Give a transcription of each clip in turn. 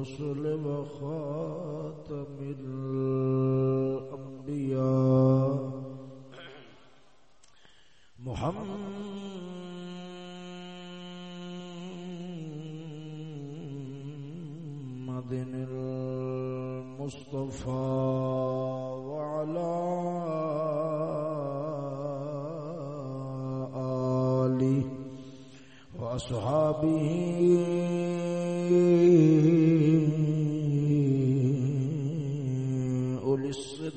الرسل وخاتم الأنبياء. محمد المصطفى وعلى آله وأصحابه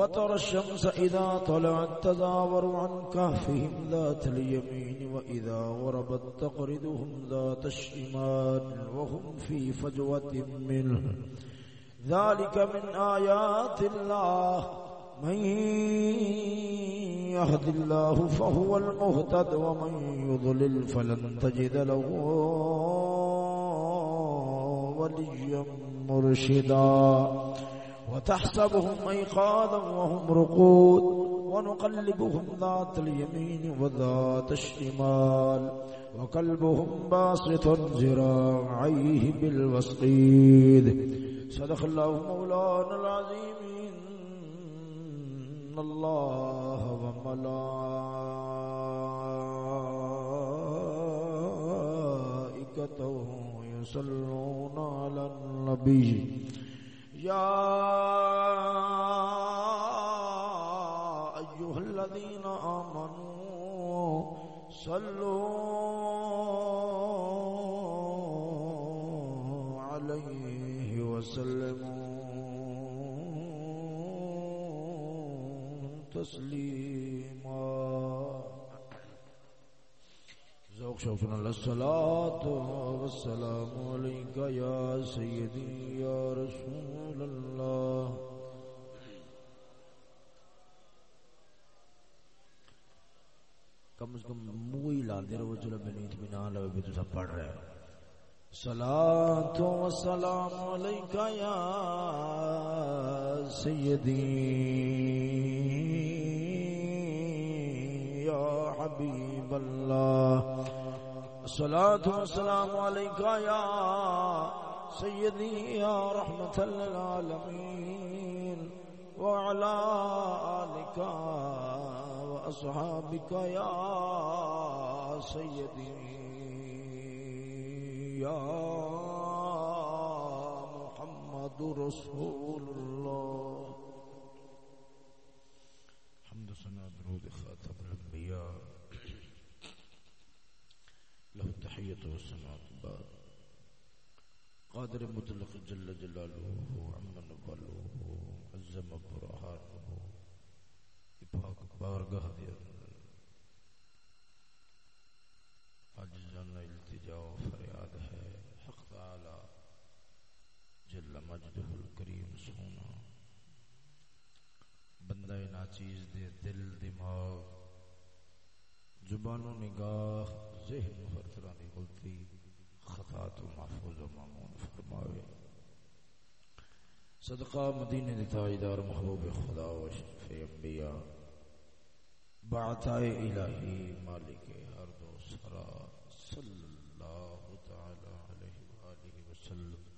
وترى الشمس إذا طلعت تزاور عن كهفهم ذات اليمين وإذا غربت تقرضهم ذات الشمال وهم في فجوة منه. ذلك من آيات الله. من يهد الله فهو المهتد ومن يضلل فلن تجد له وليا مرشدا. وتحسبهم أيقاظا وهم رقود ونقلبهم ذات اليمين وذات الشمال وكلبهم باسط ذراعيه بالوسقيد. صدق الله مولانا العظيم. إن الله وملائكته يصلون على النبي. يا أيها الذين آمنوا صلوا عليه وسلموا تسليما ذوق شوقنا للصلاة والسلام عليك يا سيدي يا رسول الله. کم از کم منہ ہی لاندے رہو چلو بنی اطمینان لو بھی تو پڑھ رہے ہو. صلاة والسلام عليك يا سيدي يا حبيب الله. الصلاة والسلام عليك يا سيدي يا رحمة للعالمين وعلى آلك وأصحابك يا سيدي يا محمد رسول الله. حمد سنة درود خاتم الأنبياء له التحية والسلام بعد قادر مطلق جل جلاله عمن نباله عزم برهانه بپاک بارگاہ دے اندر عجزنا التجا و فریاد ہے. حق تعالی جل مجدہ الکریم سونا. بندہ ناچیز دے دل، دماغ، زبان و نگاہ، ذہن غلطی خطا تو محفوظ و معمون فرماوے۔ صدقہ مدینہ دی تاجدار محبوب خدا و شرف انبیاء بعطائے الہی مالک ہر دو سرا صلی اللہ تعالی علیہ وآلہ وسلم۔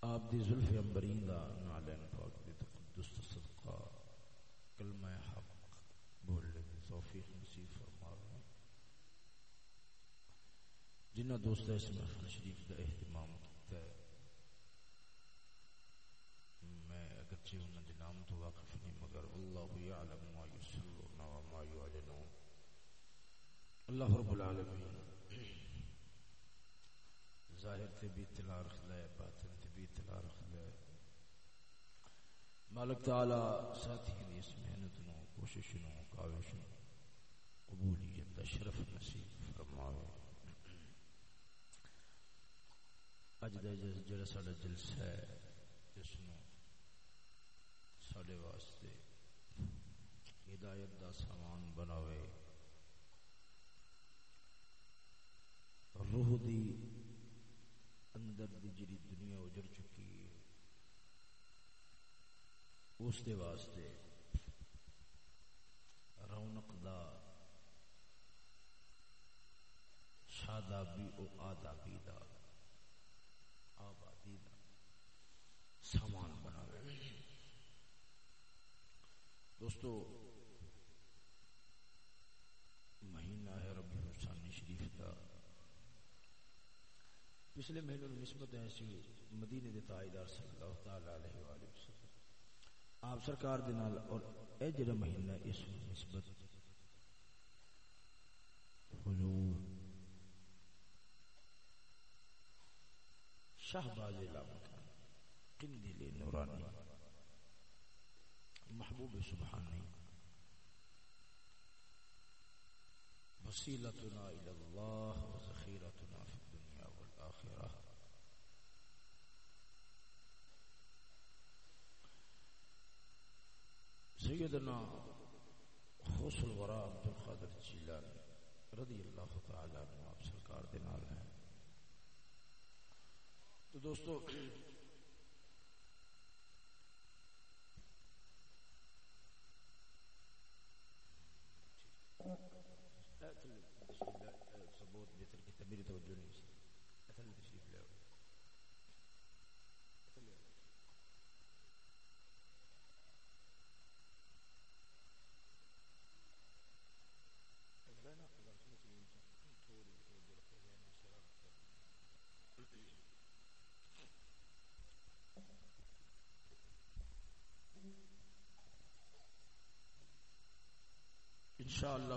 آپ دی ظلف امبرین دا نالین پاک دی تقدس صدقہ کلمہ حق بولنے دی توفیق نصیب فرما رہا جنہ دوستہ اس محفل شریف دا اہتمام کیتا ہے، میں اگرچہ انہوں نے نام تو واقف نہیں، مگر اللہ یعلم ما یسرون و ما اللہ رب العالمین، ظاہر تے بھی اطلاع رکھ لے، باطن تے بھی اطلاع رکھ لے۔ مالک تعالی ساتھی دی اس محنت نو، کوشش نو، کاوش نو، قبولیت دا شرف نصیب فرماوے اج دا جڑا ساڈا جلسہ ہے، اس نو ساڈے واسطے ہدایت دا سامان بناوے۔ روح دی اندر دی جڑی دنیا اجڑ چکی ہے، اس دے واسطے رونق دا شادابی او آدابی دا آبادی دا سامان بنا دوستو، مہینہ ہے ربی حسانی شریف کا۔ پچھلے مہینے میں نسبت ایسی مدینے دے تاجدار صلی اللہ تعالی علیہ وآلہ وسلم۔ آپ سرکار دے نال اور اے جڑا مہینہ اس نسبت حضور شہباز لامکان قندل نورانی۔ محبوب سبحانی وسیلتنا الى اللہ وذخیرتنا فی الدنیا والآخرہ۔ سیدنا خوص الورا عبد القادر جیلانی رضی اللہ تعالی عنہ آپ سرکار دے نال ہیں۔ تو دوستو بہت بہتر کی میری توجہ نہیں سی اصل تشریف لے انشاء اللہ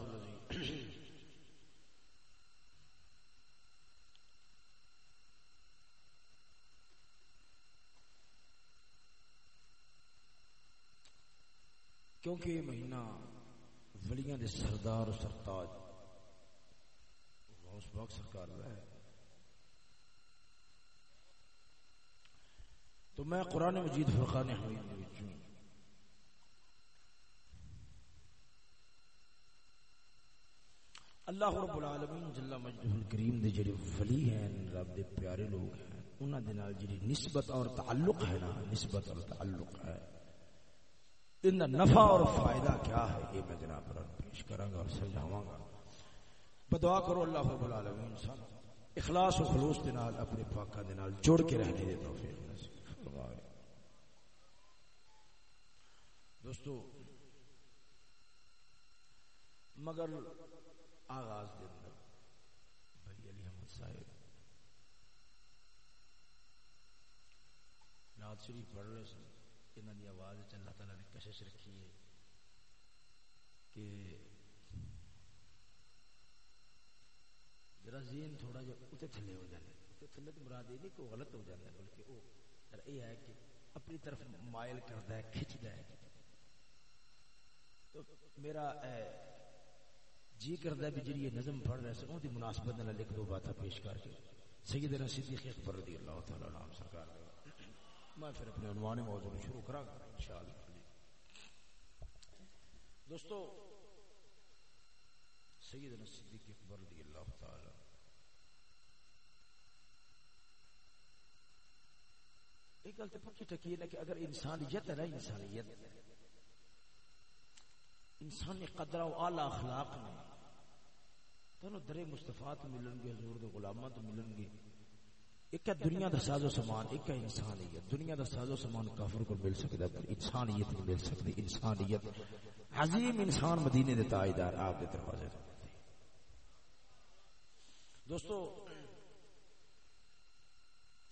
کیونکہ یہ مہینہ ولیاں دے سردار و سرتاج غوث پاک سرکار رہا ہے۔ تو میں قرآن مجید فرقان حمید دے وچوں اللہ رب العالمین جل مجدہ الکریم دے جڑے ولی ہیں، رب دے پیارے لوگ ہیں، انہاں دے نال جڑی نسبت اور تعلق ہے نا، نسبت اور تعلق ہے۔ ان کا نفع اور فائدہ کیا ہے، یہ میں جناب پر پیش کراں گا اور سمجھاواں گا بدعا کرو اللہ رب العالمین سب اخلاص و خلوص دے نال، اپنے پاکا دے نال جوڑ کے رہنے دے توفیق نصیب فرمائے۔ دوستو، مگر آغاز دے اندر بھائی علی احمد صاحب، نعت شریف پڑھ رہے سن انہوں کی آواز اللہ تعالیٰ نے کشش رکھی ہے کہ ذرا ذہن تھوڑا جا اتنے تھلے ہو جائے اتنے تھلے تو مراد یہ نہیں کہ غلط ہو جاتا ہے بلکہ وہ یہ ہے کہ اپنی طرف مائل کرتا ہے کھچتا ہے۔ تو میرا جی کرتا ہے بھی جی نظم پڑھ رہے سن دی مناسبت نہ لکھ دو باتیں پیش کر کے۔ سیدنا صدیق اکبر رضی اللہ تعالی عنہ سرکار میں پھر اپنے عنوان موضوع شروع کراں گا انشاءاللہ۔ دوستو، سیدنا صدیق اکبر رضی اللہ تعالی ایک گل تو پکی ٹکی ہے کہ اگر انسانیت ہے نا، انسانیت۔ انسانی قدر و اعلی اخلاق میں تنو درے مصطفیٰ تو ملن گے، حضور دے غلامہ تو ملن گے۔ ایک ہے دنیا دا ساز و سامان، ایک ہے انسانیت۔ دنیا دا ساز و سامان کافر کو مل سکتا ہے انسانیت نہیں مل سکتی۔ انسانیت، عظیم انسان مدینے دے تاجدار آپ دے دروازے دوستو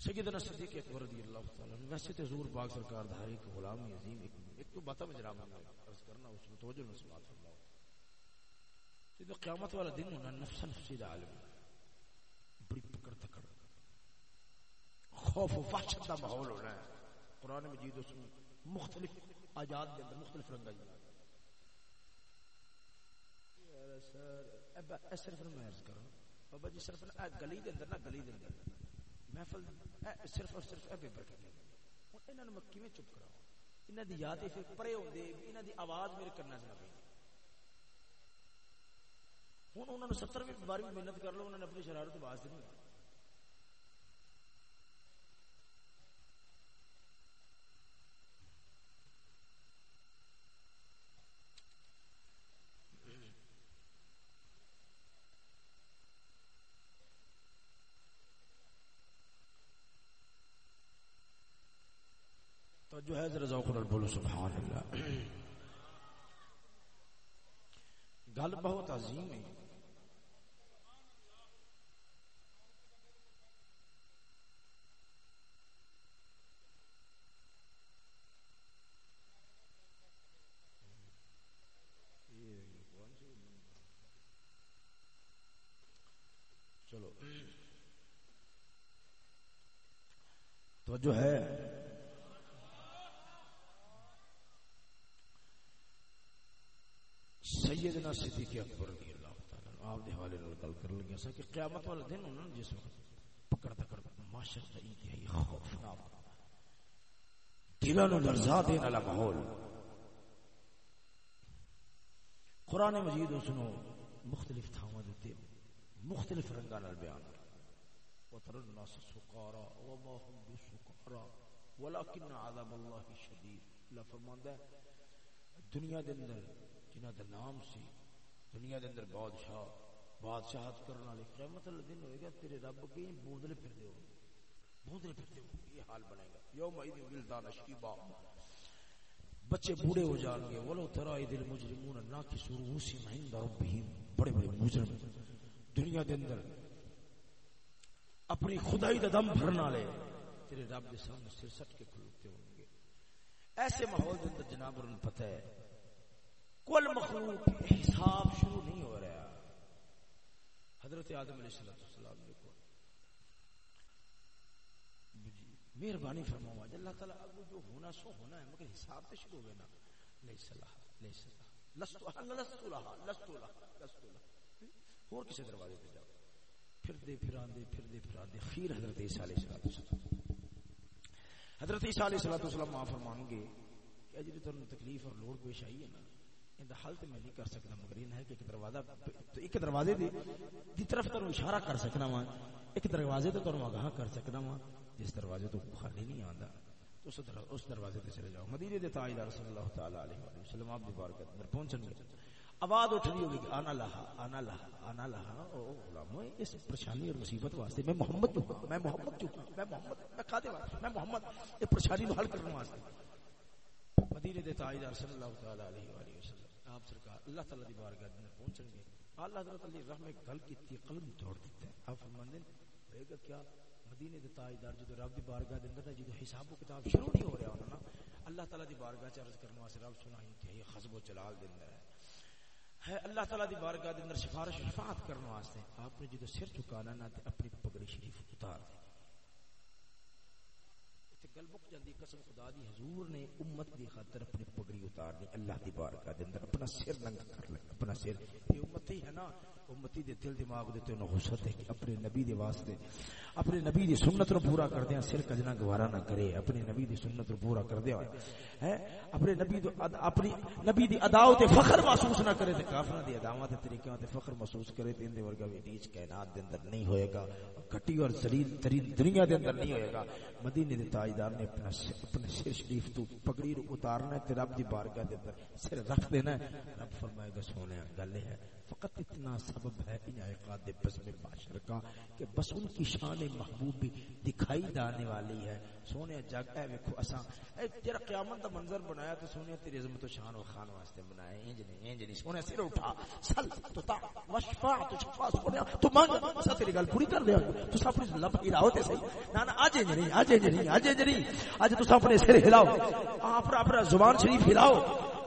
سیدنا صدیق اکبر رضی اللہ تعالی عنہ، ویسے تے حضور پاک سرکار دا ہر ایک غلام عظیم، ایک ایک تو باتاں میں عرض کرنا، اس میں توجہ نہ سماعت فرماؤ۔ جدو قیامت والا دن ہونا، نفس نفسی دا عالم۔ بڑی پکڑ تکڑ۔ خوف و وحشت دا ماحول ہونا ہے۔ قرآن مجید اس میں مختلف آجات دے اندر مختلف رنگا جی صرف میں عرض کروں۔ بابا جی صرف گلی دے اندر نا گلی دے اندر۔ محفل صرف اور صرف ابھی پیپر کرنے ہوں انہوں نے میں کیویں چپ کراؤں انہوں دی یاد پھر پرے ہوندے انہوں دی آواز میرے کرنا نہ پئی ہوں انہوں نے ستر بار بھی محنت کر لو انہوں نے اپنی شرارت آواز نہیں۔ تو جو ہے، ذرا ذوق بولو، سبحان اللہ۔ گل بہت عظیم ہے۔ چلو۔ تو جو ہے صدیق اکبر رضی اللہ تعالی آپ دے حوالے نال گل کر لگیا سا کہ قیامت والا دن ہونا جس وقت پکڑ پکڑ معاشر کا انتہائی خوفناک دلوں نو لرزا دین والا ماحول۔ قرآن مجید اس نو مختلف تھاواں دتے مختلف رنگاں نال بیان۔ وتر الناس سکارا وما هم بسکارا ولكن عذاب الله شدید اللہ فرماندا دنیا دے اندر جنہ دا نام سی دنیا دے اندر بادشاہ، بادشاہت کرنے والے قیامت اللہ دن ہوئے گا، تیرے رب کے بوندلے پھر دے ہو بوندلے پھر دے ہو یہ حال بنے گا۔ یوم عید ولدان شیبا بچے بوڑھے ہو جان گے۔ ولو ترا عید المجرمون ناکس رؤوسهم عند ربهم بڑے بڑے مجرم۔ دنیا دے اندر اپنی خدائی دا دم بھرنا لے تیرے رب دے سامنے سر سٹ کے کھلوتے ہوں گے ایسے ماحول دے اندر جناب، انہوں پتہ ہے کل مخلوق حساب شروع نہیں ہو رہا. حضرت آدم علیہ السلام دیکھو مہربانی فرماؤ اللہ تعالیٰ اب جو ہونا سو ہونا ہے، مگر حساب تو شروع ہوئے نا. لے صلاح لے صلاح. لستو لستو لہا لستو لہا لستو لہا اور کسی دروازے پہ جاؤ. پھر دے پھر آندے پھر دے پھر آندے خیر حضرت عیسیٰ علیہ السلام حضرت عیسیٰ علیہ السلام معاف فرمان گے کہ اجری تو تکلیف اور لوڑ پیش آئی ہے نا. ان حل تے میں نہیں کر سکتا مگر یہ ہے کہ ایک دروازہ تو ایک دروازے دی دی طرف تو اشارہ کر سکنا وا، ایک دروازے تے تو آگاہ کر سکنا وا، جس دروازے تو خالی نہیں آندا، تو اس دروازے تے چلے جاؤ۔ مدینے دے تاجدار صلی اللہ تعالی علیہ وسلم، آپ دی بارگاہ اندر پہنچن گے۔ آواز اٹھ رہی ہوگی کہ آنا لہا آنا لہا آنا لہا۔ او علماء، اس پریشانی اور مصیبت واسطے میں محمد چکا میں محمد چکا میں محمد، میں کھا دے ہاں، میں محمد، یہ پریشانی کو حل کرنے واسطے۔ مدینے دے تاجدار صلی اللہ تعالی علیہ آپ سرکار، اللہ تعالی دی بارگاہ اندر پہنچن گے۔ اللہ حضرت علی رحمہ گل کیتی قلم توڑ دیتا ہے۔ آپ فرماندے ہوئے گا کیا مدینے دے تاجدار جدو رب دی بارگاہ دے اندر جدو حساب و کتاب شروع نہیں ہو رہا ہونا اللہ تعالی دی بارگاہ چ عرض کرنے واسطے رب سنائی کہ یہ خصب و جلال دے اندر ہے۔ ہے اللہ تعالی دی بارگاہ دے اندر سفارش شفاعت کرنے واسطے آپ نے جدو سر چکانا نہ تے اپنی پگڑی شریف اتار دی۔ مک جاندی قسم خدا دی، حضور نے امت دی خاطر اپنی پگڑی اتار دی، اللہ دی بارگاہ دے اندر اپنا سر ننگا کر لے، اپنا سر، یہ امت ہی ہے نا امتی دے دل دماغ دے تے نحوست ہے کہ اپنے نبی دے واسطے، اپنے نبی دی سنت نو پورا کر دیاں سر کجنا گوارا نہ کرے، اپنے نبی دی سنت نو پورا کر دیاں ہے اپنے نبی دو اپنی نبی دی اداؤ تے فخر محسوس نہ کرے تے کافراں دی اداواں تے طریقیاں تے فخر محسوس کرے تے اندے ورگا وی نیچ کائنات دے اندر نہیں ہوئے گا گھٹی اور ذلیل ترین دنیا دے اندر نہیں ہوئے گا۔ مدینے دے تاجدار نے اپنا اپنے سر شریف تو پگڑی رو اتارنا ہے تے رب دی بارگاہ دے اندر سر رکھ دینا ہے۔ رب فرمائے گا، سونے گل ہے فقط اتنا سبب ہے ان عقاد بزم معاشر کا کہ بس ان کی شان محبوب بھی دکھائی جانے والی ہے۔ سونے جگ ہے ویکھو اساں، اے تیرا قیامت دا منظر بنایا تو سونے، تیری عظمت و شان و خان واسطے بنایا۔ انج نہیں انج نہیں۔ سونے، سر اٹھا۔ سل، تو تا وشفاع تو شفا، سونے۔ تو مانگ اسا تیری گل پوری کر دیا تو اپنی لب ہلاؤ تے صحیح۔ نا نا اج انج نہیں اج انج نہیں اج انج نہیں۔ اج تو اپنے سر ہلاؤ۔ اپنا اپنا زبان شریف ہلاؤ۔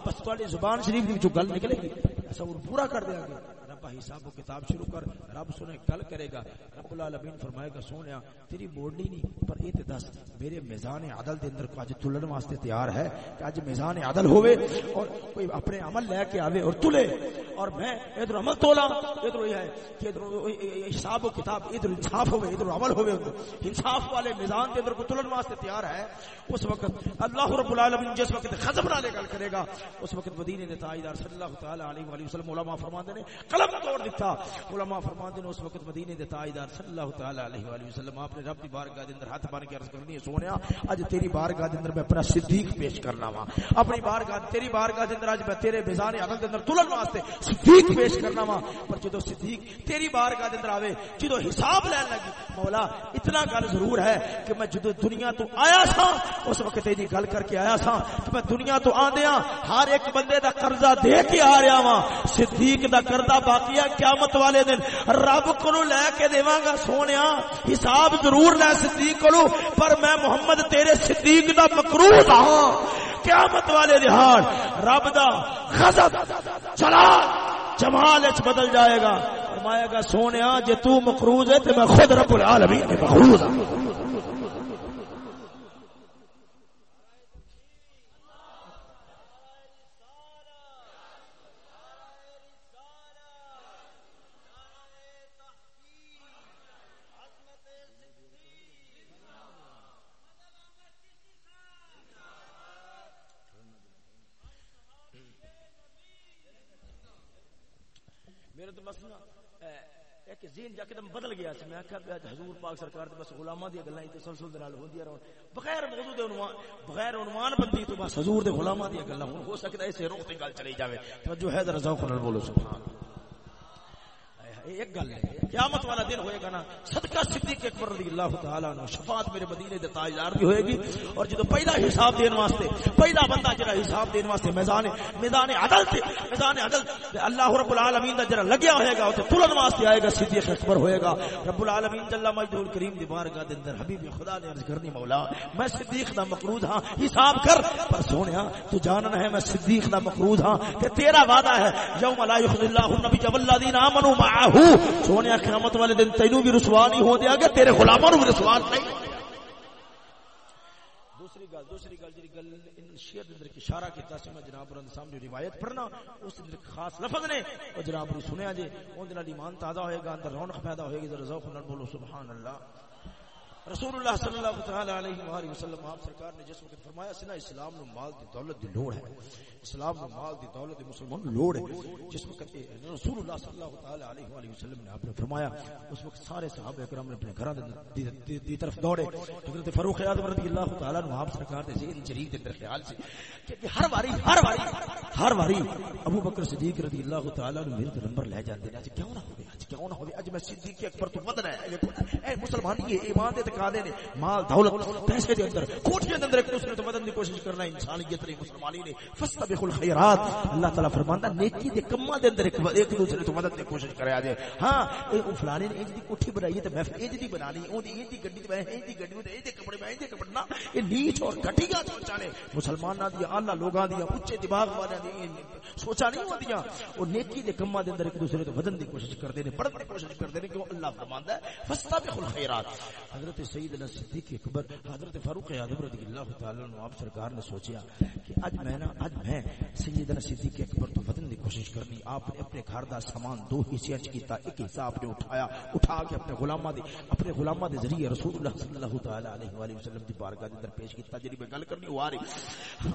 بس تواڈی زبان شریف دی جو گل نکلے گی۔ تصور پورا کر دیا گیا۔ رب ابا حساب و کتاب شروع کر، رب سنے کل کرے گا۔ رب العالمین فرمائے گا سونیا تیری بوڑی نہیں، پر یہ دس، میرے میزان عدل دے اندر کو اج تلن واسطے تیار ہے کہ اج میزان عدل ہوے اور کوئی اپنے عمل لے کے آوے اور تلے۔ اور میں ادھر عمل تولا ادھر یہ ہے کہ ادھر حساب و کتاب، ادھر انصاف ہوے ادھر عمل ہوے انصاف والے میدان دے اندر کو تلن واسطے تیار ہے۔ اس وقت اللہ رب العالمین جس وقت خزم نالے گل کرے گا، اس وقت مدینے دے تاجدار صلی اللہ تعالی علیہ والہ وسلم علماء فرماندے نے، قلم توڑ دیتا علماء فرماندے نے اس وقت مدینے دے تاجدار صلی اللہ تعالی علیہ والہ وسلم اپ نے رب دی بارگاہ دے اندر ہاتھ بن کے عرض کرنی ہے، سونیا اج تیری بارگاہ دے اندر میں اپنا صدیق پیش کرنا وا۔ اپنی بارگاہ، تیری بارگاہ دے اندر اج میں تیرے میزان عدل دے اندر تلن واسطے صدیق پیش کرنا وا۔ پر جدو صدیق تیری بارگاہ دے اندر آوے، جدو حساب لین لگی، مولا، اتنا گل ضرور ہے کہ میں جدو دنیا تو آیا تھا اس وقت تیری گل کر کے آیا تھا کہ میں دنیا تو آندیا ہاں، ہر ایک بندے دا قرضہ دے کے آ رہا وا۔ صدیق دا قرضہ باقی ہے قیامت والے دن رب کو لے کے دیواں گا۔ سونیا، حساب ضرور لے صدیق کو پر میں محمد تیرے صدیق دا مقروض ہاں۔ قیامت والے دہاڑ رب دا غضب چلا جمال اچ بدل جائے گا۔ فرمائے گا، سونیا، جے تو مقروض ہے، تے میں خود رب العالمین کے مقروض ہوں ذہن یکدم بدل گیا سی۔ میں آخیا حضور پاک سرکار تے بس غلاماں دی گلاں تسلسل دے نال ہوندیاں رہن بغیر موضوع دے عنوان بغیر عنوان بندی تو بس حضور دے غلاماں دی گلاں۔ ہو سکتا ہے اسے رخ تے گل چلی جاوے۔ توجہ ہے ذرا ذوق نال بولو، سبحان اللہ۔ ایک گل ہے۔ قیامت والا دن ہوئے گا نا۔ صدقہ صدیق اکبر رضی اللہ تعالی عنہ، شفاعت میرے مدینے دے تاجدار دی ہوئے گی۔ اور جدو پہلا حساب دین واسطے، پہلا بندہ جڑا حساب دین واسطے میدان میدان عدل تے میدان عدل تے اللہ رب العالمین دا جڑا لگیا ہوئے گا اوتے تلن واسطے آئے گا، صدیق اکبر ہوئے گا۔ رب العالمین جل مجدول کریم دی بارگاہ دے اندر حبیب خدا نے عرض کرنی مولا، میں صدیق دا مقروض ہاں حساب کر۔ پر سونیا، تو جاننا ہے میں صدیق دا مقروض ہاں کہ تیرا وعدہ ہے، یوم لا یخذ اللہ النبی والذین آمنوا معه سونے قیامت والے دن تینوں بھی رسوا نہیں ہو دیا گیا تیرے غلاموں نو بھی رسوا نہیں۔ دوسری گل دوسری گل جی گل ان شیعت اندر اشارہ کیتا سی، میں جناب رند سامنے روایت پڑھنا، اس اندر خاص لفظ نے۔ او جناب رو سنیا جی اون دے نال ایمان تازہ ہوئے گا، اندر رونق پیدا ہوئے گی، ذرا ذوق نال بولو، سبحان اللہ۔ رسول اللہ صلی اللہ تعالی علیہ وآلہ وسلم، آپ سرکار نے جس وقت فرمایا سی نا، اسلام نو مال دی دولت دی لوڑ ہے۔ اسلام نو مال دی دولت دی مسلمان لوڑ ہے۔ جس وقت رسول اللہ صلی اللہ تعالی علیہ وآلہ وسلم نے آپ نے فرمایا اس وقت سارے صحابہ اکرام نے اپنے گھراں دی, دی طرف دوڑے۔ حضرت فاروق اعظم رضی اللہ تعالی عنہ آپ سرکار دے ذہن شریف دے اندر خیال سی کہ ہر واری ہر واری ہر واری ابو بکر صدیق رضی اللہ تعالی عنہ میرے نمبر لے جاندے نے اج کیوں نہ ہوے اج کیوں نہ ہوے اج میں صدیق اکبر تو ودنا ہے۔ اے مسلمانی یہ ایمان دے تقاضے نے۔ مال دولت پیسے دے اندر کوٹھیاں دے اندر ایک دوسرے تو مدد دی کوشش کرنا انسانیت نے مسلمانی نے فاستبقوا الخيرات اللہ تعالی فرماندا نیکی دے کماں دے اندر ایک ایک دوسرے تو مدد دی کوشش کریا جائے ہاں اے فلانے نے انج دی کوٹھی بنائی تے میں انج دی بنانی اون دی انج دی گڈی تے میں انج دی گڈی تے انج دے کپڑے میں انج دے کپڑے نا۔ اے نیچ اور گھٹیاں سوچاں نے مسلماناں دی اعلی لوگاں دی اونچے دماغ والے دی سوچا نہیں ہوندیاں او نیکی دے کماں دے اندر ایک دوسرے تو مدد دی کوشش کردے نے بڑی بڑی کوشش کردے نے کہ اللہ فرماندا ہے۔ فاستبقوا الخيرات حضرت سیدنا صدیق اکبر، حضرت فاروق اعظم رضی اللہ تعالی عنہ، آپ سرکار نے سوچیا کہ اج میں نا اج میں سیدنا صدیق اکبر تو بدن دی کوشش کرنی، آپ نے اپنے گھر دا سامان دو حصے اچ کیتا، ایک حصہ آپ نے اٹھایا، اٹھا کے اپنے غلاماں دے، اپنے غلاماں دے ذریعے رسول اللہ صلی اللہ تعالی علیہ والہ وسلم دی بارگاہ دے اندر پیش کیتا، جڑی میں گل کرنی وہ آ رہی۔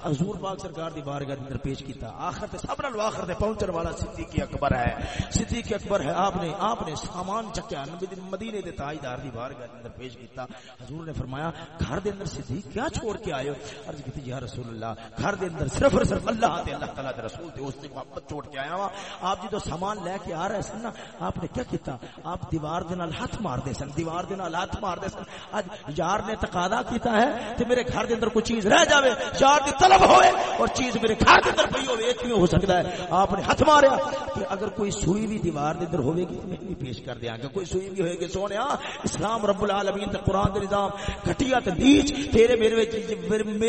حضور پاک سرکار دی بارگاہ دے اندر پیش کیتا آخر تے سب نال آخر تے پہنچن والا صدیق اکبر ہے۔ صدیق اکبر ہے، آپ نے آپ نے سامان چکیا نبی مدینے دے تاجدار دی بارگاہ دے اندر پیش کیتا۔ حضور نے فرمایا، گھر دے اندر صدیق کیا چھوڑ کے آئے ہو؟ عرض کی یا رسول اللہ، گھر دے اندر صرف اور صرف اللہ تے، اللہ تعالی دے رسول تے، اس نے محبت چھوڑ کے آیا وا۔ آپ جدو سامان لے کے آ رہے سن نا، آپ نے کیا کیتا؟ آپ دیوار دے نال ہاتھ مار دے سن، دیوار دے نال ہاتھ مار دے سن۔ اج یار نے تقاضا کیتا ہے تے میرے گھر دے اندر کوئی چیز رہ جاوے، یار دی طلب ہوئے اور چیز میرے گھر دے اندر پئی ہوے ایک ہو سکتا ہے۔ آپ نے ہاتھ ماریا کہ اگر کوئی سوئی بھی دیوار دے اندر ہوے گی میں بھی پیش کر دیاں گا۔ کوئی سوئی بھی ہوے گی، سونیا، اسلام رب العالمین تے قران دے نظام گھٹیا تے نیچ، تیرے میرے وچ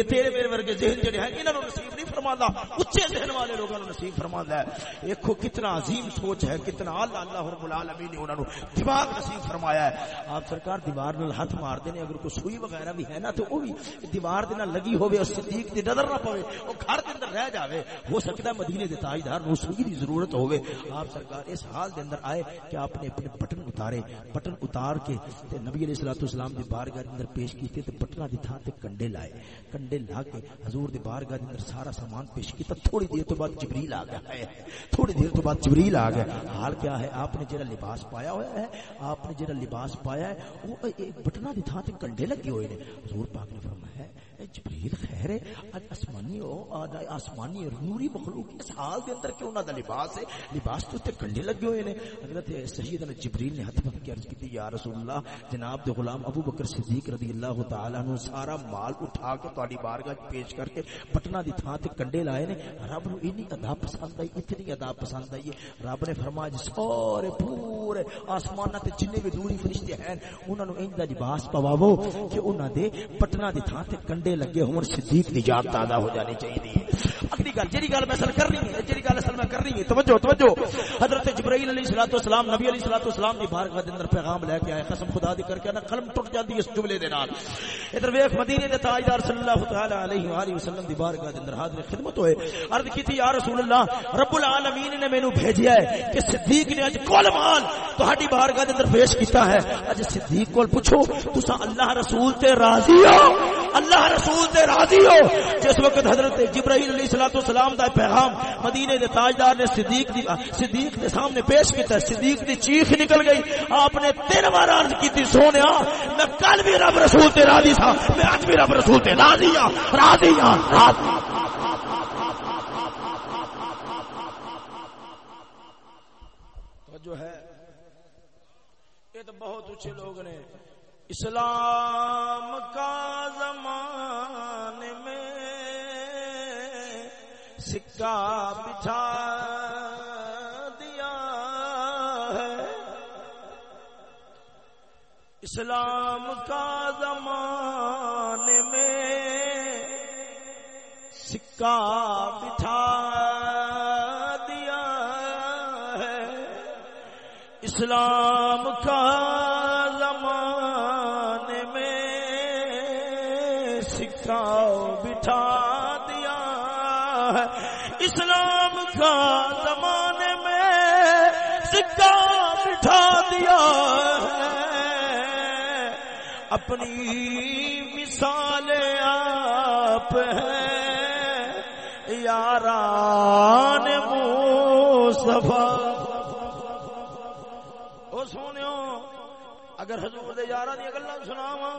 تیرے میرے ورگے ذہن جڑے ہیں، انہاں نو نصیب نہیں فرماندا۔ اونچے ذہن والے لوگوں نو نصیب فرماندا ہے۔ دیکھو کتنا عظیم سوچ ہے، کتنا اللہ اللہ رب العالمین نے انہاں نو دماغ نصیب فرمایا ہے۔ آپ سرکار دیوار نال ہاتھ مار دے اگر کوئی سوئی وغیرہ بھی ہے نا، تو وہ بھی دیوار دے نال لگی ہوے اور صدیق دی نظر نہ پوے او گھر دے اندر رہ جاوے۔ ہو سکتا ہے مدینے دے تاجدار نو سوئی دی ضرورت ہوے آپ سرکار اس حال دے اندر آئے کہ آپ نے اپنے بٹن اتارے۔ بٹن اتار کے تے نبی علیہ الصلوۃ والسلام دی بارگاہ دے اندر پیش کیتے تے بٹنا دی تھا تے کنڈے لائے۔ کنڈے لا کے حضور دی بارگاہ دے اندر سارا سامان پیش کیتا تھوڑی دیر تو بعد جبریل آ گیا۔ ہے تھوڑی دیر تو بعد جبریل آ گیا۔ حال کیا ہے؟ آپ نے جڑا لباس پایا ہوا ہے، آپ نے جڑا لباس پایا ہے، وہ بٹنا دی تھان تے کنڈے لگے ہوئے نے۔ حضور پاک نے فرمایا جبریل، خیر ہے۔ اج آسمانی ہو، آج آسمانی نوری مخلوق اس حال دے اندر کہ انہاں دا لباس ہے؟ لباس تو تے کنڈے لگے ہوئے نے حضرت سیدنا جبریل نے ہاتھ پکڑ کے عرض کی یا رسول اللہ، جناب دے غلام ابو بکر صدیق رضی اللہ تعالی عنہ سارا مال اٹھا کے تہاڈی بارگاہ پیش کر کے پٹنا دی تھاں تے کنڈے لائے نے۔ رب نو اینی ادا پسند آئی، اتنی ادا پسند آئی رب نے فرمایا جی سارے پورے آسماناں تے جنے بھی دوری فرشتے ہیں، انہاں نو انج دا لباس پواو کہ انہاں دے پٹنا دی تھاں تے کنڈے لگے ہون صدیق دی یاد تازہ ہو جانی چاہیے۔ اگلی گل جڑی گل میں اصل کر رہی ہوں جڑی گل اصل میں کر رہی ہوں توجہ توجہ۔ حضرت جبرائیل علیہ الصلوۃ والسلام، نبی علیہ الصلوۃ والسلام دی بارگاہ دے اندر پیغام لے کے آئے، قسم خدا دی کر کے نا قلم ٹوٹ جاندی اس جملے دے نال۔ ادھر ویکھ، مدینے دے تاجدار صلی اللہ تعالی علیہ والہ وسلم دی بارگاہ دے اندر حاضر خدمت ہوئے۔ عرض کی تھی، یا رسول اللہ رب العالمین نے مینوں بھیجیا ہے کہ صدیق نے اج کل مال تہاڈی بارگاہ دے اندر پیش کیتا ہے۔ اج صدیق کول پوچھو، تساں اللہ رسول تے راضی ہو؟ اللہ رسول تے راضی ہو۔ جس وقت حضرت جبرائیل علیہ الصلوۃ والسلام دا پیغام مدینے دے تاجدار نے صدیق دی صدیق دے سامنے پیش کیتا صدیق دی چیخ نکل گئی۔ آپ نے تین بار عرض کی سونیا، میں کل بھی رب رسول تے راضی تھا، میں آج بھی رب رسول تے راضی ہوں راضی ہوں راضی ہاں۔ جو ہے۔ یہ تو بہت اچھے لوگ نے۔ اسلام کا زمان میں سکہ بچھا دیا ہے۔ اسلام کا زمان میں سکہ بچھا دیا ہے۔ اسلام کا دیا ہے، اپنی مثال آپ ہیں۔ یاران مصطفیٰ او سونیو اگر حضور دے یاران دی گلاں سناواں،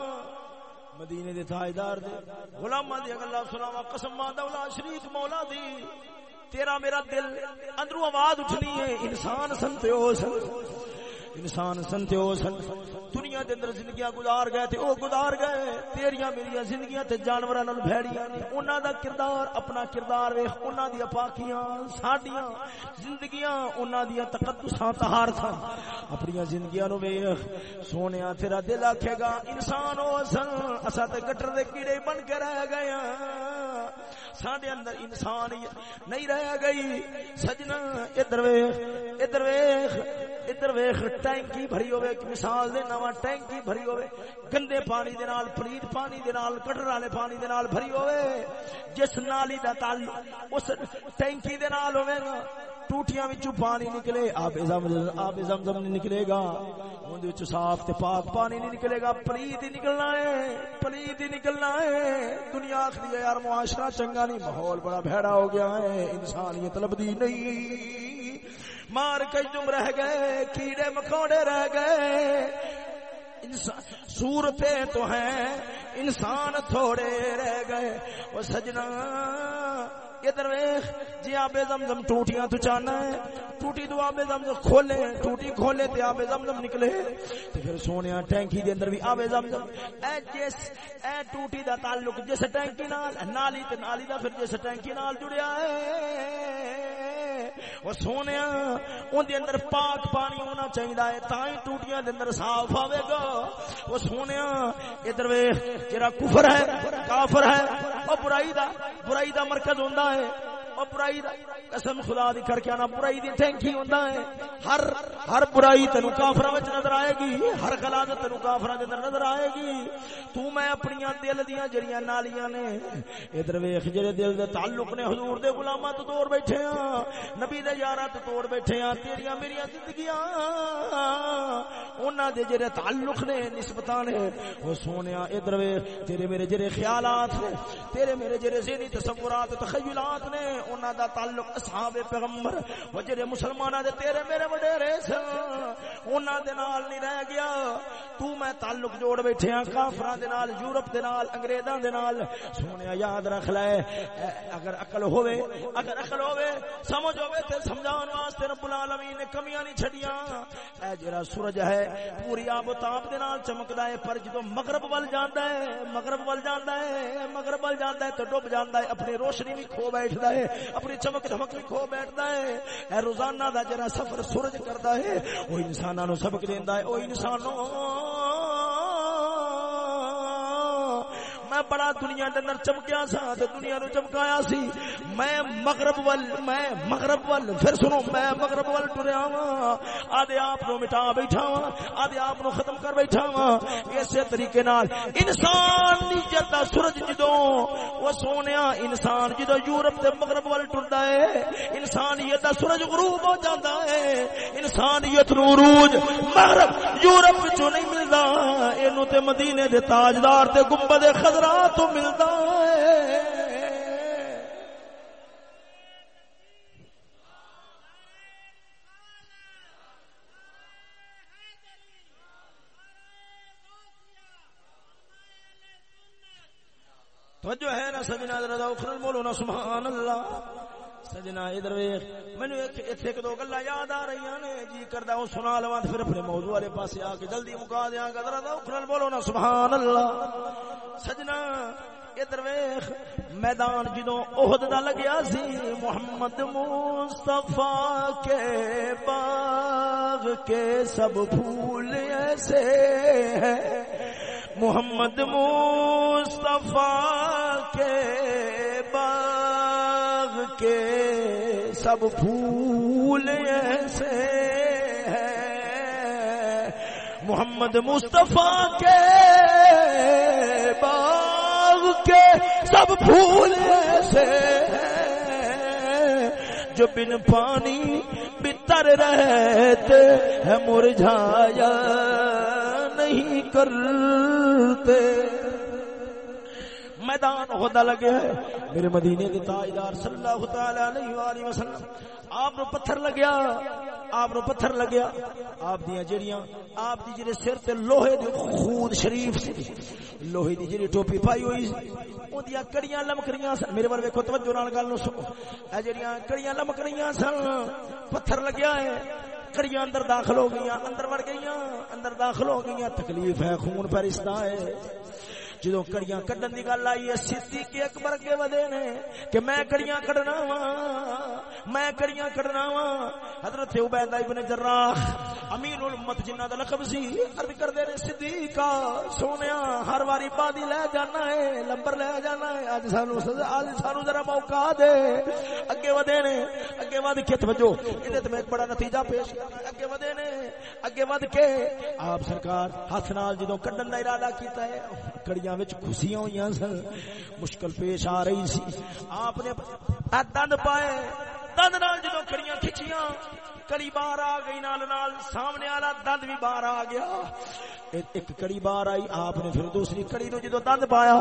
مدینے دے تاجدار دے، غلاماں دی گلاں سناواں قسم دولا شریف مولا دی۔ تیرا میرا دل اندروں آواز اٹھنی ہے، انسان سنتیو سن۔ انسان سنتیو سن دنیا دے اندر زندگیاں گزار گئے تے او گزار گئے۔ تیریاں میریاں زندگیاں تے جانوراں نال بھیڑیاں نے۔ انہاں دا کردار اپنا کردار ویکھ، انہاں دی پاکیاں ساڈیاں۔ زندگیاں انہاں دی تقدساں طہارتاں اپنی زندگیاں نو ویکھ، سونیا تیرا دل آکھے گا، انسان او سن اسا تے گٹر دے کیڑے بن کے رہ گئے ہاں۔ ساڈے اندر انسان نہیں رہ گئی۔ سجنا، ادھر ویکھ ادھر ویکھ ادھر ویکھ، ٹینکی بھری ہوے مثال دے نواں ٹینکی بھری ہوے گندے پانی دے نال، پلید پانی دے نال، کٹر والے پانی دے نال بھری ہوے جس نالی دا تعلق اس ٹینکی دے نال ہوے گا ٹوٹیاں وچوں پانی نکلے، آب زمزم آب زمزم نہیں نکلے گا۔ اون وچ صاف تے پاک پانی نہیں نکلے گا۔ پلید ہی نکلنا ہے، پلید ہی نکلنا ہے۔ دنیا آخری ہے یار، معاشرہ چنگا نہیں، ماحول بڑا بھیڑا ہو گیا ہے۔ انسانیت لبدی نہیں۔ مار کجم رہ گئے، کیڑے مکوڑے رہ گئے۔ صورتیں تو ہیں۔ انسان تھوڑے رہ گئے۔ وہ سجنا ادھر ویخ جی آبے زمزم ٹوٹیاں تو چاہنا ہے۔ ٹوٹی تو آبے زمزم کھولے، ٹوٹی کھولے تے آبے زمزم نکلے۔ تے پھر سونیا ٹینکی دے اندر بھی آبے زمزم۔ اے جس اے ٹوٹی دا تعلق جس ٹینکی نال، نالی تے نالی دا پھر جس ٹینکی نال جڑیا ہے۔ وہ سونے اندر دے اندر پاک پانی ہونا چاہیے ہے تاں ہی ٹوٹیاں دے اندر صاف آوے گا۔ وہ سونے ادھر ویکھ، جڑا کفر ہے، کافر ہے او برائی دا برائی دا مرکز ہوندا ہے۔ او برائی دا قسم خدا دی کر کے انا برائی دی ٹینکی ہوندا ہے۔ ہر ہر برائی تینو کافراں وچ نظر آئے گی۔ ہر غلط تینو کافراں دے اندر نظر آئے گی۔ تو میں اپنی دل دیاں جڑیاں نالیاں نے۔ ادھر ویکھ، جڑے دل دے تعلق نے حضور دے غلاماں تو توڑ بیٹھے ہاں۔ نبی دے یاراں تو توڑ بیٹھے ہاں۔ تیریاں میریاں زندگیاں۔ انہاں دے جڑے تعلق نے، نسبتاں نے۔ او سونیا، ادھر ویکھ، تیرے میرے جڑے خیالات نے، تیرے میرے جڑے ذہنی تصورات، تخیلات نے انہاں دا تعلق اصحاب پیغمبر وہ جڑے مسلماناں دے تیرے میرے وڈیرے سن، انہاں دے نال نہیں رہ گیا۔ تو میں تعلق جوڑ بیٹھے ہاں کافراں دے نال، یورپ دے نال، انگریزاں دے نال۔ سونیا یاد رکھ لے۔ اگر عقل ہوے اگر عقل ہوے سمجھ ہوے تے سمجھان واسطے رب العالمین نے کمیاں نہیں چھڈیاں۔ اے، جڑا سورج ہے، پوری آب و تاب دے نال چمکدا ہے، پر جدوں مغرب ول جاندا ہے، مغرب ول جاندا ہے، مغرب ول جاندا ہے تے ڈوب جاندا ہے، اپنی روشنی بھی کھو بیٹھدا ہے۔ اپنی چمک دھمک بھی کھو بیٹھدا ہے۔ اے روزانہ دا جڑا سفر سورج کردا ہے او انساناں نو سبق دیندا ہے، او انسانوں۔ میں بڑا دنیا دے اندر چمکیا سا تے دنیا نو چمکایا سی۔ میں مغرب ول میں مغرب ول پھر سنو، میں مغرب ول ٹریا وا آدھے آپ نو مٹا بیٹھا وا آدھے آپ نو ختم کر بیٹھا وا اسی طریقے نال انسان دی جدا سورج جدوں، وہ سونیا انسان جدوں یورپ تے مغرب ول ٹردا ہے۔ انسانیت دا سورج غروب ہو جاندا ہے۔ انسانیت نو عروج مغرب یورپ وچوں نہیں ملدا۔ اینو تے مدینے دے تاجدار تے گنبد خضر تو ملتا ہے۔ توجہ ہے نا سجنا دردا اخرن بولو نا سبحان اللہ۔ سجنا ادھر ویکھ۔ مینوں ایتھے ایک دو گلاں یاد آ رہی نے جی کردا او سنا لواں پھر اپنے موضوع والے پاسے آ کے جلدی مکا دیاں گا۔ دردا اخرن بولو نا سبحان اللہ سجنا ادھر ویخ میدان جدو عہد دا لگیا سی، محمد مصطفیٰ کے باغ کے سب پھول ایسے ہیں۔ محمد مصطفیٰ کے باغ کے سب پھول ایسے ہیں۔ محمد مصطفیٰ کے باغ کے سب پھول ایسے جو بن پانی بتر رہتے ہیں، مرجھایا نہیں کرتے۔ میدان ہوتا لگے ہے۔ میرے مدینے کے تاجدار صلی اللہ تعالی علیہ وآلہ وسلم، آپ نو پتھر لگیا، آپ نو پتھر لگیا۔ آپ دیاں جڑیاں، آپ دی جڑے سر تے لوہے دی خود شریف سی، لوہے دی جڑی ٹوپی پائی ہوئی سی او دیاں کڑیاں لمک سن۔ میرے ول ویکھو، توجہ نال گل نو سنو۔ اے جڑیاں کڑیاں لمک سن، پتھر لگیا ہے۔ کڑیاں اندر داخل ہو گئیاں، اندر وڑ گئیاں، اندر داخل ہو گئیاں۔ تکلیف ہے، خون پرستہ ہے۔ جدو کڑیاں کڈن دی گل آئی ہے صدیق اکبر کے ودے نے کہ میں کڑیاں کڈنا وا میں کڑیاں کڈنا وا حضرت عبیدہ ابن جراح امین الامت جنہ دا لقب سی، عرض کردے نے صدیق سونیا، ہر واری بادی لے جانا ہے، لمبر لے جانا ہے۔ اج سانو سزا اج سانو ذرا موقع دے۔ اگے ودے نے، اگے ود کے توجہ، ادے تے میں ایک بڑا نتیجہ پیش کرنا اگے ودے نے، اگے ود کے۔ آپ سرکار ہاتھ نال جدوں کڈن دا ارادہ کیتا ہے، کڑیاں خوشیاں ہوئی سن۔ مشکل پیش آ رہی سی۔ آپ نے دند پائے دند نال جدو کڑیاں کھچیاں۔ کڑی باہر آ گئی نال نال، سامنے والا دند بھی باہر آ گیا۔ ایک کڑی باہر آئی، آپ نے پھر دوسری کڑی نو جدو دند پایا،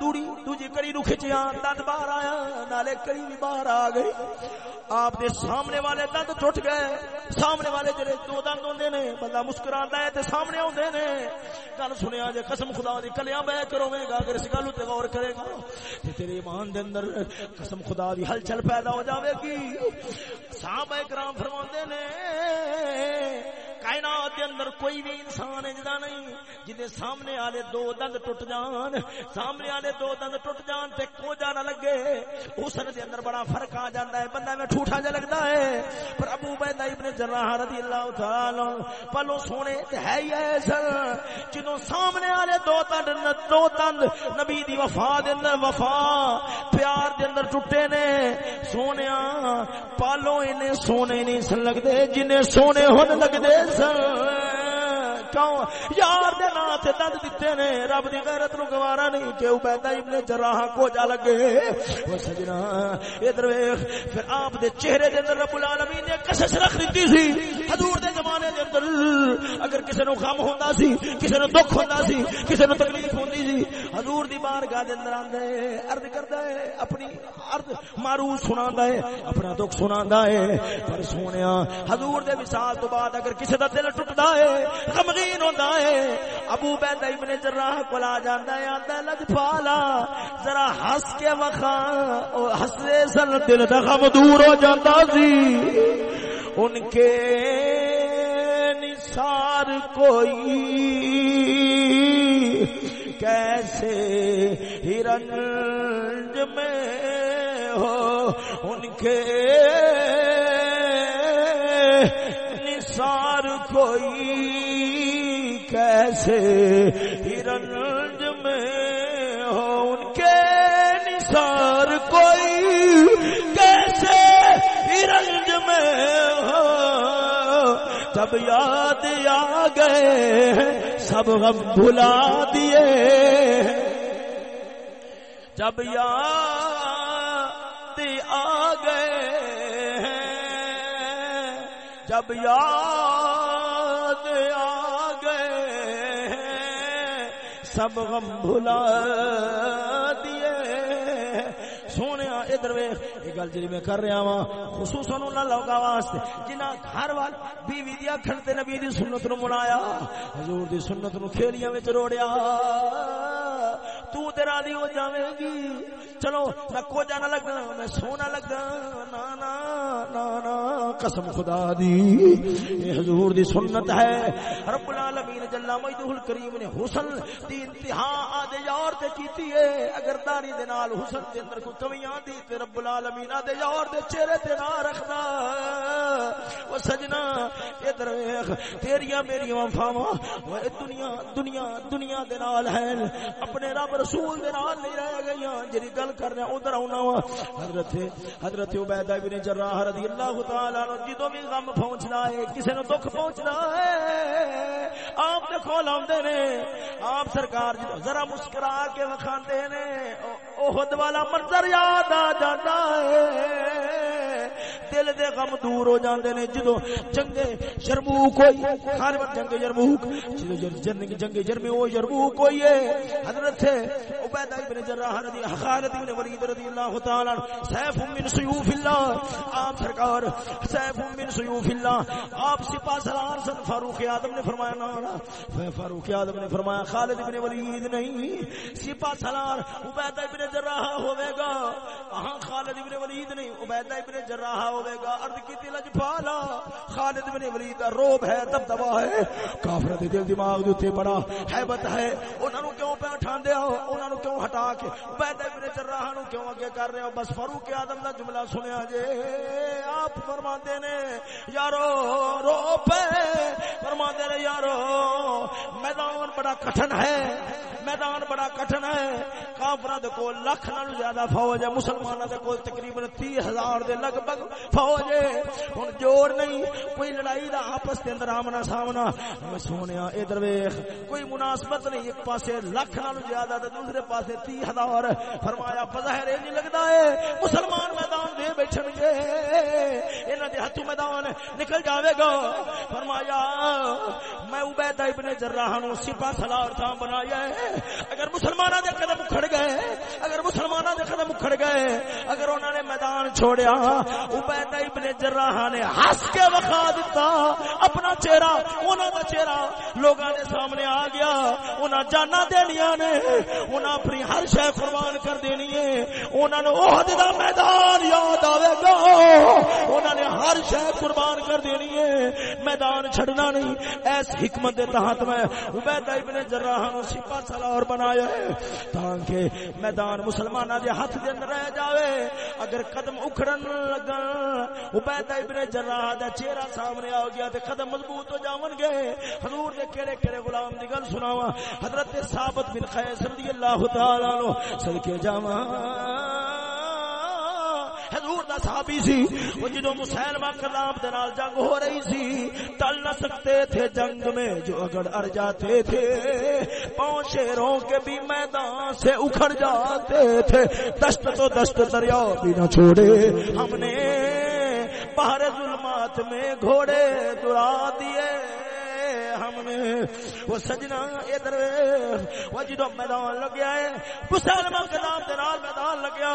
دوڑی، دوجی کڑی نو کھچیا، دند باہر آیا، نالے کڑی بھی باہر آ گئی۔ آپ دے سامنے والے دند ٹوٹ گئے۔ سامنے والے جڑے دو دند ہوندے نے، بندہ مسکراندا ہے تے سامنے ہوندے نے۔ گل سنیا جے، قسم خدا دی کلیاں بہ کرو گا اگر اس گل تے غور کرے گا، تے تیرے ایمان دے اندر قسم خدا دی ہلچل پیدا ہو جاوے گی۔ صحابہ کرام فرما فرماندے نے کائنات دے اندر کوئی بھی انسان جدا نہیں، جدے سامنے والے دو دند ٹوٹ جان، سامنے والے دو دند ٹوٹ جان تے کو جانا لگے حسن دے اندر بڑا فرق آ جاندا ہے، بندہ میں ٹھوٹا جا لگدا ہے۔ پر ابو بیدہ ابن جراح رضی اللہ تعالی پلو سونے تے ہے ہی ایسا جنوں سامنے والے دو دند دو دند نبی دی وفا دے اندر وفا، پیار دے اندر ٹوٹے نے۔ سونیا پالو انہیں سونے نہیں سن لگدے، جنہیں سونے ہون لگدے سن کیوں؟ یار دے نا تے دند دتے نے، رب دی غیرت نو گوارا نہیں کہ عبیدہ ابن جراح کو جا لگے؟ او سجنا، ادھر ویکھ، پھر آپ دے چہرے دے اندر رب العالمین نے کشش رکھ دتی سی۔ حضور دے زمانے دے اندر اگر کسے نو غم ہوندا سی، کسے نو دکھ ہوندا سی، کسے نو تکلیف ہوندی سی، حضور دی بارگاہ دے اندر آندا ہے، عرض کردا ہے، اپنی عرض معروف سناندا ہے، اپنا دکھ سناندا ہے۔ پر سونیا، حضور دے وصال تو بعد اگر کسے دا دل ٹٹدا ہے، غمگین یقین ہوتا ہے۔ ابو بید ابن جراح کو لا جانا ہے آتا لج پالا ذرا ہس کے وخا ہسے سن، دل دخم دور ہو جاتا سی۔ ان کے نثار کوئی کیسے ہرنج میں ہو؟ ان کے نثار کوئی کیسے ہرنج میں ہو ان کے نثار کوئی کیسے ہرنج میں ہو؟ تب یاد آ گئے سب غم بھلا دیے جب یاد جب یاد آ گئے، سب غم بھلا دیے۔ سونے ادھر ویخ یہ گل جی میں کر رہا وا خصوصاً لوگوں واسطے جنہ گھر وال بیوی دیا کھڑتے نبی دی سنت نو منایا، حضور دی سنت نو کھیلیاں وچ روڑیا۔ تو تیرا دی ہو جاوے گی۔ چلو، میں کو جانا لگا میں سونا لگا نا نا نا نا، قسم خدا دی۔ اے حضور دی سنت ہے۔ رب العالمین جل مجدہ الکریم نے حسن دی انتہا آدے یار تے کیتی ہے۔ اگر داری دے نال حسن دے اندر کوئی کمیاں دی تے رب العالمین آدے یار دے چہرے تے نہ رکھدا۔ او سجنا ادھر ویکھ تیریاں میری وفاواں۔ او دنیا دنیا دنیا دے نال ہیں اپنے رب رسول دے نال نہیں رہ گئیاں۔ جڑی گل کر رہے ادھر آنا وا۔ حضرت حضرت عبیدہ ابن جراح رضی اللہ تعالی عنہ جدوں بھی غم پہنچنا ہے، کسے نو دکھ پہنچنا ہے، آپ دے کول آندے نے۔ آپ سرکار جدوں ذرا مسکرا کے وکھاندے نے، احد والا منظر یاد آ جاتا ہے۔ دل دے غم دور ہو جاندے نے، جدوں جنگ یرموک ہوئی۔ ہر جنگ یرموک جدوں جنگ جنگ یرموک ہوئی ہے۔ حضرت عبیدہ ابن جراح رضی خالد ابن ولید رضی اللہ تعالی سیف من سیوف اللہ۔ آپ سرکار، سیف من سیوف اللہ۔ آپ سپاہ سالار سن فاروق اعظم نے فرمایا نا فاروق اعظم نے فرمایا، خالد ابن ولید نہیں، سپاہ سالار عبیدہ ابن جراح ہوے گا۔ ہاں خالد ابن ولید نہیں، عبیدہ ابن جراح ہوے گا۔ عرض کیتی لجپالا خالد ابن ولید دا روب ہے، دبدبا ہے۔ کافر دے دل دماغ دے اوتے بڑا ہیبت ہے۔ انہاں نو کیوں پہ اٹھاندے ہو؟ انہاں نو کیوں ہٹا کے؟ عبیدہ ابن جراح نو کیوں اگے کر رہے ہو؟ بس فاروق اعظم دا جملہ سنیا جے۔ آپ فرماندے نے، یارو، رو پے۔ فرماندے نے، یارو، میدان بڑا کٹھن ہے۔ میدان بڑا کٹھن ہے۔ کافراں دے کول لاکھ نال زیادہ فوج ہے، مسلماناں دے کول تقریباً 30000 دے لگ بھگ فوج ہے۔ ہن جوڑ نہیں، کوئی لڑائی دا آپس دے اندر آمنا سامنا۔ میں سونیا ادھر ویکھ، کوئی مناسبت نہیں، ایک پاسے لاکھ نال زیادہ تے دوسرے پاسے 30000 فرمایا بظاہر نہیں لگدا ہے، مسلمان میدان دے بیٹھن گے۔ انہاں دے ہتھوں میدان نکل جاوے گا۔ فرمایا، میں عبیدہ ابن جراح نو سپاہ سالار تھا بنایا ہے۔ اگر مسلماناں دے قدم اکھڑ گئے، اگر مسلماناں دے قدم اکھڑ گئے، اگر انہاں نے میدان چھوڑیا، عبیدہ ابن جراح نے ہنس کے وکھا دیتا اپنا چہرہ، انہاں دا چہرہ لوگاں دے سامنے آ گیا۔ انہاں جاناں دینیاں نے انہاں اپنی ہر شے قربان کر دینی ہے انہاں نے عہد دا میدان یاد آوے گا۔ انہاں نے ہر شہ قربان کر دینی ہے۔ میدان چھڑنا نہیں۔ ایس حکمت دے تحت میں عبیدہ ابن جراح نو سپاہ سالار بنایا ہے۔ تاکہ میدان مسلماناں دے ہاتھ دے اندر رہ جاوے۔ اگر قدم اکھڑن لگن عبیدہ ابن جراح دا چہرہ سامنے آ گیا تے قدم مضبوط ہو جاون گے۔ حضور دے کیڑے کیڑے غلام دی گل سناواں۔ حضرت ثابت بن قیس رضی اللہ تعالی عنہ صدقے جاواں۔ حضور دا صحابی سی، وہ جدو مسلمہ کلام دے نال جنگ ہو رہی سی ٹل نہ سکتے تھے جنگ میں جو اگر اڑ جاتے تھے۔ پاؤں شیروں کے بھی میدان سے اکھڑ جاتے تھے۔ دشت تو دشت دریا بھی نہ چھوڑے۔ ہم نے باہر ظلمات میں گھوڑے دڑا دیے۔ وہ سجنا ادھر وہ جدو میدان لگیا ہے، مسلمان کلام دے نال میدان لگیا۔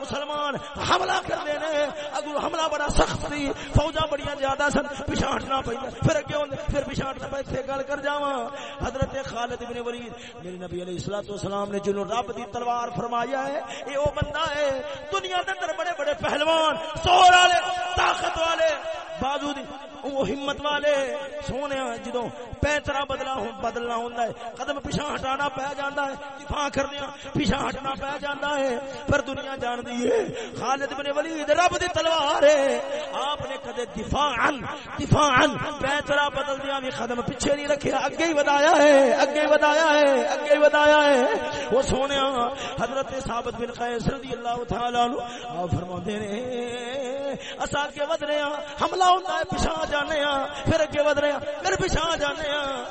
مسلمان حملہ کر دینے اگو حملہ بڑا سخت سی فوجا بڑی زیادہ سن پچھاٹنا پہ پھر اگے ہوندے پھر پچھاٹنا پہ سے گل کر جاواں۔ حضرت خالد بن ولید، میرے نبی علیہ الصلوۃ والسلام نے جنوں رب دی تلوار فرمایا ہے، اے او بندہ ہے، دنیا دے اندر بڑے بڑے پہلوان زور والے، طاقت والے۔ بازو دی، وہ ہمت والے سونے جدو پیترا بدلا بدلنا ہوتا ہے۔ قدم پیچھا ہٹانا پی جانا ہے، دفاع کرنے پیچھا ہٹنا پی جانا ہے۔ پر دنیا جاندی ہے۔ خالد بن ولید رب دی تلوار ہے۔ آپ نے کدے دفاع عن دفاع عن پیترا بدل دیا بھی قدم پیچھے نہیں رکھے۔ اگے ہی ودایا ہے، اگے ہی ودایا ہے، اگے ہی ودایا ہے۔ وہ سونے حضرت ثابت بن قیس رضی اللہ تعالی عنہ۔ فرماتے نے اسا کے ود رہے ہیں، حملہ ہوتا ہے پیچھا جانے ہاں پھر اگے ود رہے پھر پیچھا جانے ہاں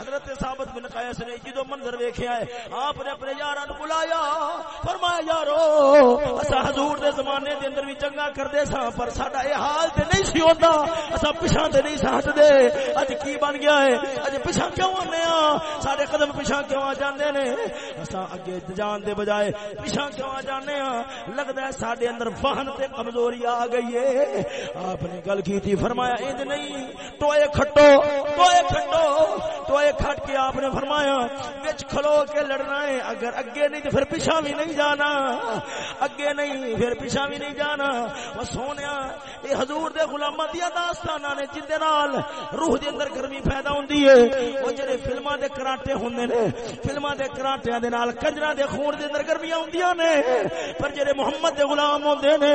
حضرت ثابت بن قیس نے جدو منظر ویکھیا ہے، آپ نے اپنے یاراں نو بلایا۔ فرمایا، یارو اسا حضور دے زمانے دے اندر بھی چنگا کردے سا پر ساڈا اے حال تے نہیں سی ہوندا۔ اسا پیچھا تے نہیں ساتھ دے اج کی بن گیا ہے؟ اج پیچھا کیوں آنے ہاں سارے قدم پیچھا کیوں آ جاندے نے؟ اسا اگے جان دے بجائے پیچھا کیوں آ جانے ہاں لگدا ہے ساڈے اندر فہن تے کمزوری آ گئی ہے۔ آپ نے گل کی تھی، فرمایا، انج نہیں ٹوئے کھٹو ٹوئے کھٹو ٹوئے کھٹ کے آپ نے فرمایا، وچ کھلو کے لڑنا ہے، اگر اگے نہیں تو پھر پیچھا بھی نہیں جانا، اگے نہیں پھر پیچھا بھی نہیں جانا. وہ سونیا، اے حضور دے غلاماں دی داستاناں نے جن دے نال روح دے اندر گرمی پیدا ہوندی ہے او جڑے فلماں دے کراٹے ہوندے نے، فلماں دے کرانٹیاں دے نال کنجراں دے خون دے اندر گرمیاں ہوندیاں نے، پر جڑے محمد دے غلام ہوندے نے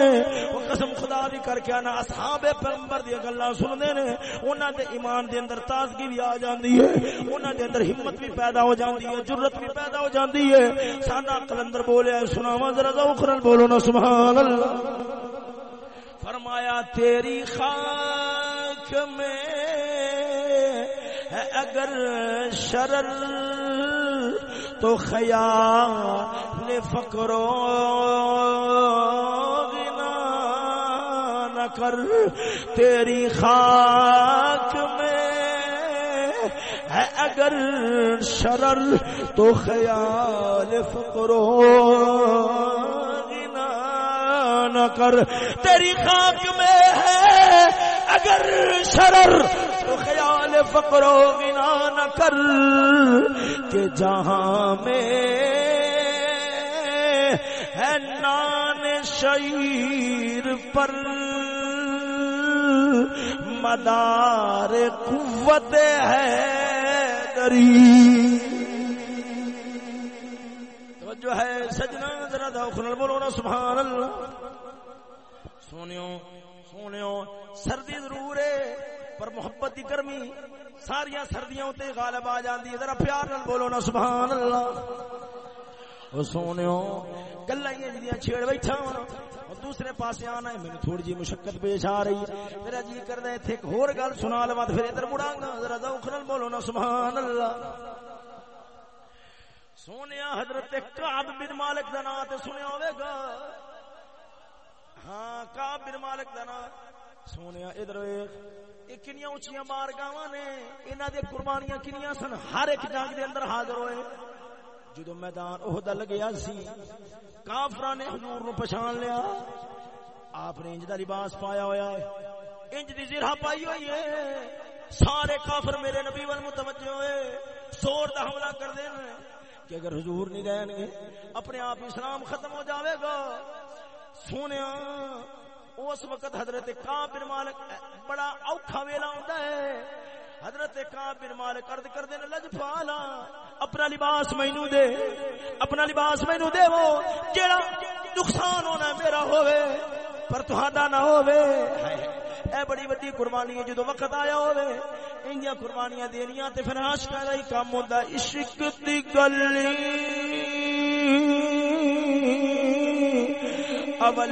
او قسم خدا دی کر کے انا اصحاب پیغمبر پیغمبر دی گلاں سندے نے، انہاں دے ایمان دے اندر تازگی بھی آ جاندی ہے، انہاں دے اندر ہمت بھی پیدا ہو جاندی ہے جرت بھی پیدا ہو جاندی ہے۔ سانا کلندر بولیا سناواں ذرا ذوق بولو نا، سبحان اللہ۔ فرمایا، تیری خاک میں ہے اگر شرر، تو خیال فکرو گنا۔ نہ کر، تیری خاک میں ہے اگر شرر تو خیال فکرو نہ کر، تیری خاک میں ہے اگر شرر تو خیال فکرو گنا نہ کر کہ جہاں میں ہے نان شعیر پر مدار قوت ہے دری جو ہے سجنا، ذرا داخل بولو نا، سبحان اللہ۔ سونیو سونیو سردی ضرور ہے، پر محبت کی گرمی ساری سردیاں تے غالب آ جاندی ہے۔ ذرا پیار نال بولو نا، سبحان اللہ۔ او سونیو گلاں جڑیاں چھیڑ بیٹھا ہوں۔ دوسرے پاس آنا ہے، میری تھوڑی جی مشقت پیش آ رہی ہے۔ میرا جی کردا ہے ایک ہور گل سنا لواں پھر ادھر مڑاں گا ذرا ذوق نال بولو نا سبحان اللہ سونے حضرت کعب بن مالک دا نام تے سنیا ہوے گا۔ ہاں کعب بن مالک دا نام سونے ادھر یہ کنیاں اونچیاں بارگاواں نے، انہاں دے قربانیاں کنیاں سن، ہر ایک جنگ دے اندر حاضر ہوئے۔ جدو میدان عہد لگیا سی، کافراں نے حضور نو پہچان لیا۔ آپ نے انج دا لباس پایا ہویا ہے۔ انج دی زرہ پائی ہوئی ہے۔ سارے کافر میرے نبی ول متوجہ ہوئے۔ زور دا حملہ کر دینا کہ اگر حضور نہیں رہن گے، اپنے آپ اسلام ختم ہو جاوے گا۔ سونے اس وقت حضرت کعب بن مالک، بڑا اوکھا ویلا ہوندا ہے۔ حضرت کعب بن مالک عرض کردے نے لجپالا اپنا لباس مینوں دے، اپنا لباس مینوں دے وہ، جیڑا نقصان ہونا میرا ہوے پر تہاڈا نہ ہوے اے بڑی وڈی قربانی ہے جدو وقت آیا ہوے انجا قربانیاں دینیاں تے پھر عاشقاں دا ہی کام ہوندا عشق دی گلی۔ اول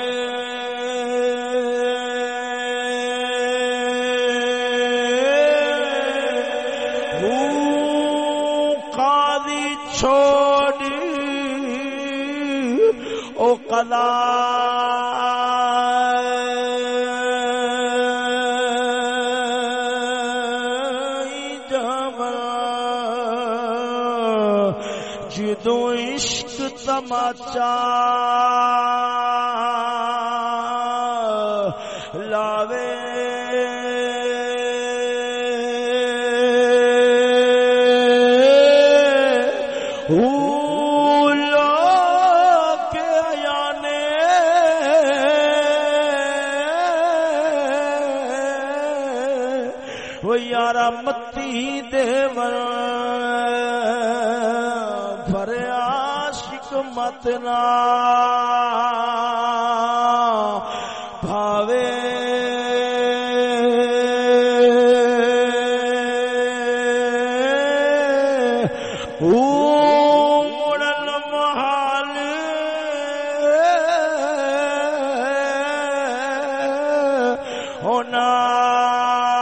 ہونا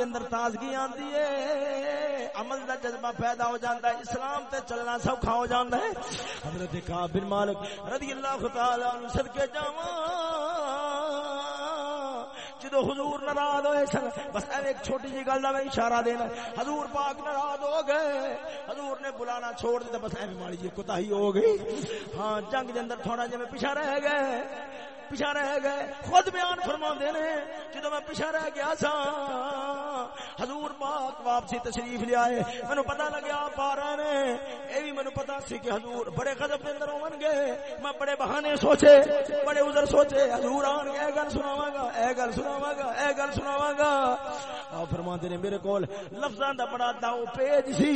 دے اندر تازگی آندی ہے۔ عمل دا جذبہ پیدا ہو جاندا ہے، اسلام تے چلنا سوکھا ہو جاندا ہے۔ حضرت کعب بن مالک رضی اللہ تعالی عنہ صدقے جاواں۔ جدو حضور ناراض ہوئے سن، بس ایک چھوٹی جی گل کا میں اشارہ دینا۔ حضور پاک ناراض ہو گئے۔ حضور نے بلانا چھوڑ دیا بس ایویں ماڑی جی کوتا ہو گئی۔ ہاں جنگ دے اندر تھوڑا جی میں پیچھا رہ گئے۔ پیچھا رہ گئے۔ خود بیان فرما دے جدو میں پیچھا رہ گیا سا حضور پاک واپسی تشریف لیا ہے مینو پتا لگیا پا رہے نے بھی مینو پتا سی کہ حضور بڑے قدم کے اندر ہون گے۔ میں بڑے بہانے سوچے، بڑے ادھر سوچے۔ حضور آن گے، اے گل سناواں گا، اے گل سناواں گا، اے گل سناواں گا۔ آپ فرما دے میرے کول لفظاں دا بڑا داؤ پیج سی۔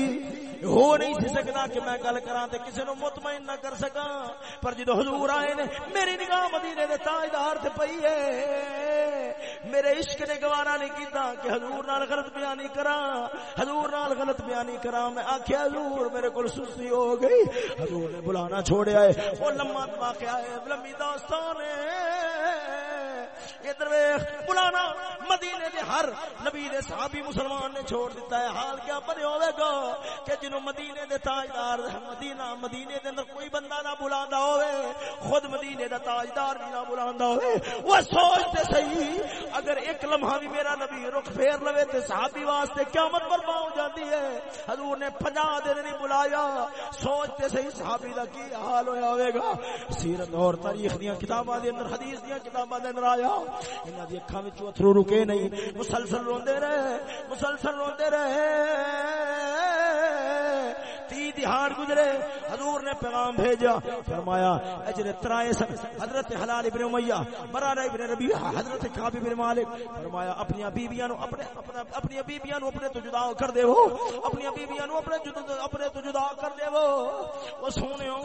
ہو نہیں سی سکتا کہ میں گل کراں تے کسے نو مطمئن نہ کر سکاں۔ پر جدو حضور آئے نے، میری نگاہ مدینے دے تاجدار تے پئی ہے۔ میرے عشق نے گوارا نہیں کیتا کہ حضور نال غلط بیانی کرا حضور نال غلط بیانی کرا میں آخیا حضور میرے کو سستی ہو گئی۔ حضور نے بلانا چھوڑیا ہے۔ وہ لمبا واقعہ ہے۔ لمبی داستان ہے۔ ادھر بلانا مدینے دے ہر نبی دے صحابی مسلمان نے چھوڑ دیتا ہے۔ حال کیا بنے ہوئے گا کہ جنہوں مدینے دے تاجدار مدینہ، مدینے دے اندر کوئی بندہ نہ بلاندا ہوئے، خود مدینے دا تاجدار بھی نہ بلاندا ہوئے۔ وہ سوچتے صحیح، اگر ایک لمحہ بھی میرا نبی رخ پھیر لوے تے صحابی واسطے قیامت برپا ہو جاتی ہے، حضور نے 50 دن نہیں بلایا۔ سوچتے صحیح، صحابی دا کی حال ہویا ہوئے گا؟ سیرت اور تاریخ دیاں کتاباں دے اندر، حدیث دیاں کتاباں دے اندر آیا انہاں دی اکھاں وچوں اتھرو رکے نہیں مسلسل روندے رہے مسلسل روندے رہے تی دہاڑ گزرے حضور نے پیغام بھیجا فرمایا اجر ترائے سن حضرت حلال ابن امیہ مرارہ ابن ربیہ حضرت کعب ابن مالک فرمایا اپنی بیویاں نو اپنے اپنی بیویاں نو اپنے تو جدا کر دے وہ اپنی بیویاں نو اپنے جدا اپنے تو جدا کر دے وہ او سونےو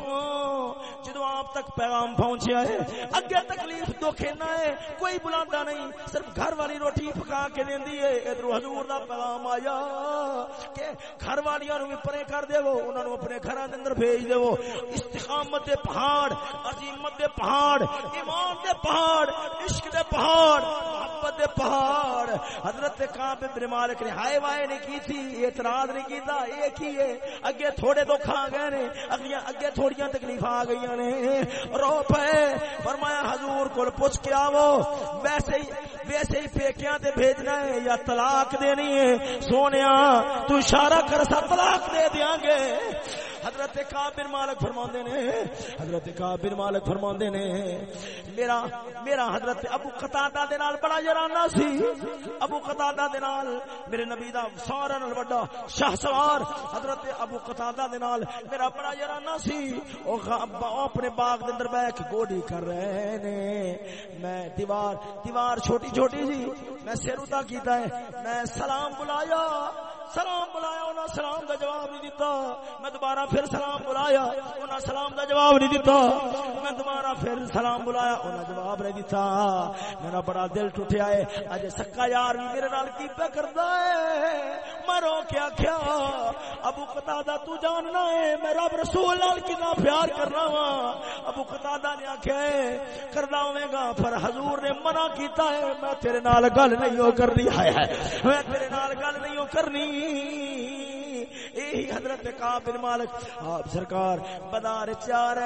جدوں آپ تک پیغام پہنچیا ہے اگے تکلیف دکھ نہ ہے کوئی بلاندا نہیں، صرف گھر والی روٹی پکا کے دیندی ہے۔ ادھر حضور دا پیغام آیا کہ گھر والیاں نو بھی پرے کر دے وہ انہاں نو اپنے گھراں دے اندر بھیج دے وہ استقامت دے پہاڑ عظمت دے پہاڑ، ایمان دے پہاڑ، عشق دے پہاڑ، محبت دے پہاڑ۔ حضرت کعب بن مالک نے ہائے وائے نہیں کی تھی اعتراض نہیں کیتا اے کی ہے؟ اگے تھوڑے دکھ آ گئے نے، اگے اگے تھوڑیاں تکلیف آ گئیاں نے۔ رو پے، فرمایا حضور کول پوچھ کے آو ویسے ہی ویسے ہی پیکیاں تے بھیجنا ہے یا طلاق دینی ہے؟ سونیا، تو اشارہ کر سا، طلاق دے دیاں گے۔ حضرت کابر مالک فرماندے نے، حضرت کابر مالک فرماندے نے، میرا میرا حضرت ابو قتادہ دے نال بڑا یارانہ سی۔ ابو قتادہ دے نال میرے نبی دا سارا نال بڑا شاہ سوار حضرت ابو قتادہ دے نال میرا بڑا یارانہ سی۔ او اپنے باغ دے اندر بیٹھ کے گوڈی کر رہے نے۔ میں دیوار دیوار چھوٹی چھوٹی سی، میں سر ادا کیتا ہے، میں سلام بلایا۔ سلام بلایا، انہاں سلام دا جواب نہیں دیتا میں دوبارہ پھر سلام بلایا، انہاں سلام دا جواب نہیں دیتا میں دوبارہ پھر سلام بلایا، انہاں جواب نہیں دیتا میرا بڑا دل ٹوٹیا ہے۔ اج سکا یار بھی میرے نال کی پہ کردا ہے۔ میں رو کے آکھیا، ابو قتادہ تو جاننا ہے، میں رب رسول نال کتنا پیار کرنا وا۔ ابو قتادہ نے آکھیا کردا ہوے گا، پر حضور نے منع کیتا ہے۔ میں تیرے نال گل نہیں ہو کرنی ہے میں تیرے نال گل نہیں ہو کرنی۔ یہی حضرت کا بن مالک آپ سرکار بدار چار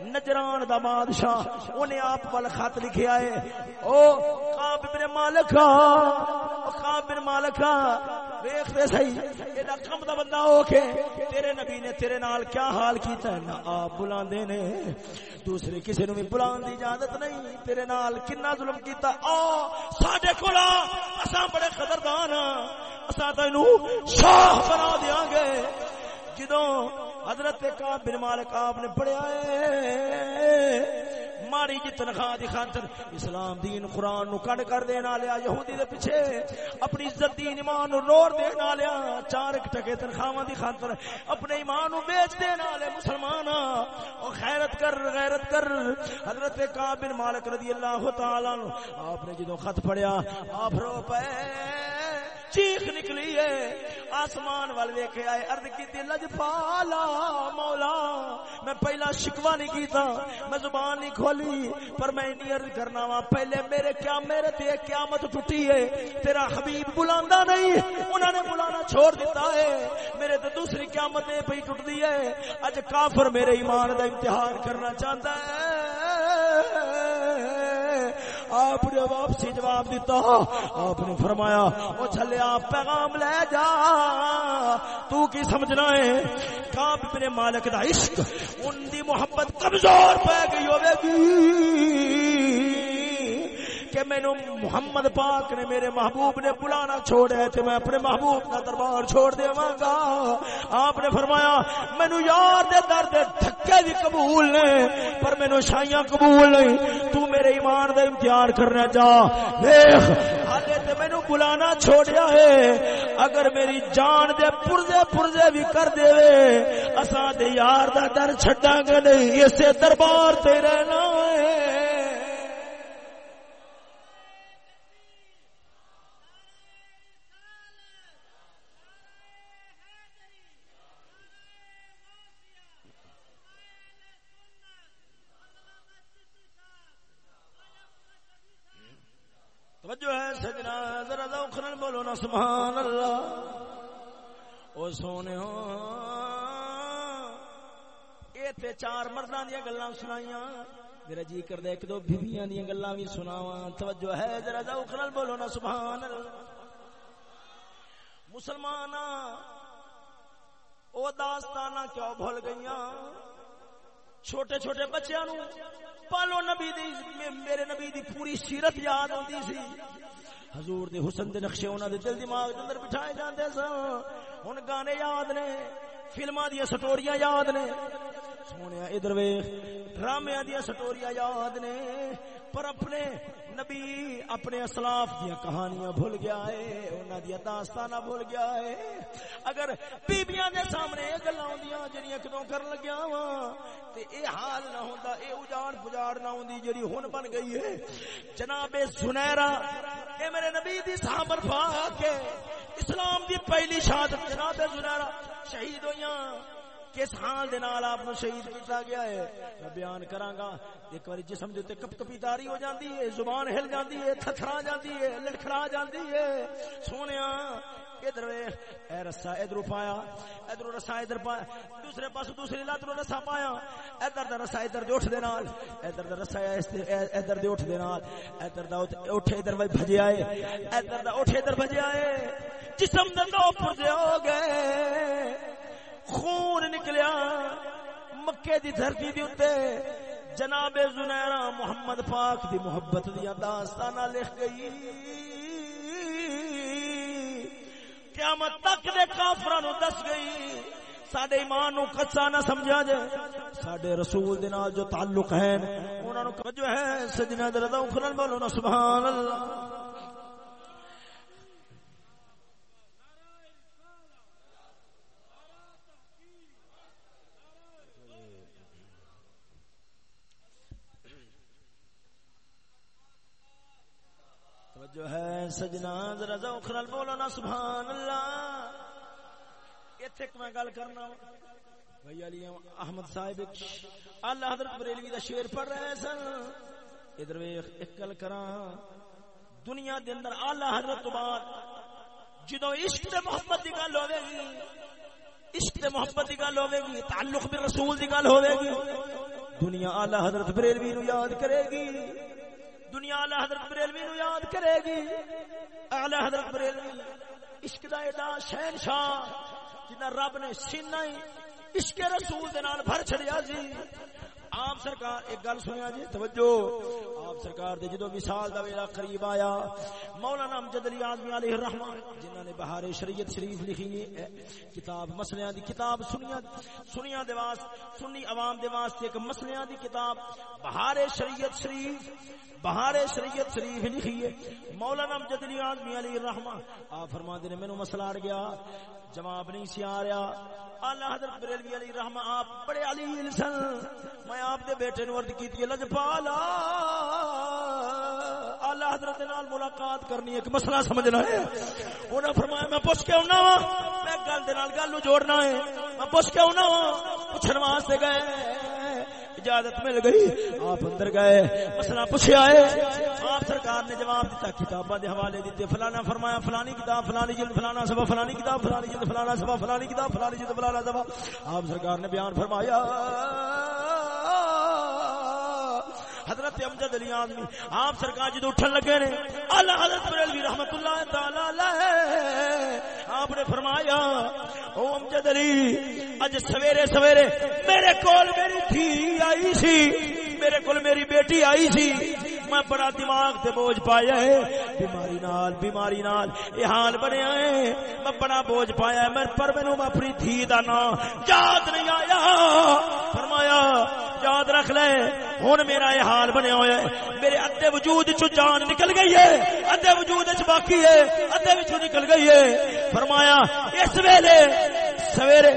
نجران دا بادشاہ انہیں آپ وال خط لکھیا ہے او کعب بن مالک کعب بن مالک ویکھ دے صحیح ایڈا کم دا بندہ ہو کے تیرے نبی نے تیرے نال کیا حال کیتا ہے؟ نہ آپ بلاندے نے، دوسرے کسی نو بھی بلان دی اجازت نہیں۔ تیرے نال کنا ظلم کیتا۔ آ، ساڈے کولا اساں بڑے قدردان ہاں۔ اساں تینو شاہ بنا دیاں گے۔ جدوں حضرت کا بن مالک آپ نے پڑھیا ہے ماری جی تنخواہ دی خاطر اسلام دین قرآن نو کڈ کر دینا لیا یہودی دے پیچھے، اپنی عزت دین ایمان نو روڑ دینا لیا چار ایک ٹکے تنخواہ دی خاطر اپنے ایمان نو بیچ دینا لے مسلمان او خیرت کر، غیرت کر۔ حضرت کعب بن مالک رضی اللہ تعالی عنہ، آپ نے جدوں خط پڑھیا، آپ رو پے، چیخ نکلی ہے۔ آسمان وال ویکھے آئے ارد کی لج پالا مولا، میں پہلا شکوا نہیں کیتا، میں زبان نہیں کھولی۔ پر میں نہیں عرض کرنا وا، پہلے میرے کیا، میرے تے قیامت ٹوٹی ہے، تیرا حبیب بلاندا نہیں انہوں نے بلانا چھوڑ دیتا ہے، میرے تے دوسری قیامت پہ ٹوٹ دی ہے، اج کافر میرے ایمان دا امتحان کرنا چاہتا ہے۔ آپ نے واپسی جواب دیتا ہاں، آپ نے فرمایا وہ آپ پیغام لے جا۔ تو کی سمجھنا ہے؟ کاپ میرے مالک دا عشق، ان دی محبت کمزور پہ گئی ہوے گی۔ کہ مینو محمد پاک نے میرے محبوب نے بلانا چھوڑا ہے میں اپنے محبوب کا دربار چھوڑ دے گا۔ آپ نے فرمایا مینو یار دے درد تھکے بھی قبول نے، پر مینو شائیاں قبول نہیں۔ تو میرے ایمان دے امتحان کرنا جا۔ دیکھ تے مینو بلانا چھوڑیا ہے۔ اگر میری جان دے پرزے پرزے بھی کر دے اساں دے یار دا در چھڈاں گے نہیں، اسے دربار تے رہنا ہے۔ سبحان اللہ۔ او سونے اے تے چار مرداں دی گلاں سنائیاں۔ میرا جی کردا ایک دو بیویاں دی گلاں وی سناواں۔ توجہ ہے، ذرا ذوق نال بولو نا، سبحان اللہ۔ مسلماناں، او داستاناں کیوں بھول گئیاں؟ چھوٹے چھوٹے بچیاں نو پالو نبی دی میرے نبی دی پوری سیرت یاد ہوندی سی۔ حضور دے حسن دے نقشے انہاں دے دل دماغ دے اندر بٹھائے جاندے سن۔ ہن گانے یاد نے، فلماں دی سٹوریاں یاد نے۔ سونیا ادھر ویکھ، ڈرامے دی سٹوریاں یاد نے۔ پر اپنے نبی اپنے اسلاف دیا کہانیاں بھول گیا ہے، انہاں دیا داستاناں بھول گیا ہے۔ اگر بیبییاں دے سامنے اے گلاں ہوندیاں جڑیاں کدوں کرن لگیا وا تے اے حال نہ ہوندا، اے اجاڑ پجاڑ نہ ہوندی جڑی ہن بن گئی ہے۔ جناب سنیرا اے میرے نبی دی صحابہ پاک کے اسلام دی پہلی شہادت جناب سنیرا شہید ہویاں کس حال دے نال آپ شہید کیتا گیا ہے؟ میں بیان کراں گا ایک بار جسم دے تے کپ کپی تاری ہو جاندی ہے، زبان ہل جاندی ہے، تھتھرا جاندی ہے، لڑکھڑا جاندی ہے۔ سونیا، ادھر اے رسا ادھر پایا ادھر رسا ادھر پایا، دوسرے پاس دوسری لات نو رسا پایا۔ ادھر دا رسا ادھر دے اٹھ دے نال، ادھر دا رسا ادھر دے اٹھ دے نال، ادھر دا اٹھ ادھر وے بھجیا ہے، ادھر دا اٹھ ادھر بھجیا ہے۔ جسم دے اوپر دے ہو گئے۔ خون نکلیا مکے دی دھرتی دی اتے جناب زنیرہ محمد پاک دی محبت دیا داستانہ لکھ گئی۔ قیامت تک دے کافرانو دس گئی۔ ساڈے ایمان نو کچا نہ سمجھا جائے۔ ساڈے رسول دے نال جو تعلق ہے انہاں نو جو ہے سجنا دردا اخرن بولو نا سبحان اللہ۔ جو ہے سجنا، ذرا ذوق نال بولو نا سبحان اللہ ایتھے میں گل کرنا۔ بھائی علی احمد صاحب اللہ حضرت بریلوی دا شعر پڑھ رہے سن۔ ادھر ویکھ، ایک گل کراں۔ دنیا دے اندر اعلی حضرت تو بعد جدوں عشق تے محبت دی گل ہوے گی، عشق تے محبت دی گل ہوے گی، تعلق بے رسول دی گل ہوے گی، دنیا اعلی حضرت بریلوی نو یاد کرے گی۔ دنیا اعلی حضرت بریلوی نو یاد کرے گی۔ اعلی حضرت بریلوی عشق دا ایڈا شہنشاہ جنہ رب نے سینہ ہی عشق رسول دے نال بھر چھڑیا جی آپ سرکار، ایک گل سنیا جی توجہ۔ آپ سرکار دے جدو وصال دا ویلا قریب آیا، مولانا امجد علی اعظمی علیہ الرحمن، جنہاں نے بہار شریعت شریف لکھی ہے کتاب مسلیاں دی کتاب سنیا سنیا دے واسطے سنی عوام دے واسطے ایک مسلیاں دی کتاب بہار شریعت شریف، بہار شریعت شریف لکھی ہے۔ مولانا امجد علی اعظمی علیہ الرحمن، آپ فرماندے نے، مینوں مسئلہ اڑ گیا۔ جواب نہیں سی آ رہا۔ اللہ حضرت بریلوی علی رحمہ آپ بڑے علی انسان میں آپ دے بیٹے نو عرض کیتی لجپالا اللہ حضرت نال ملاقات کرنی ایک مسئلہ سمجھنا ہے۔ انہاں فرمایا، میں پوچھ کے ہونا وا۔ میں گل دے نال گل نو جوڑنا ہے۔ میں پوچھ کے ہونا وا، پوچھن واسطے گئے۔ اجازت مل گئی۔ آپ اندر گئے، مسئلہ پوچھا ہے آپ سرکار نے جواب دیتا، کتاباں دے حوالے دیتے، فلانا فرمایا، فلانی کتاب، فلانی جلد، فلانا سبا فلانی کتاب، فلانی جلد، فلانا سبا فلانی کتاب، فلانی جلد، فلانا سبا آپ سرکار نے بیان فرمایا، حضرت امجد علی آدمی آپ سرکار جدو اٹھن لگے نے، اللہ حضرت بریلوی رحمت اللہ تعالی علیہ آپ نے فرمایا، او امجد علی، اج سویرے سویرے میرے کول میری تھی آئی سی، میرے کول میری بیٹی آئی سی۔ میں بڑا دماغ تے بوجھ پایا ہے، بیماری نال بیماری نال یہ حال بنیا ہے۔ میں بڑا بوجھ پایا ہے، میں پر مینوں اپنی دھی دا نام یاد نہیں آیا۔ فرمایا یاد رکھ لے۔ ہن میرا یہ حال بنیا ہوا ہے۔ میرے ادھے وجود چ جان نکل گئی ہے۔ ادھے وجود چ باقی ہے۔ ادھے وچ نکل گئی ہے۔ فرمایا، اس ویلے سویرے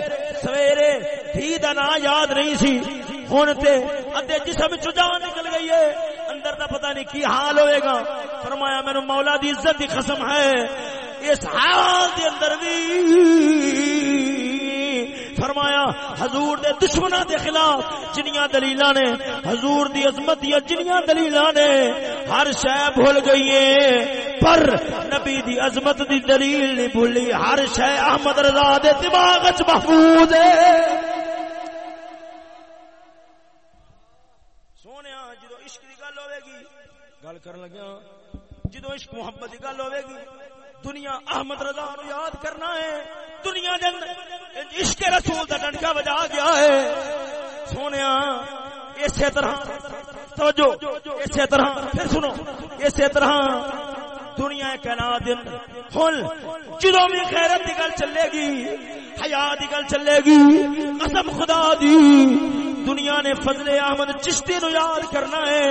سویرے دھی دا نام یاد نہیں سی۔ ہوں تے ادھے جسم چ جان نکل گئی ہے۔ اندر دا پتہ نہیں کی حال ہوئے گا۔ فرمایا میرے مولا دی عزت دی قسم ہے۔ اس حال دے اندر بھی فرمایا، حضور دے دشمنوں دے خلاف جنیاں دلیلاں نے، حضور دی عظمت دی جنیاں دلیلاں نے، ہر شے بھول گئی ہے پر نبی دی عظمت دی دلیل نہیں بھولی، ہر شے احمد رضا دے دماغ وچ محفوظ ہے۔ گل کر لگیا جدو عشق محبت کی گل ہوے گی دنیا احمد رضا نو یاد کرنا ہے۔ دنیا دن عشق رسول دا ڈنکا بجا گیا ہے۔ سونے اسی طرح، توجہ، اسی طرح، پھر سنو، اسی طرح۔ دنیا کہنا دن۔ ہن جدوں بھی خیرت دی گل چلے گی، حیا دی گل چلے گی، قسم خدا دی۔ دنیا نے فضل احمد چشتی نو یاد کرنا ہے۔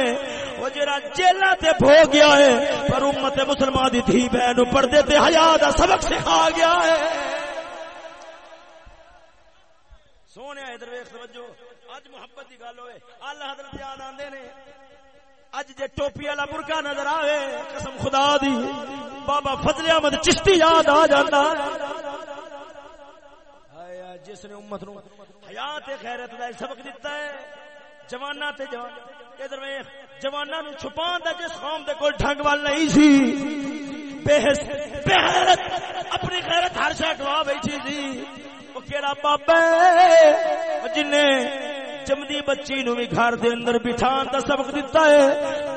وہ جڑا جیلا تے بھو گیا ہے، پر امت مسلمان دی تھی بہن پردے تے حیا دا سبق سکھا گیا ہے۔ سونے، ادھر ویکھ، توجہ۔ اج محبت دی گل ہوئے۔ اللہ حضرت یاد آندے نے۔ اج جے ٹوپی والا برقع نظر آوے، قسم خدا دی، بابا فضل احمد چشتی یاد آ جاتا جس نے امت نو حیات غیرت دا سبق دیتا ہے جوانا تے جوان، ادھر ویکھ جوانا نو چھپان دا جس قوم دے کول ڈھنگ وال نہیں سی بے حس بے غیرت اپنی غیرت ہر شے گوا بیٹھی سی او کیڑا بابا جن نے جمدی بچی نو بھی گھر دے اندر بٹھان دا سبق دیتا ہے۔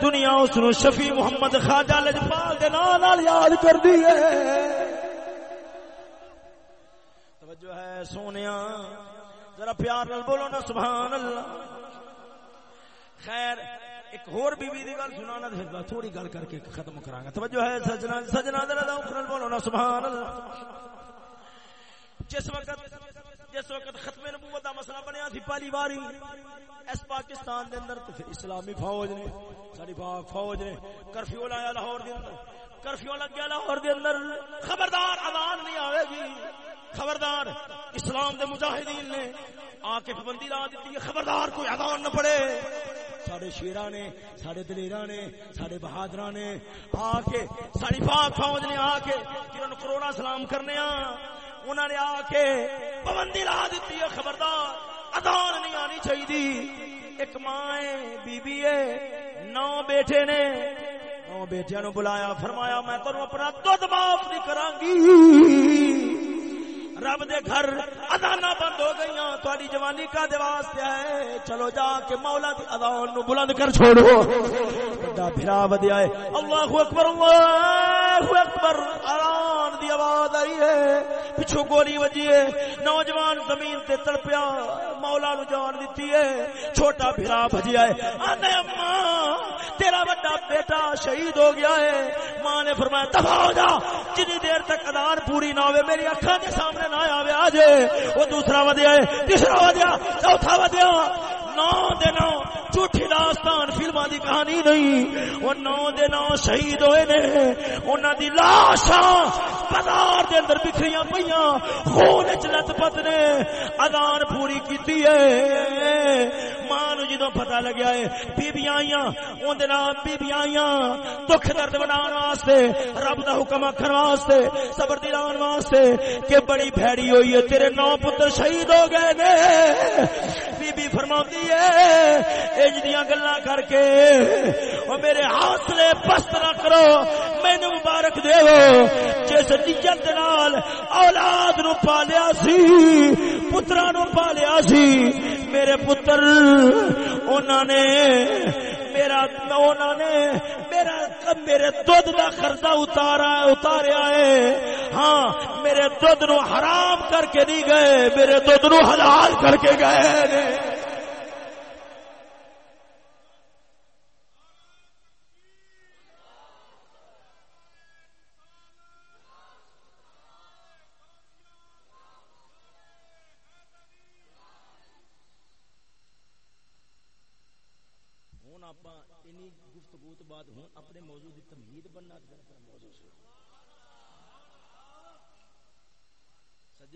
دنیا اس نو شفیع محمد خواجہ لجپال دے نام نال یاد کر دی ہے۔ توجہ ہے سونیا، ذرا پیار نال بولو نا، سبحان اللہ۔ خیر، ایک اور بی بی دی گل سنانا تے تھوڑی گل کر کے ختم کراں گا۔ توجہ ہے سجنا سجنا ذرا ذوق نال بولو نا، سبحان اللہ۔ جس وقت جس وقت ختم نبوت دا مسئلہ بنیا تھی پہلی باری اس پاکستان دے اندر تو پھر اسلامی فوج نے ساری پاک فوج نے کرفیو لایا لاہور دے اندر۔ کرفیو لگ گیا لاہور دے اندر، خبردار اذان نہیں آوے گی۔ خبردار اسلام دے مجاہدین نے آ کے پابندی لا دیتی ہے، خبردار کوئی اذان نہ پڑے۔ سارے شیرا نے سارے دلیرا نے سارے بہادر نے آ کے ساری پاک فوج نے آ کے جنہوں کروڑا سلام کرنے انہوں نے آ کے پابندی لا دیتی ہے خبردار ادان نہیں آنی چاہیے ایک ماں بی بی ہے، نو بیٹے نے۔ نو بیٹیا نو بلایا، فرمایا، میں تمہیں اپنا دھد معاف نہیں کرا گی۔ رب دے گھر ادانا بند ہو گئی تاری جوانی کا دے واسطے ہے؟ چلو جا کے مولا دی ادان نو بلند کر چھوڑو۔ بڑا بھرا ودیا ہے۔ اللہ اکبر اللہ اکبر ادان دی آواز آئی ہے۔ پچھو گولی وجی ہے۔ نوجوان زمین تے تڑپیا، مولا نو جان دیتی ہے۔ چھوٹا بھرا بھجیا ہے۔ آنے اماں، تیرا بڑا بیٹا شہید ہو گیا ہے۔ ماں نے فرمایا، دفاع ہو جا۔ جنی دیر تک ادان پوری نہ ہوئے، میری اکھاں کے سامنے نہ ویا جے۔ وہ دوسرا ودیا ہے، تیسرا ودیا، چوتھا ودیا۔ نو دے نو جھوٹھی داستان فلما دی کہانی نہیں۔ وہ نو دے نو شہید ہوئے نے۔ انہاں دی لاشاں بازار دے اندر بکھریاں پیاں خون وچ لت پت نے۔ اذان پوری کیتی ہے۔ ماں نو جدوں پتہ لگیا ہے بیبییاں آئیاں، اون دے نال بیبییاں آئیاں، دکھ درد بنان واسطے، رب دا حکم اکھن واسطے، صبر دلان واسطے کہ بڑی بھیڑی ہوئی ہے، تیرے نو پتر شہید ہو گئے نے۔ بی بی فرماتی ہے اج دیاں گلاں کر کے، او میرے حوصلے پست نہ کرو، مینوں مبارک دیو۔ جس نیت نال اولاد نو پالیا سی، پتراں نو پالیا سی، میرے پتر انہوں نے میرا انہوں نے میرا میرے دودھ کا خرچہ اتارا اتاریا ہے۔ ہاں میرے دودھ نو حرام کر کے نہیں گئے، میرے دودھ نو حلال کر کے گئے۔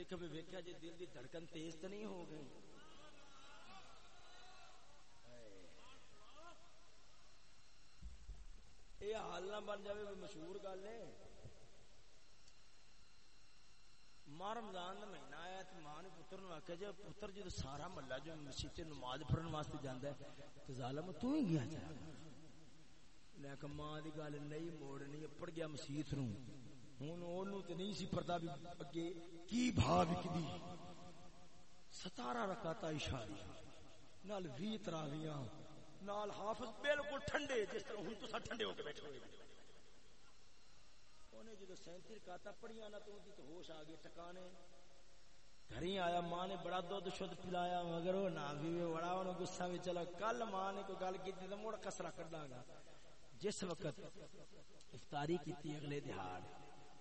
کبھی ویکیا جی دل کی دھڑکن تیز تو نہیں ہو گئی یہ حال نہ بن جائے مشہور گل ہے ماں رمضان کا مہینہ آیا تو ماں نے پتر نو آخیا جی پتر جی سارا محلہ جو مسیح نماز پڑھنے واسطے جانا ہے تو ظالم تو ہی گیا جا میں کہ ماں کی گل نہیں موڑنی پڑ گیا مسیت نو ہوں اونوں تے نہیں سی پردہ بھی اگے کی بھا وکدی ستارہ رکعتا اشاری نال 20 تراویاں نال حافظ بالکل ٹھنڈے جس طرح ہن تسا ٹھنڈے ہو کے بیٹھے ہوئے اونے جدو 37 رکعتا پڑھیاں نا تو دی تو ہوش آ گئے ٹکانے گھر آیا ماں نے بڑا دودھ شد پلایا مگر وہ نہ بھی بڑا انہوں گسا بھی چلا کل ماں نے کوئی گل کی تو مڑ کسرا کڈا گا جس وقت افطاری کی اگلے دہاڑ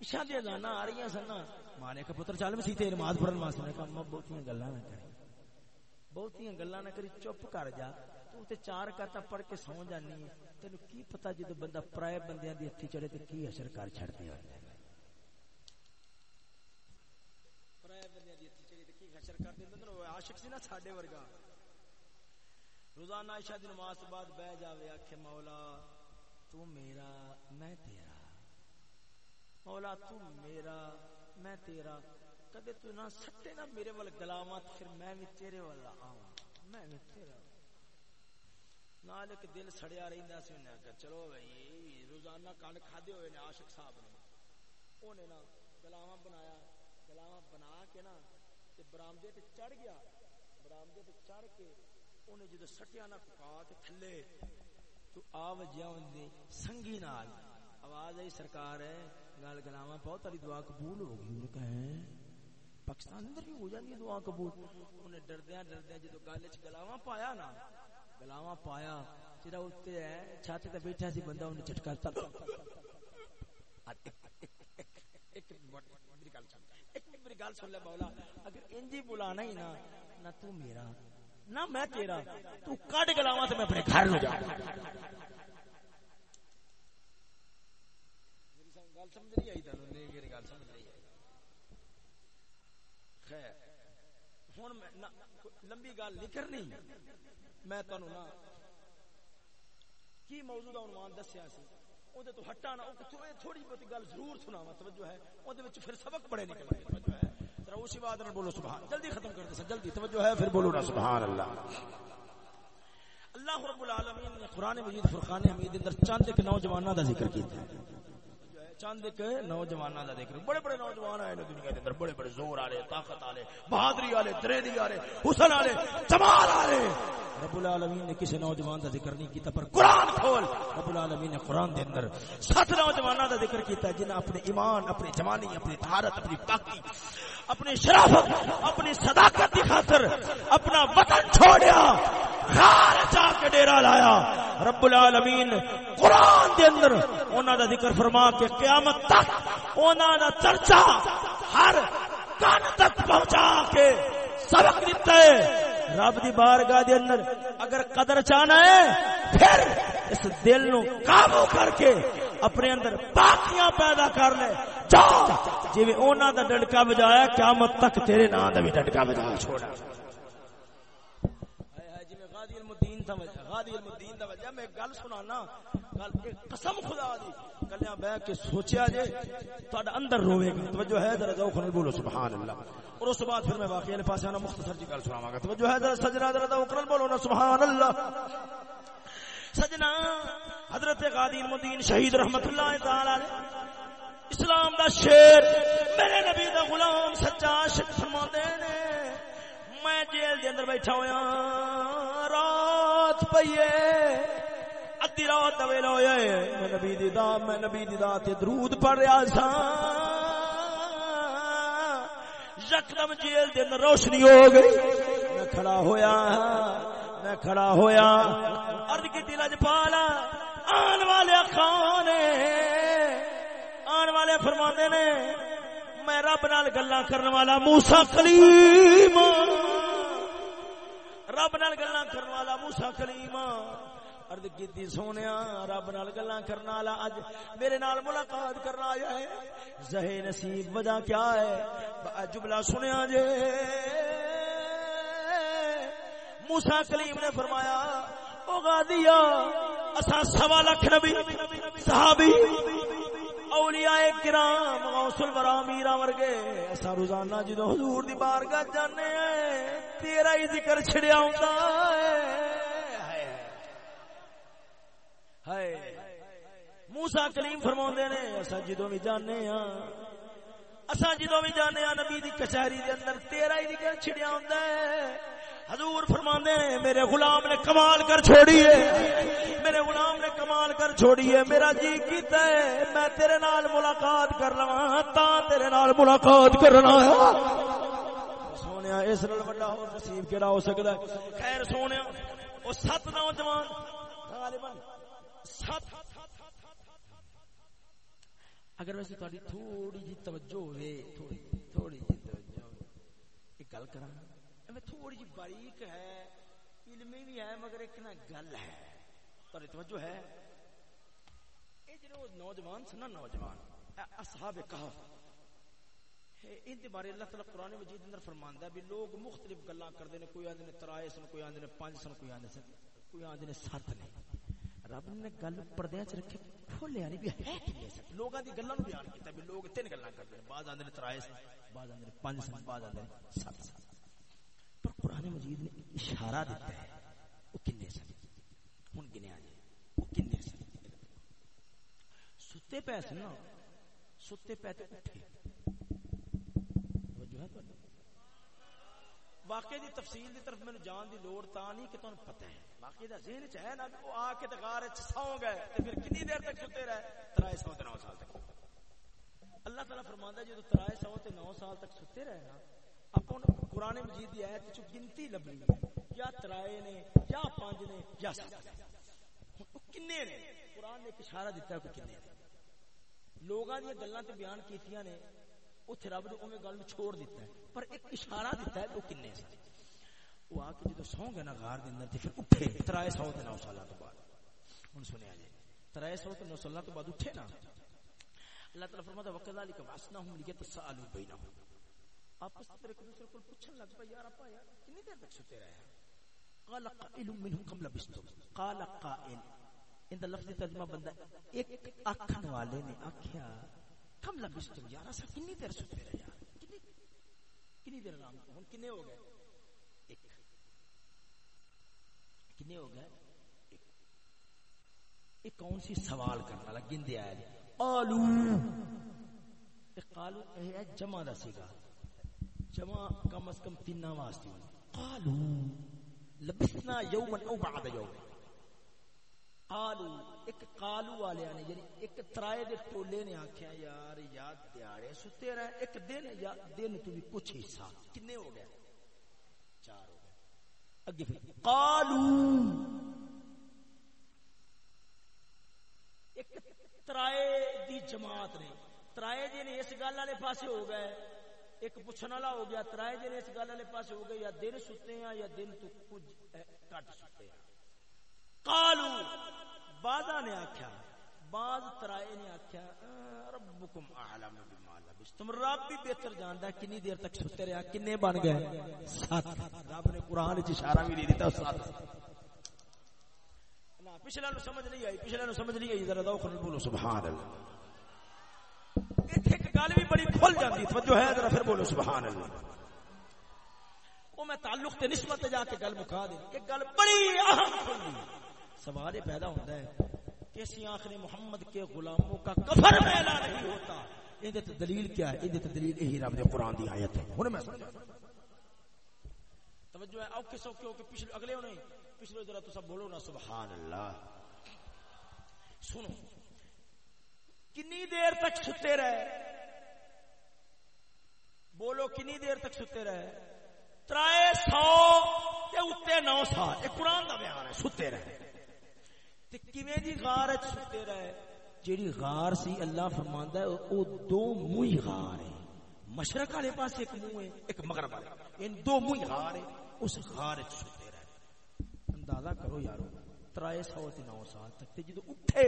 عشاء دی اذان آ رہی سن ماں نے کہا پتر چل مسیح تے نماز پڑھن واسطے نے کہا ماں بہت گلاں نہ کرے بہت گلاں نہ کری چپ کر جا۔ تو تے چار کاتا پڑھ کے سو جانی ہے۔ تینو کی پتہ جدو بندہ پرائے بندیاں دی ہتھی چڑھے تے کی اثر کر چھڑ دے عاشق سی نا ساڈے ورگا۔ روزانہ عشاء دی نماز بعد بہ جاوے آکھے مولا تو میرا میں تیرا مولا تو میرا، میں تیرا، کدے تو نہ سٹے نہ میرے ول گلاواں پھر میں بھی تیرے ول آواں۔ میں بھی تیرا۔ نال ایک دل سڑیا رہندا سی نے کہ چلو بھائی، روزانہ کانڈ کھادے ہوئے نے عاشق صاحب نے۔ اونے نا گلاواں بنایا، گلاواں بنا کے نا تے برامدے تے چڑھ گیا۔ برامدے تے چڑھ کے اونے جدو سٹیا نہ پکا کے تھلے، تو آ وجیا اون سنگی نال۔ آواز آئی، سرکار ہے گل گلاوا بہت ساری دعا قبول ہو گئی۔ انہوں کہیں پاکستان اندر بھی ہو جاتی ہے دعا قبول۔ انہیں ڈردیا ڈردیا جدو گل چ گلاوا پایا نا گلاوا پایا۔ جہاں اتنے ہے، چھت تے بیٹھا سی، بندہ انہیں چٹکا تب میری گل سن لے مولا۔ اگر انجی بلانا ہی نا، نہ تو میرا، نہ میں تیرا، تو کٹ گلاوا تو میں اپنے گھر لے جا گل سمجھ نہیں آئی تینوں؟ نہیں میری گل سمجھ نہیں آئی۔ خیر ہوں لمبی گل نہیں کرنی۔ میں تینوں نا کی موضوع کا عنوان دسیا سی؟ تو ہٹا نا تھوڑی بہت گل ضرور سنا توجہ ہے۔ وہ پھر سبق بڑے نکل گئے توجہ ہے۔ اسی بات بولو، سبحان جلدی ختم کر دے جلدی۔ توجہ ہے، پھر بولو نا، سبحان اللہ۔ اللہ رب العالمین نے قرآن مجید، فرقان حمید اندر چند ایک نوجوانوں کا ذکر کیا ہے۔ چند ایک نوجوانوں کا دیکھ بڑے بڑے نوجوان آئے دنیا کے اندر، بڑے بڑے زور والے طاقت والے بہادری والے دریدی والے حسن والے جمال والے رب العالمین نے کسی نوجوان کا ذکر نہیں کیتا، پر قرآن کھول۔ رب العالمین نے قرآن دے اندر سات نوجوانوں کا ذکر کیتا جنہیں اپنے ایمان، اپنی جوانی، اپنی طہارت، اپنی پاکی اپنی شرافت، اپنی صداقت کی خاطر اپنا وطن چھوڑیا۔ غار جا کے ڈیرا لایا۔ رب العالمین قرآن دے اندر انہاں دا ذکر فرما کے قیامت تک انہاں دا چرچا ہر کان تک پہنچا کے سبق دیتا ہے۔ رب دی بارگاہ دے اندر اگر قدر چاہنا ہے، پھر اس دل نو قابو کر کے اپنے اندر باقیاں پیدا کر لے۔ جا جی اونا دا ڈڑکا بجایا، قیامت تک تیرے نام دا بھی ڈڑکا بجا چھوڑا۔ میں گل سنانا. قسم خدا دی. کے سوچیا جے تہاڈا اندر روے گا. توجہ ہے ذرا ذوق نال بولو سبحان اللہ اور اس بعد پھر میں انا مختصر جی گل سناواں گا. توجہ ہے ذرا سجنا، ذرا ذوق نال بولو نا سبحان اللہ سجنا، حضرت غادی المدین شہید رحمت اللہ تعالی علیہ. اسلام دا شیر، میرے نبی دا غلام سچا عاشق فرماندے نے. میں جیل دے اندر بیٹھا ہویا رات پئیے ادی رات ویلا ہویا میں نبی دی دا میں نبی دی دا تے درود پڑھ رہا سا۔ یکدم جیل دے اندر روشنی ہو گئی۔ میں کھڑا ہویا۔ میں کھڑا ہویا۔ ارد کی دل پالا۔ آن والے خان آن والے فرمانے نے، میں رب نال گلا کرنے والا موسا کلیم۔ رب نال گلا کرنے والا موسا کلیم۔ ارد کی سونے رب نال گلا کرنے والا اج میرے نال ملاقات کرنا آیا ہے۔ زہے نصیب وجہ کیا ہے؟ جملہ سنیا جے۔ موسا کلیم نے فرمایا، اوگا دیا اصا سوا لکھ نبی، صحابی اولیاء کرام غوث الورا میرا ورگے اسا روزانہ جدو حضور دی بارگاہ جانے ہیں، تیرا ہی ذکر چھڑیا ہوندا ہے۔ ہائے۔ موسی کلیم فرماوندے نے اسا جدو بھی جانے ہاں اسا جدو بھی جانے ہاں نبی دی کچہری دے اندر تیرا ہی ذکر چھڑیا ہوندا ہے۔ حضور فرماندے نے، میرے غلام نے کمال کر چھوڑی ہے۔ میرے غلام نے کمال کر چھوڑی ہے۔ میرا جی کیتا ہے، میں تیرے نال ملاقات کر لواں تا تیرے نال ملاقات کرنا ہے ہاں۔ سونے اس نال بڑا ہو نصیب کیڑا ہو سکدا ہے۔ خیر سونے او سات نوجوان، غالباً سات۔ اگر ویسے تھوڑی تھوڑی جی توجہ ہوئے، تھوڑی تھوڑی جی توجہ ہوئے، ایک گل کرا میں تھوڑی جی باریک ہے علمی بھی ہے، مگر ایک نا گل ہے۔ تھوڑی توجہ ہے۔ اے جنہوں نوجوان سنا نوجوان اصحاب کہف۔ ان دے بارے اللہ تعالی قرآن مجید اندر فرماندا ہے بھی لوگ مختلف گلاں کردے نے، کوئی آندے نے ترائے سن، کوئی آندے نے پانچ سن، کوئی آندے سن، کوئی آندے نے سات نے۔ رب نے گل پردے چ رکھے، کھولیا نہیں بھی ہے کنے سن لوگاں دی گلاں نو بیان کیتا بھی لوگ تین گلاں کردے نے، بعض آندے نے ترائے سن، بعض آندے نے پانچ سن، بعض آندے نے سات سن۔ قرآن مجید نے اشارہ دیتا ہے، وہ کنے سن ہن گنیا جائے وہ کنے سن ستے پے سن نا ستے پے تے اٹھے۔ واقعی دی تفصیل دی طرف میں جان دی لوڑ تا نہیں کہ تمہیں پتہ ہے۔ واقعی دا ذہن چ ہے نا وہ آ کے تے غار وچ سو گئے تے پھر کتنی دیر تک ستے رہے؟ ترائے سو تے نو سال تک۔ اللہ تعالیٰ فرماندا ہے جو ترائے سو تے نو سال تک ستے رہے نا اپن قرآن مجید دی آیت چ گنتی لبنی یا ترائے نے، یا پانچ نے، یا سات کنے نے؟ قرآن نے ایک اشارہ دیتا ہے کہ کنے نے۔ لوگاں دی گلاں تے بیان کیتیاں نے اتنے رب نے اوے گل چھوڑ دیتا ہے۔ پر ایک اشارہ دیتا ہے وہ کنے سن وہ آ کے جدو سو گئے نا، غار دے اندر پھر اٹھے۔ ترائے سو تے نو سال تو بعد۔ ہن سنیا جی ترائے سو تے نو سال تو بعد اٹھے نا۔ اللہ تعالی فرماتا وکذالک واسناہم لیتسالوا بینہم آپس میں ایک دوسرے کو پوچھن لگ پیا یار اپا یار، کتنی دیر تک سوتے رہے قال قائل منهم كم لبستم قال قائل۔ ان دا لفظ ترجمہ بندہ ایک اکھن والے نے آکھیا کم لبستم یار اسا کنی دیر سوتے رہے یار؟ کنی کنی دیر آرام ہن کنے ہو گئے؟ ایک۔ کنے ہو گئے؟ ایک۔ کون سی سوال کرنے والا گندے آیا جی؟ قالو۔ قالو، اے جمع دا سیگا۔ جمع کم از کم تین واسطے قالو لبسنا یوما او بعد یوم۔ قالو ایک قالو والے نے یعنی ایک ترائے دے ٹولے نے آکھیا، یار یاد دیاڑے ستے رہے ایک دن یا دن تو بھی کچھ حصہ۔ کتنے ہو گئے؟ چار ہو گئے۔ اگے پھر، قالو ایک ترائے دی جماعت نے، ترائے جی نے اس گل والے پاسے ہو گئے۔ ایک پوچھنے والا ہو گیا، ترائے جی اس گل والے پاسے ہو گئے، یا دن ستے ہیں یا دن تو کچھ کٹ ستے ہیں۔ قالو بازا نے آکھیا باز ترائے نے آکھیا ربکم اعلم بما لبستم۔ رب بھی بہتر جاندا ہے کنی دیر تک ستے رہیا، کنے بن گئے سات۔ رب نے قران وچ اشارہ بھی دے دیتا سات۔ نا پچھلا نو سمجھ نہیں آئی پچھلا نو سمجھ نہیں آئی، ذرا ذوق بولو، سبحان اللہ۔ ایک گل بھی بڑی کھل توجہ ہے، ذرا پھر بولو سبحان اللہ وہ میں تعلق تے نسبت جا کے گل مکا ایک گل بڑی اہم کھلی سوال یہ پیدا ہوتا ہے کہ اسی آخر محمد کے غلاموں کا کفر میلا نہیں ہوتا۔ یہ دلیل کیا ہے؟ یہ دلیل یہی رب دے قرآن دی آیت ہے۔ ہن میں سمجھا۔ توجہ ہے، اوکے سوکے اوکے پچھلے اگلے ہونے پچھلے ذرا تو سب بولو نا سبحان اللہ سنو کنی دیر تک ستے رہے؟ بولو کنی دیر تک ستے رہے؟ ترائے سو تے اتے نو سال، یہ قرآن دا بیان ہے، ستے رہے۔ تے کیویں دی غار وچ ستے رہے؟ جیڑی غار سی اللہ فرماندا ہے، او دو منہ غار ہے مشرق والے پاس ایک منہ ہے، ایک مغرب والے۔ ان دو منہ غار ہے اس غار وچ ستے رہے۔ اندازہ کرو یارو، ترائے سو تے نو سال تک تے جدو اٹھے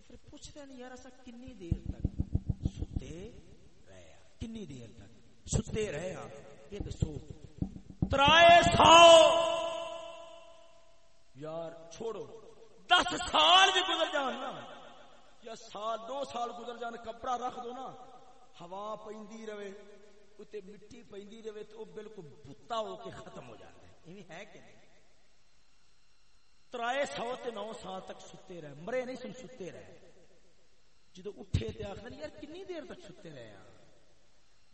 تے پھر پوچھتے نہیں یار اسا کنی دیر تک؟ ستے رہے کنی دیر تک؟ ستے رہے یہ دسو۔ ترائے سو یار چھوڑو۔ دس سال بھی گزر جان نا۔ یا سال، دو سال گزر جان، کپڑا رکھ دو نا۔ ہوا پی رہے اتنے مٹی پی رہے، تو بالکل بتا ہو کے ختم ہو جاتا ہے۔ ہے کہ نہیں؟ ترائے سو تے نو سال تک ستے رہے، مرے نہیں سن ستے رہے۔ جدو اٹھے تے آخر یار، کنی دیر تک ستے رہے ہیں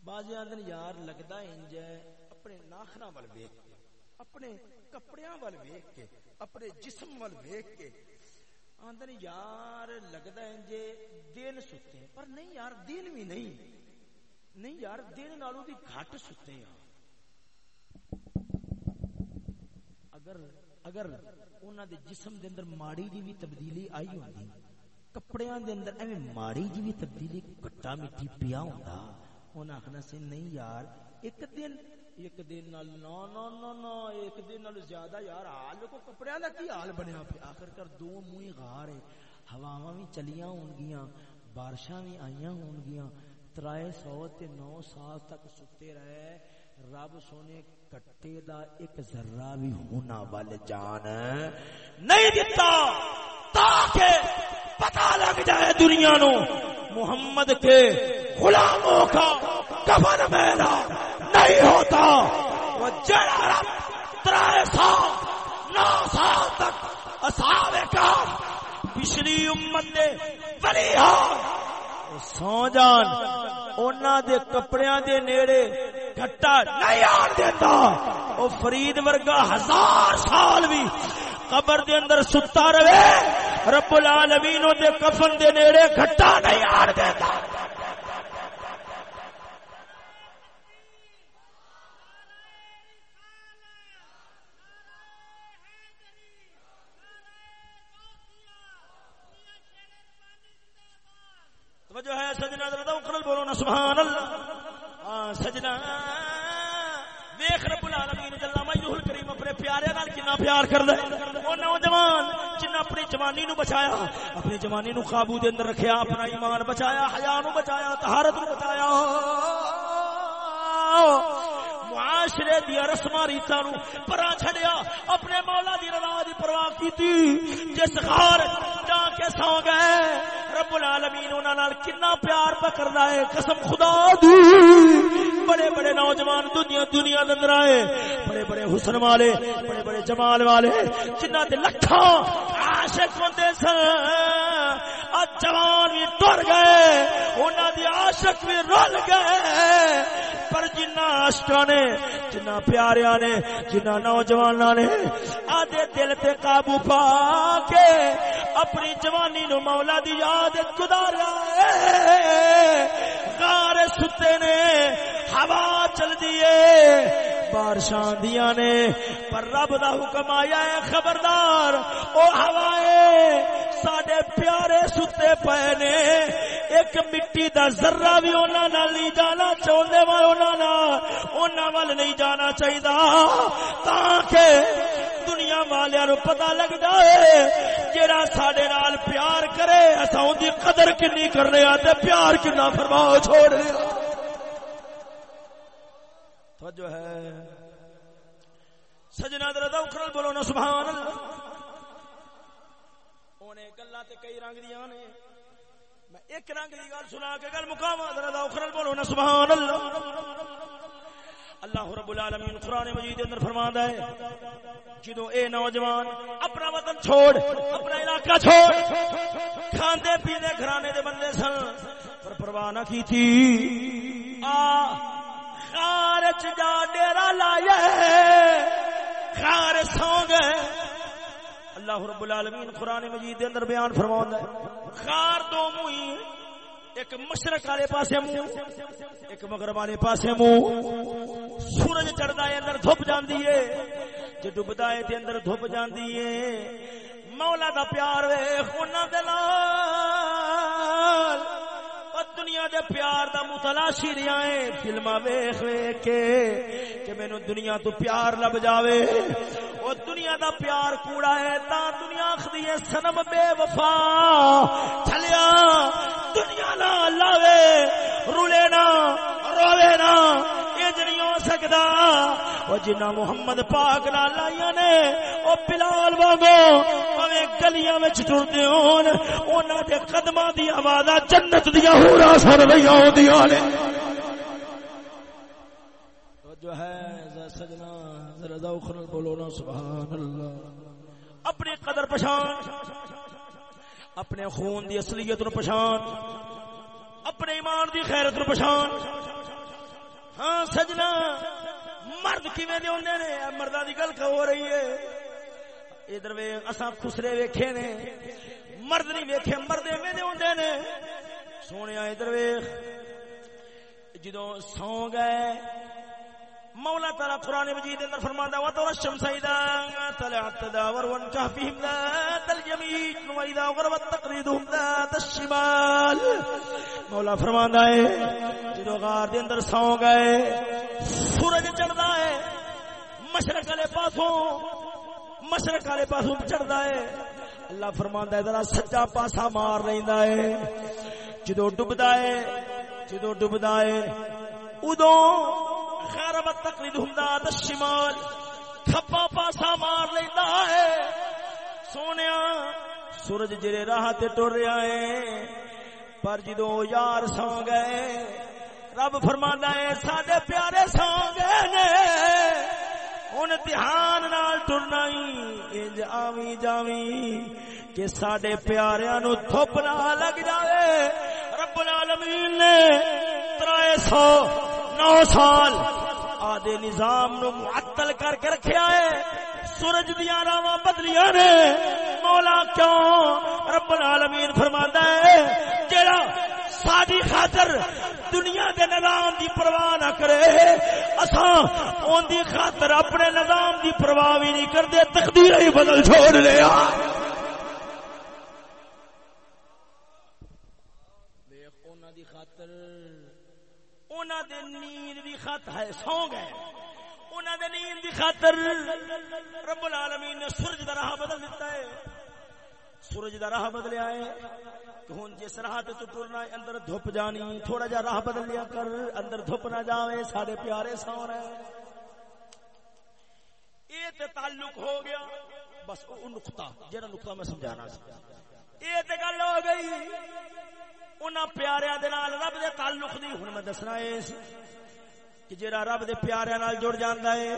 بعض آدھن یار لگتا انج ہے اپنے ناخنا وال ویک کے، اپنے کپڑیاں وال ویک کے، اپنے جسم وال ویک کے۔ آدھن یار لگتا انج دن ستے ہیں۔ پر نہیں یار دن بھی نہیں۔ نہیں یار دن نالوں دی گھٹ ستے ہیں اگر اگر انہاں دے جسم دے اندر ماڑی جی بھی تبدیلی آئی ہوندی، کپڑیاں دے اندر ایویں ماڑی جی بھی تبدیلی کٹا مٹی پیا ہوندا، انہاں آخنا سے نہیں یار، ایک دن ایک دن نال، نا نا نا نا، ایک دن نال زیادہ یار حال کو کپڑیاں دا کی حال بنیا پیا؟ آخر کر دو منہ غار ہے، ہواواں بھی چلیاں ہون گیاں بارشاں بھی آئیاں ہون گیاں ترائے سو تے نو سال تک ستے رہے، رب سونے کٹے دا ایک ذرہ بھی ہونا والے جان۔ نہیں دیتا تاکہ پتا لگ جائے دنیا نو۔ محمد کے غلاموں کا کفن میلا نہیں ہوتا۔ وہ جڑا رب ترائے سال، نو سال تک اصحاب کا پچھلی امت دے ولی ہاں۔ سو جان اونا دے کپڑیاں دے نیڑے گھٹا نہیں آن دیتا۔ او فرید ورگا ہزار سال بھی قبر دے اندر ستا رہے۔ رب العالمین دے کفن دے نیڑے گھٹا نہیں آن دیتا۔ اپنی جوانی نو قابو دے اندر رکھیا، اپنا ایمان بچایا، حیا نو بچایا، طہارت نو بچایا۔ معاشرے دیا رسم ریتا نو پرا چھڑیا اپنے مولا دی رضا دی پرواہ کیتی۔ جس غار جا کے سو گئے، رب العالمین انہاں نال کنا پیار پکڑدا ہے۔ قسم خدا دی۔ بڑے بڑے نوجوان دنیا دنیا دے اندر آئے۔ بڑے بڑے حسن والے، بڑے بڑے جمال والے، جنہاں دے لکھاں عاشق ہوندے سن۔ جوان بھی ٹر گئے، انہاں دی عاشق بھی رل گئے۔ پر جنہ عاشقاں نے جنہ پیاریاں نے جنہ نوجواناں نے آدھے دل تے قابو پا کے اپنی جوانی نو مولا دی یاد گزاریا غار ستے نے، ہوا چل دیے بارشاں دیا نے، پر رب دا حکم آیا ہے، خبردار، او ہوائے ساڈے پیارے ستے پے نے، ایک مٹی دا ذرہ بھی انہاں نال نہیں جانا چاہندے وا انہاں نال، انہاں ول نہیں جانا چاہیے تاکہ دنیا والے نو پتا لگ جائے جڑا ساڈے نال پیار کرے، اساں اون دی قدر کنی کر رہے ہیں تے پیار کنا فرما چھوڑ رہے ہیں توجہ ہے۔ سجنا در اکھرل بولو نا، سبحان اللہ۔ اونے گلاں تے کئی رنگ دیاں نے۔ میں ایک رنگ دی گل سنا کے گل مکاواں در اکھرل بولو نا سبحان اللہ اللہ رب العالمین قرآن مجید اندر فرماندا ہے جدو اے نوجوان اپنا وطن چھوڑ، اپنا علاقہ چھوڑ، کھاندے پیندے گھرانے دے بندے سن، پر پرواہ نہ کی تھی آ خار جا ڈیرا لایا خار سو گئے اللہ رب العالمین قرآن مجید اندر بیان فرماؤں خار دو موئی، ایک مشرق والے پاسے منہ ایک مغرب والے پاسے منہ سورج چڑھتا ہے، اندر دھوپ جاندی ہے۔ جو ڈبدا ہے تے اندر دھوپ جاندی ہے۔ مولا دا پیار ویکھ، انہاں دے نال۔ دنیا دے پیار دا متلاشی رہا ہے فلما ویخ ویخ کے کہ مینو دنیا تو پیار لب جاوے۔ وہ دنیا دا پیار کوڑا ہے تا دنیا آخری ہے سنم بے وفا۔ چلیا، دنیا نہ لاوے رولے نہ، روے نہ، انج نہیں ہو سکتا وہ جنہ محمد پاک نہ لائیا نے وہ بلال وانگو پویں گلیاں وچ ٹردے ہون انہاں دے قدماں دی آوازاں جنت دیاں ہورا سن رہی ہوندیاں نے۔ جو ہے سجنا ذرا ذوق بولو نا سبحان اللہ۔ اپنی قدر پہچان اپنے خون دی اصلیت نو پہچان اپنے ایمان دی خیرت نو پہچان۔ ہاں سجنا۔ مرد کیویں دے ہوندے نے؟ مرداں دی گل ہو رہی ہے؟ ادھر وے اساں خسرے ویکھے نے۔ مرد نہیں ویکھے مرد ایویں دے ہوندے نے۔ سونے ادھر ویکھ۔ جدو سو گئے مولا تعالی قران مجید اندر فرماندا وا تو الشمس اذا طلعت تداور وان كهفهم ذات اليمين واذا غربت تقريدهم ذات الشمال۔ مولا فرماندا ہے، جدو غار دے اندر سو گئے، سورج چڑھدا ہے، مشرق والے پاسوں، مشرق والے پاسوں چڑھدا ہے۔ اللہ فرماندا ہے، ذرا سجا پاسا مار لیندا ہے۔ جدو ڈبدا ہے، جدو ڈبدا ہے ادو غربت تقریدهم ہوں الشمال کھپا پاسا مار لیندا ہے۔ سونیا، سورج جڑے راہ تے ٹر رہا ہے۔ پر جدو یار سو گئے رب فرمانا ہے، ساڈے پیارے سو گئے نے۔ ہن دھیان نال ٹرنا ہی انج آویں جاویں کہ ساڈے پیاریاں نو تھپ نہ لگ جاوے رب العالمین نے ترائے سو نو سال آدھے نظام نو معطل کر کے رکھیا ہے سورج دیا راواں بدلیاں نے مولا کیوں رب العالمین فرماندا ہے جڑا ساری خاطر دنیا دے نظام دی پرواہ نہ کرے۔ اساں اون دی خاطر اپنے نظام دی پرواہ بھی نہیں کردے تقدیر ہی بدل چھوڑ لیا دی خاطر، اونا دے نیند دی خط ہے سو گئے اونا دے نیند دی خاطر رب العالمین نے سورج دا راہ بدل دیتا ہے۔ سورج دا راہ بدلیا ہے۔ کہ ہن جس راہ تے تو ٹرنا ہے، اندر دھوپ جانی، تھوڑا جا راہ بدل لیا کر، اندر دھوپ نہ جاوے، سارے پیارے سو رہے اے تے تعلق ہو گیا۔ بس او نقطہ جڑا نقطہ میں سمجھانا سی۔ اے تے گل ہو گئی۔ انہاں پیاریاں دے نال رب دے تعلق دی۔ ہن میں دسنا اے کہ جڑا رب دے پیاریاں نال جڑ جاندا ہے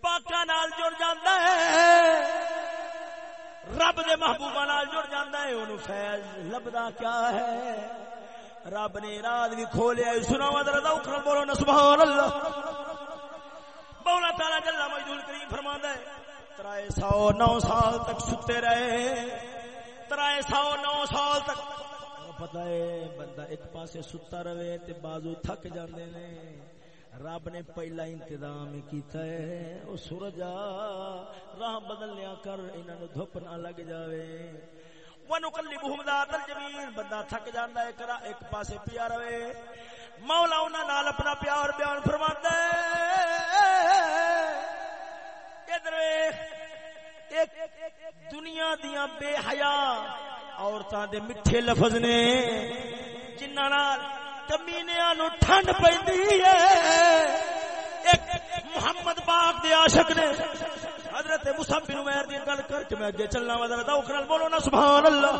پاکاں نال جڑ جاندا ہے رب دے محبوباں نال جڑ جاندا ہے، اونوں فیض لبدا کیا ہے؟ رب نے رات بھی کھولیا سنا وا ذرا ذوق نال بولو نا سبحان اللہ مولا تعالی جل مجدول کریم فرماندا ہے، ترائے سو نو سال تک ستے رہے، ترائے سو نو سال تک۔ پتا ہے، بندہ ایک پاسے ستا رہے تے بازو تھک جاندے نے۔ رب نے پہلا انتظام کیتا ہے، او سورج راہ بدل لیا کر، انہاں نو دھوپ نہ لگ جاوے۔ ونقلبهم ذات الجميل بندہ تھک جاندا ہے، کرا ایک پاسے پیا رہے۔ مولا انہاں نال اپنا پیار بیان فرماندا ہے۔ ادھر ایک دنیا دیاں بے حیا عورتاں دے میٹھے لفظ نے، جنہاں نال کمینیاں نو ٹھنڈ پیندی ہے۔ ایک محمد پاک دے عاشق نے حضرت مصعب بن عمر دی گل کر کے میں اگے چلنا وا، ذرا ذوق نال بولو نا، سبحان اللہ۔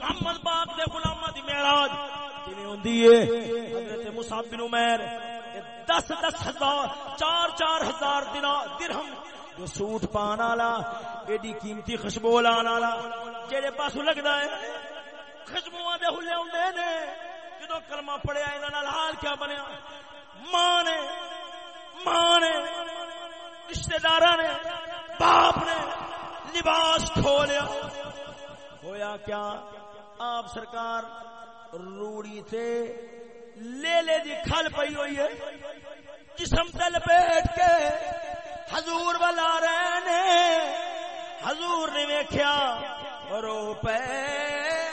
محمد پاک دے غلاماں دی معراج کیویں ہوندی ہے؟ حضرت مصعب بن عمر دس دس ہزار، چار چار ہزار درہم جو سوٹ پان والا ایڈی قیمتی خوشبو لان والا جہے پاس لگتا ہے خوشبو دے ہلے آدھے نے۔ جدو کلمہ پڑیا یہاں حال کیا بنیا؟ ماں نے ماں نے رشتے دار نے، باپ نے لباس کھولیا۔ ہویا کیا؟ آپ سرکار روڑی سے لے لے دی کھل پئی ہوئی ہے۔ جسم تل بیٹھ کے حضور والا رہے نے حضور نے ویکھیا رو پے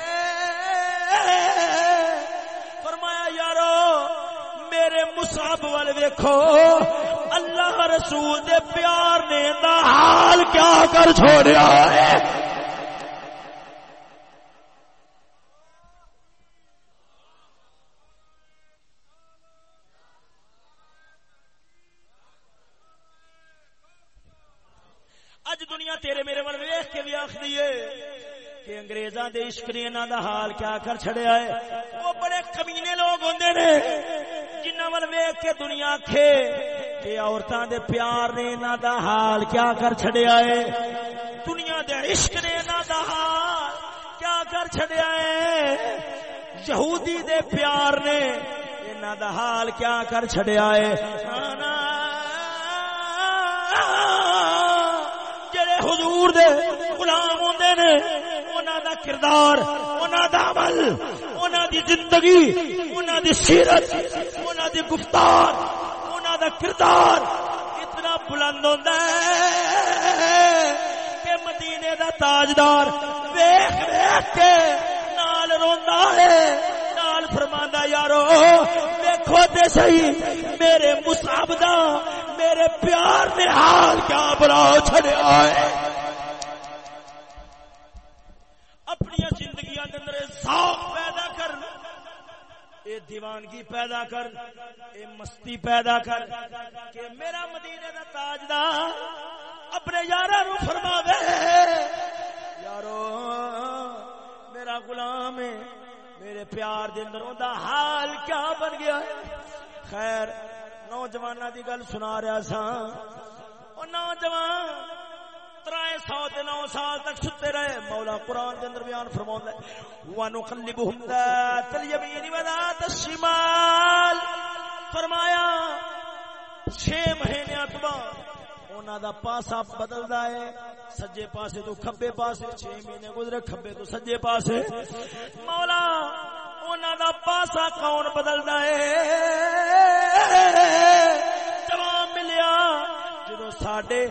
میرے مصاب وال ویکھو، اللہ رسول دے پیار نے دا حال کیا کر چھوڑیا ہے؟ اج دنیا تیرے میرے ول ویخ کے بھی آخری ہے کہ انگریزاں دے عشق نے انہاں دا حال کیا کر چھڑیا ہے۔ وہ بڑے کمینے لوگ ہوندے نے۔ جنہاں ول ویخ کے دنیا کھے کہ عورتاں دے پیار نے انہاں دا حال کیا کر چھڑیا ہے؟ دنیا دے عشق نے انہاں دا حال کیا کر چھڑیا ہے؟ یہودی دے پیار نے انہاں دا حال کیا کر چھڑیا ہے؟ آنا حضور دے غلام ہوندے نے، انہاں دا کردار، انہاں دا عمل، انہاں دی زندگی انہوں دی سیرت انہوں دی گفتار انہوں دا کردار اتنا بلند ہوتا ہے کہ مدینے دا تاجدار ویخ ویخ کے نال روندا ہے، نال فرماندا یارو دیکھو تے صحیح، میرے مصعب دا میرے پیار نے حال کیا بلا چھڑیا ہے اپنی زندگی اندر ذوق اے دیوانگی پیدا کر، اے مستی پیدا کر کہ میرا مدینے دا تاجدار اپنے یارا نو فرما دے یارو، میرا غلام ہے میرے پیار دے اندر دا حال کیا بن گیا ہے؟ خیر نوجوان دی گل سنا رہا سا او نوجوان ترائے سو نو سال تک ستے رہے۔ مولا قرآن دے اندر بیان فرماوندا ہے، وَنُقَلِّبُهُمْ ذَاتَ الْيَمِينِ وَذَاتَ الشِّمَالِ۔ فرمایا چھ مہینے تو بعد انہاں دا پاسا بدلدا ہے۔ سجے پاسے تو کھبے پاسے چھ مہینے گزرے، کھبے تو سجے پاسے۔ مولا، انہاں دا پاسا کون بدلدا ہے؟ جواب ملیا، جدو ساڈے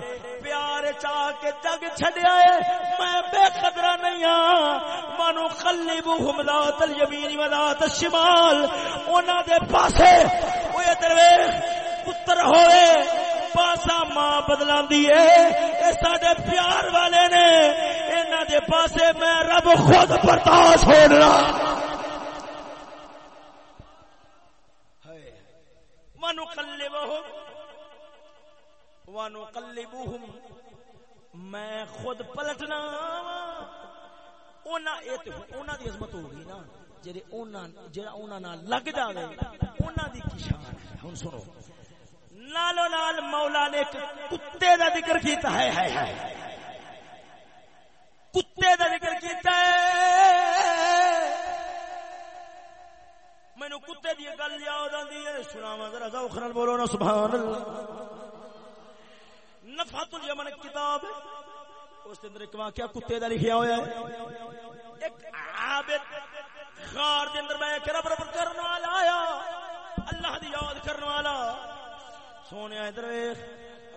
پیار چاہ کے جگ چھڈیا ہے۔ میں بے قدرہ نہیں ہاں۔ مانو قلب حملات الیمین ولات الشمال انہاں دے پاسے او درویش پتر ہوئے۔ پاسا ماں بدلاندی ہے۔ اے ساڈے پیار والے نے۔ انہاں دے پاسے میں رب خود برداشت ہونا۔ مانو قلبہم وانو قلبوہم میں خود پلٹنا اونا ایت اونا دی عظمت ہوگی نا۔ جڑے اونا جڑا اونا نال لگ جاوے، اونا دی کی شان ہے؟ ہن سنو۔ نالو نال مولا نے ایک کتے دا ذکر کیتا ہے ہے ہے کتے دا ذکر کیتا ہے۔ مینو کتے دی گل یاد آندی ہے، سناواں ذرا ذوق نال بولو نا، سبحان اللہ۔ نفحت الیمن کتاب اس کے اندر ایک واقعہ کتے دا لکھیا ہوا ہے۔ ایک عابد غار دے اندر بیٹھ کے رب رب کرنے والا آیا۔ اللہ دی یاد کرنے والا۔ سونے ادھر ویکھ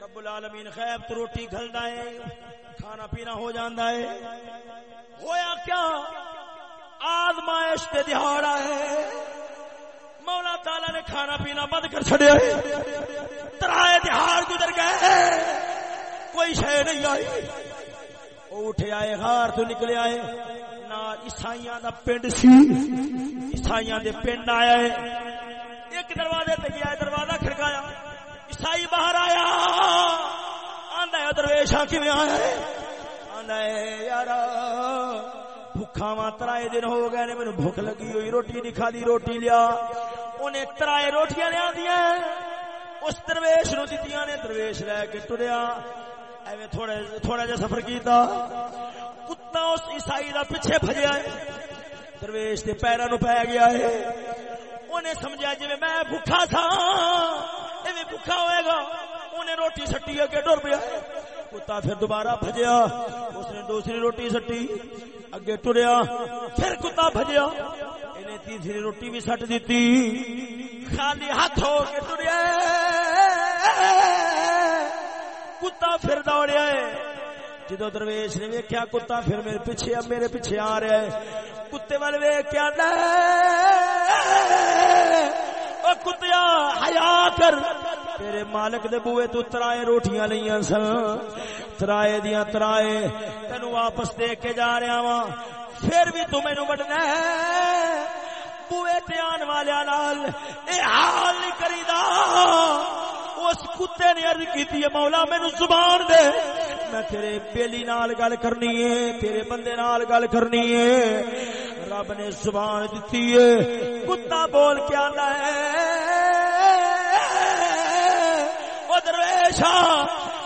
رب العالمین غیب تو روٹی گھلدا ہے، کھانا پینا ہو جاندا ہے۔ ہویا کیا؟ آزمائش تے دہاڑا ہے۔ مولا تعالی نے کھانا پینا بند کر چھڑیا ہے۔ ترائے دہاڑ گزر گئے کوئی شے نہیں آئی۔ وہ اٹھے آئے، غار تو نکلے آئے۔ نہ عیسائیاں دا پنڈ سی۔ عیسائیاں دے پنڈ آیا ہے۔ ایک دروازے تے گیا دروازہ کھڑکایا۔ عیسائی باہر آیا۔ آندا ہے، درویشاں کیویں آیا ہے؟ آندا ہے، یارا۔ بھوکا وا ترائے دن ہو گئے نے مینوں بھوک لگی ہوئی روٹی نہیں کھادی روٹی لیا انہیں ترائے روٹیاں لیا دیا اس درویش نو دتیاں نے درویش لے کے ٹریا ایویں تھوڑا تھوڑا جا سفر کیتا کتا اس عیسائی دا پیچھے بھجیا ہے درویش دے پیراں نو پے گیا ہے انہیں سمجھا جی میں بھوکا تھا ایویں بھوکا ہوئے گا انہیں روٹی سٹی اگے ٹر پیا کتا پھر دوبارہ بھجیا، اس نے دوسری روٹی سٹی، اگے ٹریا، پھر کتا بھجیا، انہیں تیسری روٹی بھی سٹ دیتی۔ خالی ہاتھ ہو کے ٹریا۔ کتا پھر دوڑیا۔ ہے جدو درویش نے ویکیا کتا پھر میرے پیچھے میرے پیچھے آ رہا ہے۔ کتے والے ویک کتیا حیا کر تیرے مالک دے بوئے تو ترائے روٹیاں لئیاں سن ترائے دیاں ترائے تینو واپس دے کے جا رہا وا پھر بھی تو مینو وڈنا ہے بوئے تے آن والے نال اے حال نہیں کریدا اس کتے نے عرض کیتی ہے مولا مینو زبان دے میں تیرے بیلی نال گل کرنی ہے تیرے بندے نال گل کرنی ہے رب نے زبان دیتی ہے کتا بول کے آندا ہے درویشا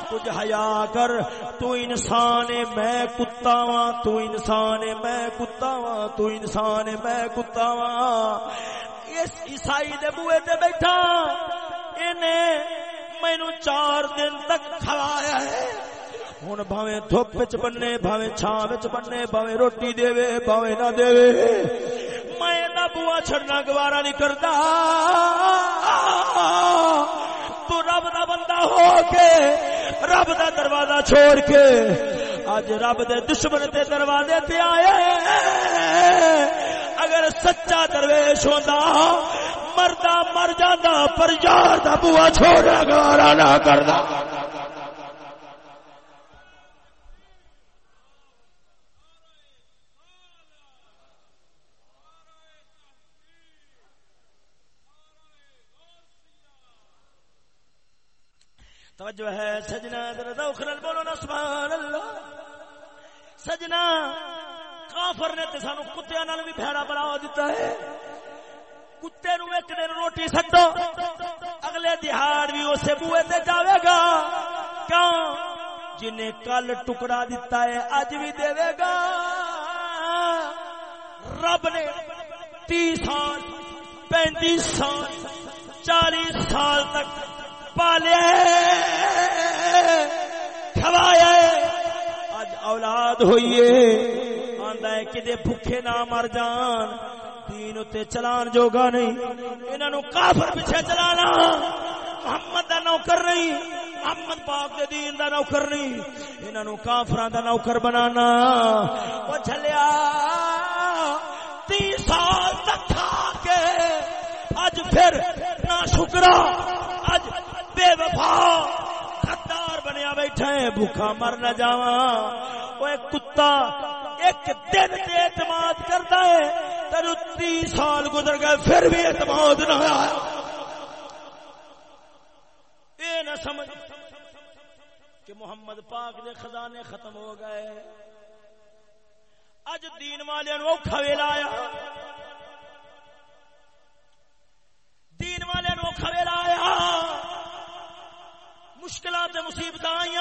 کچھ حیا کر، تو انسان ہے، میں کتا وا تو انسان ہے، میں کتا وا تو انسان ہے، میں کتا وا اس عیسائی دے بوئے تے بیٹھا مینو چار دن تک کھلایا ہے۔ ہوں بھاوے دھوپ بننے بھاوے چھان بننے بھاوے روٹی دے بھاوے نہ دے۔ میں بوا چھڑنا گوارا نہیں کرتا تو رب دا بندہ ہو کے، رب دا دروازہ چھوڑ کے اج رب دے دشمن دے دروازے تے آئے۔ اگر سچا درویش ہوندا، مردا مر جاندا، پر یار دا بوا چھوڑا گوارا نہ کردا۔ توجہ ہے سجنا ذرا بولو نا سبحان اللہ سجنا، کافر نے تے سانو کتےاں نال بھی بھڑا بنا دیتا ہے۔ کتے نو ایک دن روٹی سٹو، اگلے دہاڑ بھی اسے بوئے تے جاوے گا۔ کیوں؟ جنہیں کل ٹکڑا دیتا ہے، اج بھی دے گا۔ رب نے تیس سال، پینتیس سال، چالیس سال تک پالیا کھوایا اج اولاد ہوئیے۔ آندا ہے کدے بھوکے نہ مر جان۔ دین تے چلان جوگا نہیں۔ انہاں نو کافر پیچھے چلانا۔ محمد دا نوکر نہیں۔ محمد پاک دے دین دا نوکر نہیں۔ انہاں نو کافراں دا نوکر بنانا۔ او چلیا تی سال تک کھا کے۔ اج پھر نہ شکرا اج بے وفا خدار بنیا بیٹھا ہے، بھوکا مر نہ جاوا وہ کتا ایک دن تے اعتماد کرتا ہے تر تیس سال گزر گئے، پھر بھی اعتماد نہ آیا۔ اے نہ سمجھ کہ محمد پاک دے خزانے ختم ہو گئے۔ اج دین والے نو کھویلا آیا۔ دین والے نو کھویلا آیا۔ مشکلات مصیبت آئی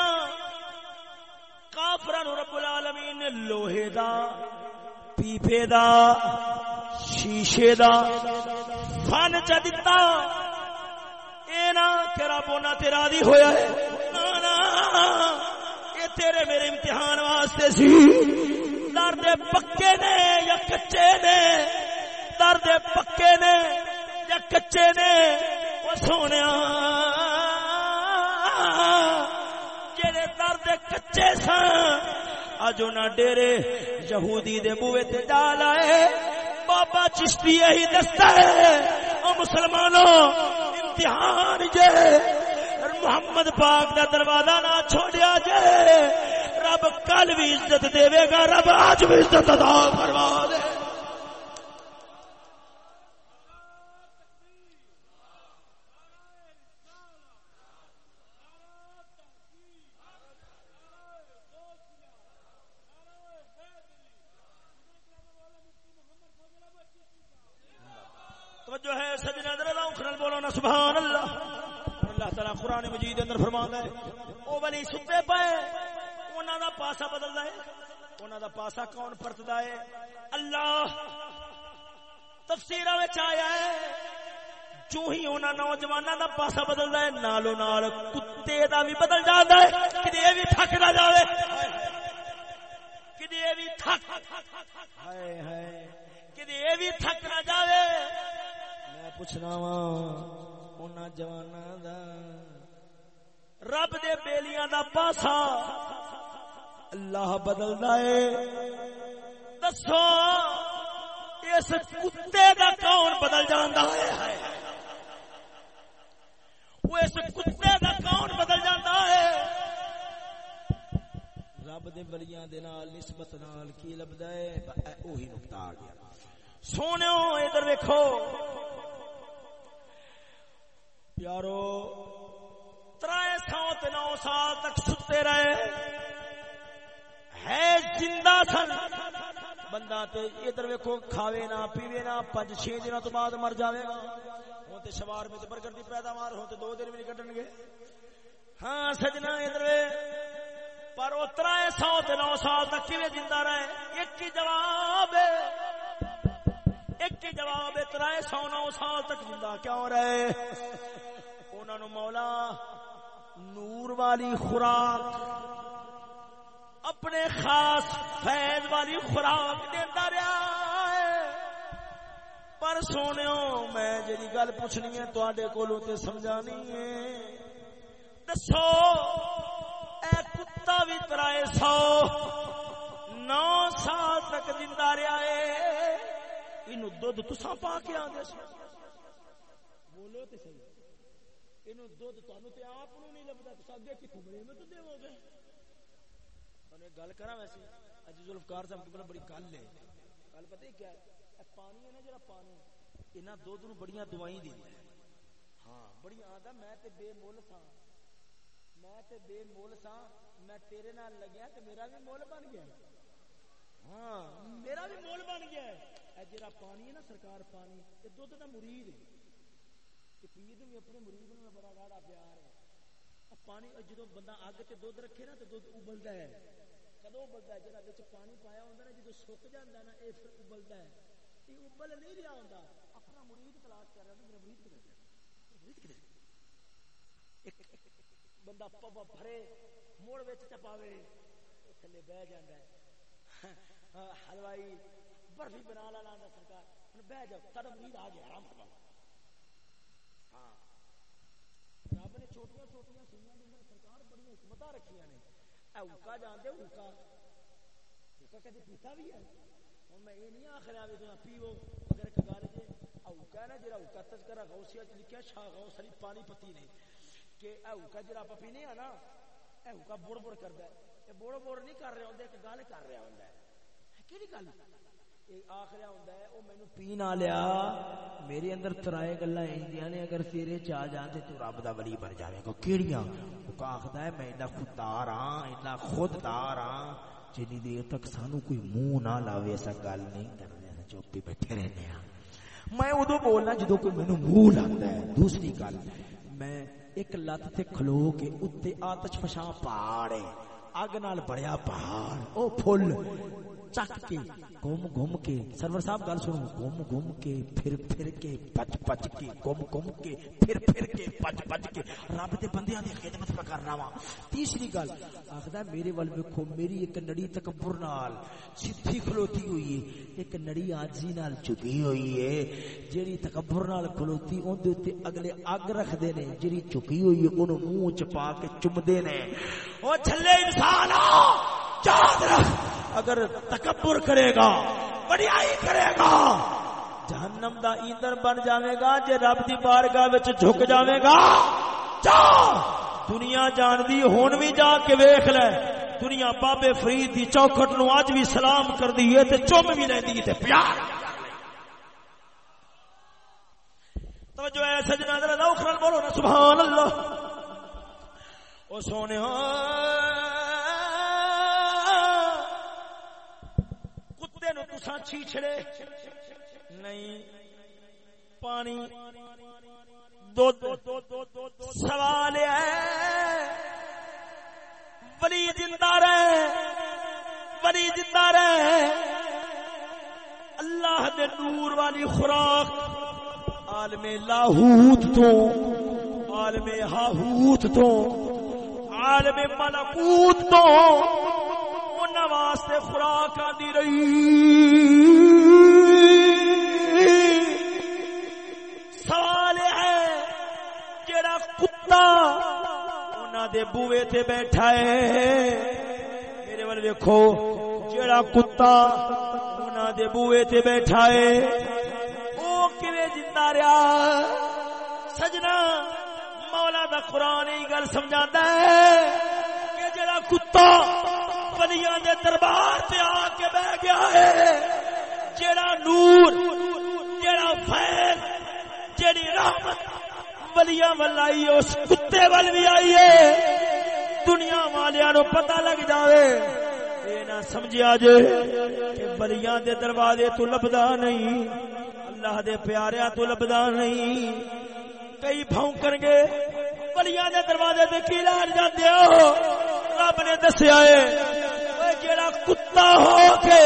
کافران رب العالمین نے لوہے دا، پیپے دا، شیشے دا فن چ دتا۔ اینا کہ رب ہونا تیرا دی ہویا ہے۔ نا یہ تیرے میرے امتحان واسطے سی۔ درد پکے نے یا کچے نے؟ درد پکے نے یا کچے نے؟ وہ سونے بچے سن۔ اج انہاں ڈیرے یہودی دے بوئے تے ڈال آئے۔ بابا چشتی یہی دستا ہے۔ او مسلمانوں، امتحان جے۔ محمد پاک دا دروازہ نہ چھوڑیا جے۔ رب کل بھی عزت دے گا، رب آج بھی عزت ادا فرما دے جو ہے سجنا دردا اخرل بولو نا سبحان اللہ اللہ تعالی قران مجید اندر فرماندا ہے او ولی ستے پے انہاں دا پاسا بدلدا ہے انہاں دا پاسا کون پرتدا ہے اللہ تفسیراں وچ آیا ہے جو ہی انہاں نوجواناں دا پاسا بدلدا ہے نالو نال کتے دا بھی بدل جاندا ہے کدے بھی تھک نہ جاوے کدے بھی تھک ہائے ہائے کدے بھی تھک نہ جاوے میں پوچھنا وا ان جوانا دا رب دے بیلیاں دا پاسا اللہ بدلدا ہے دسو اس کتے دا کون بدل جاندا ہے وہ اس کتے دا کون بدل جاندا ہے؟ رب دے ولیاں دے نال، نسبت نال کی لبدا ہے؟ اوہی نقطہ آ گیا۔ سونےو ادھر ویکھو۔ پیارو، ترائے سو نو سال تک ستے رہے۔ ہے، زندہ سن۔ بندہ تے ادھر ویکھو، کھاوے نہ، پیوے نہ پانچ چھ دنوں تو بعد مر جاوے گا۔ ہوں تے شمار میں برگر دی پیداوار، ہوں تے دو دن بھی نہیں کٹن گے۔ ہاں سجنا ادھر پر اترا ہے سو تے نو سال تک کیویں زندہ رہے؟ ایک ہی جواب ایک ہی جواب اترائے سو نو سال تک زندہ کیوں رہے؟ انہوں نے مولا نور والی خوراک۔ اپنے خاص فیض والی خوراک دیتا رہا ہے۔ پر سونے میں جی گل پوچھنی ہے تے کولو تے سمجھانی ہے۔ دسو، اے کتا بھی ترائے سو، نو سال تک زندہ رہا ہے۔ یہ دھد تسا پا کے آدھے سو بولو تو صحیح۔ یہ دھد تے آپ نہیں لگتا تو اگے کتوں بڑے میں تو دو گے گل کرا ویسے اج ذوالفقار صاحب کو بڑی گل ہے گل پتہ کیا ہے پانی ہے نا جڑا پانی انہاں دودھ نو بڑیاں دوائیں دیندا ہاں بڑی آندا میں تے بے مول سا میں تے بے مول سا میں تیرے نال لگیا تے میرا بھی مول بن گیا ہاں میرا بھی مول بن گیا ہے اے جڑا پانی ہے نا سرکار پانی اے دودھ دا مرید ہے کہ پیر نو اپنے مرید نو بڑا گاڑا پیار ہے پانی جدو بندہ اگ تے دودھ رکھے نا تے دودھ ابلدا ہے۔ کدو ابلدا ہے؟ جڑا وچ پانی پایا ہوندا نا جدو سک جاندا ہے نا، اے پھر ابلدا ہے۔ ابل نہیں رہا ہوں اپنا مرید تلاش کر رہا میرا مرید کدھر بندہ پپا بھرے، موڑ چپاوے تھلے بہ جانا ہلوائی ہاں، برفی بنا لا سرکار۔ بہ جاؤ سارا مرید آ گیا آرام کرا ہاں۔ نے چھوٹیاں چھوٹیاں سوئیاں سرکار بڑی حکمت رکھیاں نے۔ اے اوکا جانتے اوکا؟ اوکا کدی پیتا بھی ہے؟ ہن میں یہ نہیں آخر آ بھی پیو اگر ایک گل جی اوکا نا جا اوکا تذکرہ غوثیہ چ لکھیا، شاہ غوث علی پانی پتی نے۔ کہ اے اوکا جا آپ پینے ہاں نا، اے اوکا بڑ بڑ کرتا ہے۔ یہ بڑ بڑ نہیں کر رہا ہوں ایک گل کر رہا ہوں کہڑی گل؟ آخر ہوں مینو پی نہ لیا میرے اندر ترائے گلا نے اگر تیرے چا جان تے تو رب دا ولی بن جاوے گا کیڑیاں وہ آخر ہے میں اینا خوددار ہاں اینا خوددار ہاں جنی دیر تک سانو کوئی منہ نہ لاوے ایسا گل نہیں کرنے چوپ پہ بیٹھے رہنے ہیں میں ادو بولنا جدو کوئی مینو منہ لاتا ہے دوسری گل میں ایک لت تے کھلو کے اتنے آتش فشاں پہاڑ اگ نال بڑیا پہاڑ او پھول چک کے گم گم کے سرور صاحب گل سنو، گم گم کے پھر پھر کے پچ پچ کے، گم گم کے پھر پھر کے پچ پچ کے۔ رب دے بندیاں دی خدمت پہ کرنا وا تیسری گل، آخدا میرے ول ویکھو، میری ایک نڑی تکبر نال سیدھی کھلوتی ہوئی ہے۔ ایک نڑی آجی نال چکی ہوئی ہے۔ جیڑی تکبر نال کھلوتی، اون دے اوتے اگلے اگ رکھ دے نے، جیڑی چکی ہوئی ہے، اونوں منہ چ پا کے چمدے نے۔ او چھلے انسان یاد رکھ۔ اگر تکبر کرے گا، بڑیائی کرے گا۔ جہنم دا ایندر بن جاوے گا، جے رب دی بارگاہ وچ جھک جاوے گا۔ جا! دنیا جان دی، ہون بھی جا کے ویکھ لے۔ دنیا بابے فرید دی چوکھٹ نو اج بھی سلام کر دی ہے، تے چم بھی لیندی تے پیار۔ توجہ ہے، سجنا ذرا ذوق نال بولو نا، سبحان اللہ۔ او سونے تسا چھیچڑے نہیں، پانی۔ سوال ہے بڑی زندہ رہے بڑی زندہ رہے اللہ دے نور والی خوراک عالم لاہوت تو، عالم ہاہوت تو، عالم ملکوت تو۔ واسطے خوراک آدھی رہی۔ سوال ہے جڑا کتا دے بوے تے بیٹھا ہے۔ میرے وال ویکھو جڑا کتا دے بوے تے بیٹھا ہے، او کیویں زندہ رہیا؟ سجنا مولا دا قرآن ہی گل سمجھاتا ہے کہ جڑا کتا ولیاں دے دربار تے آ کے بہ گیا ہے۔ جیڑا نور، جیڑا فیض، جیڑی رحمت ولیاں ول آئی اس کتے ول بھی آئی ہے۔ دنیا والیاں نو پتہ لگ جاوے۔ اے نہ سمجھیا جے کہ ولیاں دے دروازے تو لبدا نہیں، اللہ دے پیاریاں تو لبدا نہیں۔ کئی بھونکن گے۔ ولیاں دے دروازے تے کی لال جاندے ہو؟ رب نے دسیا ہے جڑا کتا ہو کے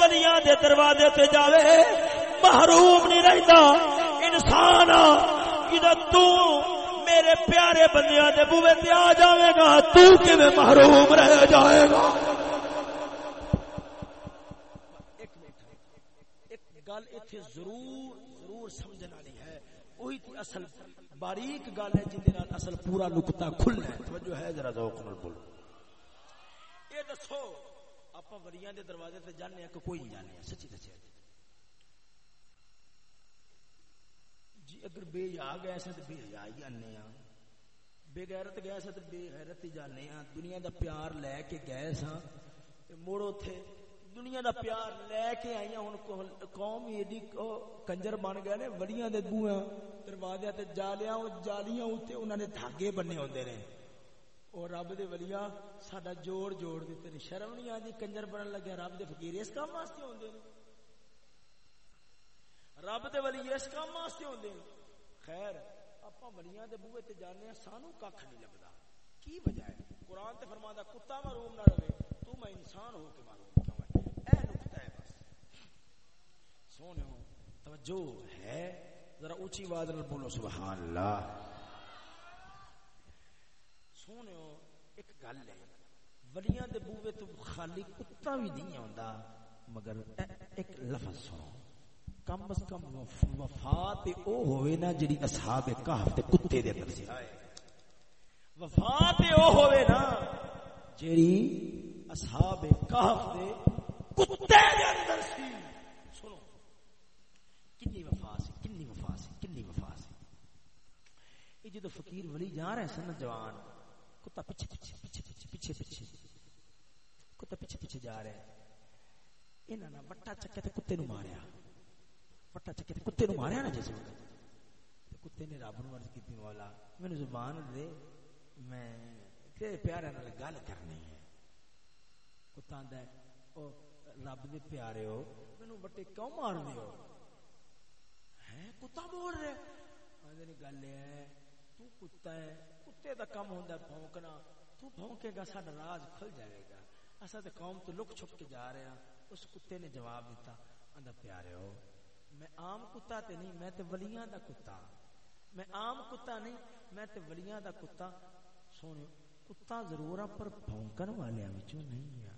ولیاں دے دروازے تے جاوے، محروم نہیں رہندا، انسان جدو تو میرے پیارے بندیاں دے بوے تے آ جاوے گا، تو کیویں محروم رہ جائے گا؟ گل اتنے ضرور ضرور سمجھنے والی ہے وہی اصل باریک گل ہے جن اصل پورا نقطہ کھلنا ہے۔ توجہ ہے ذرا ذوق نال بولو۔ اے دسو اپا ولیاں دے دروازے تے جانے ہیں کہ کوئی نہیں جانے سچی دسیا جی۔ اگر بے یا گئے سے تے بے یا ہی آنے ہیں۔ بے غیرت گئے سے تے بے غیرت ہی جانے ہیں۔ دنیا دا پیار لے کے گئے ساں تے موڑو تھے دنیا دا پیار لے کے آئی ہوں قوم ایڈی کنجر بن گئے نے وڑیاں دے بوئاں دروازے تے جالیاں او جالیاں اوتے انہاں نے دھاگے بننے ہوندے نے۔ او رب دے ولیاں، ساڈا جوڑ جوڑ دتے نے شرم نہیں آندی، کنجر بنن لگے رب دے فقیر اس کام واسطے ہوندے نے۔ رب دے ولی اس کام واسطے ہوندے نے۔ خیر اپا ولیاں دے بوئے تے جانے ہاں، سانو ککھ نہیں لگدا۔ کی وجہ ہے؟ قرآن تے فرماندا کتا معروم نہ رہے، تو میں انسان ہو کے معروم سونے توجہ ہے۔ ذرا اونچی آواز بولو، سبحان اللہ۔ سونے ایک گل ہے۔ ولیاں دے بوے تو خالی کتا بھی نہیں آندا، مگر ایک لفظ سنو۔ کم از کم وفا تے او ہوئے نا جڑی اصحاب کہف تے کتے دے اندر سی۔ وفا تے او ہوئے نا جڑی اصحاب کہف دے کتے دے اندر سی۔ سنو کنی وفا سی کنی وفا سی کنی وفا سی جی یہ جدو فقیر ولی جا رہے سن جوان، کتا پیچھے پیچھے پیچھے پیچھے پیچھے پیچھے، کتا پیچھے پیچھے جا رہے انہاں نے وٹا چکے تے کتے نو ماریا۔ وٹا چکے تے کتے نو ماریا نا جس وقت کتے نے رب نو عرض کیتی مولا، مینوں زبان دے، میں تیرے پیارے نال گل کرنی ہے۔ کتا آندا ہے، او رب دے پیارے ہو، مینوں بٹے کیوں مار دیو ہے کتا بول رہے آدھے گل ہے تو کتا ہے، کتے دا کم ہوندا ہے، بھونکنا۔ تو بھونکے گا، ساڈا راز کھل جائے گا۔ اسا تے قوم تو لک چھپ کے جا رہے ہیں اس کتے نے جواب دیتا آندا پیارے ہو، میں عام کتا تے نہیں، میں تے ولیاں دا کتا۔ میں عام کتا نہیں، میں تے ولیاں دا کتا۔ سونے کتا ضرور ہے پر بھونکن والے وچوں نہیں ہے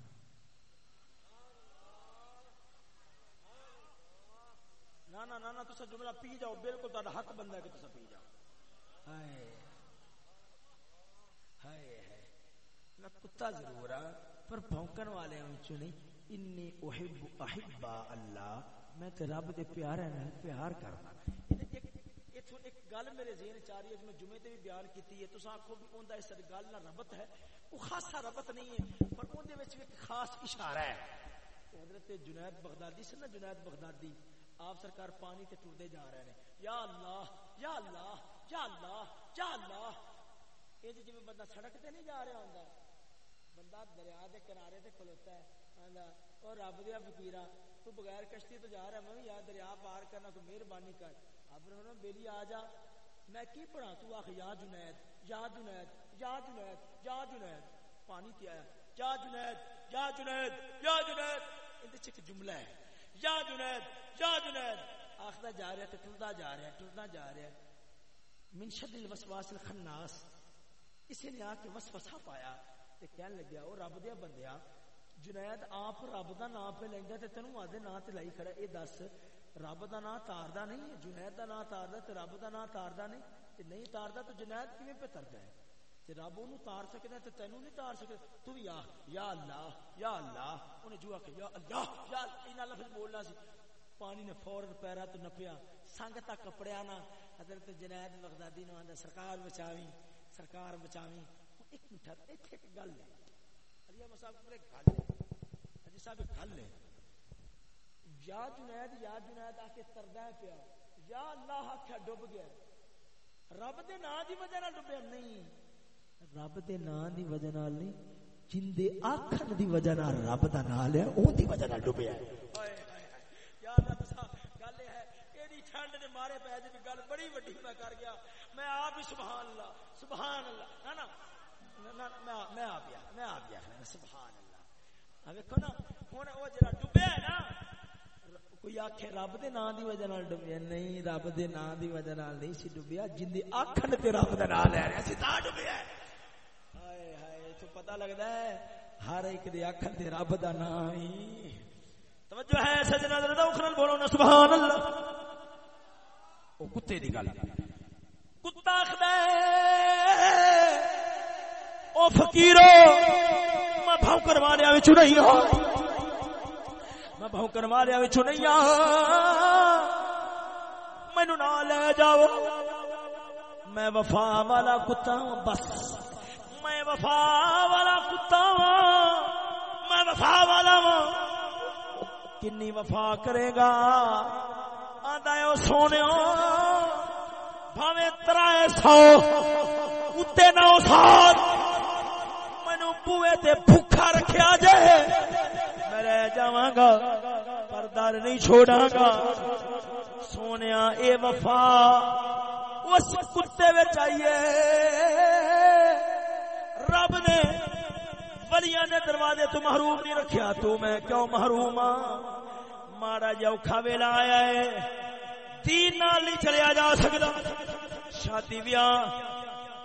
نہ نہ نہ تسا جملہ پی جاؤ، بالکل تہاڈا حق بندا ہے کہ تسا پی جاؤ۔ ہائے ہائے ہے کتا ضرور ہاں پر بھونکن والے وچوں نہیں؟ انی احب احبا اللہ۔ میں تے رب دے پیارے نال پیار کرنا ایتھوں ایک گل میرے ذہن چ آ رہی ہے میں جمعے تے بھی بیان کیتی ہے۔ تساں آکھو بھی اوندا اس گل نال ربط ہے۔ وہ خاصا ربط نہیں ہے، پر اون دے وچ ایک خاص اشارہ ہے۔ حضرت جنید بغدادی سے نا جنید بغدادی؟ آپ سرکار پانی تے ٹردے جا رہے ہیں یا اللہ یا اللہ! یا اللہ یا اللہ یہ جی بندہ سڑک تے نہیں جا رہا ہوندا۔ بندہ دریا دے کنارے تے کھلوتا ہے، آندا، او رب دیا فقیرا تو بغیر کشتی تو جا رہا میں یار دریا پار کرنا، تو مہربانی کر۔ اب نے بیلی آ جا۔ میں کی پڑھا تو آخ، یا جنید یا جنید یا جنید یا جنید۔ پانی تے آیا یا جنید یا جنید یا جنید۔ اندے چ ایک جملہ ہے۔ یا جنید یا جنید۔ آخدا جا رہا ہے ٹردا جا رہا ہے، ٹردا جا رہا ہے۔ من شد الوسواس الخناس۔ اسے نے آ کے وسوسہ پایا تے کہن لگیا، او رب دیا بندیا جنید آپ رب دا نام پہ لیندا تے تینوں آدے نام تے لائی کھڑا اے دس، رب دا نام تاردا نہیں ہے؟ جنید دا نام تاردا تے رب دا نام تاردا نہیں؟ تے نہیں تاردا تو جنید کیویں پہ تردا ہے؟ تے رب اونوں تار سکدا تے تینوں نہیں تار سکدا تو بھی آ یا اللہ یا اللہ۔ اونے جو کہ یا اللہ، یا انہاں لفظ بولنا سی۔ پانی نے فورن پیرا تو نپیا، سنگ تک کپڑیا نا حضرت جنید بغدادی نو آندا، سرکار بچاوی سرکار بچاوی۔ ایک منٹ ایتھے ایک گل ہے۔ علی صاحب پورے گل ہے۔ علی صاحب گل ہے۔ یا جنید یا جنید آ کے تردا پیا۔ یا اللہ آکھیا ڈوب گیا۔ رب دے نام دی وجہ نال ڈوبیا نہیں۔ رب دے نام دی وجہ نال نہیں، جن دے آکھن دی وجہ نال رب دا نام لیا، اون دی وجہ نال ڈوبیا ہے ٹھنڈ دے مارے پے جی گل بڑی وڈی میں کر گیا۔ میں آپ ہی سبحان اللہ سبحان اللہ نا میں آ گیا میں آ گیا سبحان اللہ ویکو نا ہوں وہ جڑا ڈبیا ہے نا، کوئی آخے رب دے نام دی وجہ نال ڈبیا، نہیں، رب دے نام دی وجہ نال نہیں سی ڈبیا، جن دی آکھن تے رب دا نام لے رہا سی تا ڈبیا ہائے ہائے تو پتہ لگدا ہے، ہر ایک دے آکھن تے رب دا نام ہی۔ توجہ ہے، سجنا ذرا اخرن بولو نا سبحان اللہ او کتے دی گل کتا آخدا او فقیرو، میں بھونکر ماریا وچ نہیں ہوں میں بھونکر ماریا وچ نہیں ہوں مینوں نہ لے جاؤ۔ میں وفا والا کتا ہاں، بس۔ میں وفا والا کتا ہاں۔ میں وفا والا ہوں کنی وفا کرے گا۔ آدھا او سونے بھاوے ترائے سو۔ اتنے نو سات مینو بوے تے بھوکا رکھیا جائے میں رہ جاواں گا۔ پر در نہیں چھوڑا گا۔ سونے اے وفا۔ اس کتے بچ آئیے رب نے ولیاں نے دروازے تو محروم نہیں رکھیا۔ تو میں کیوں محروم ہاں؟ مارا جا ویلا آیا ہے۔ دین نال نہیں چلیا جا سکتا شادی بیاہ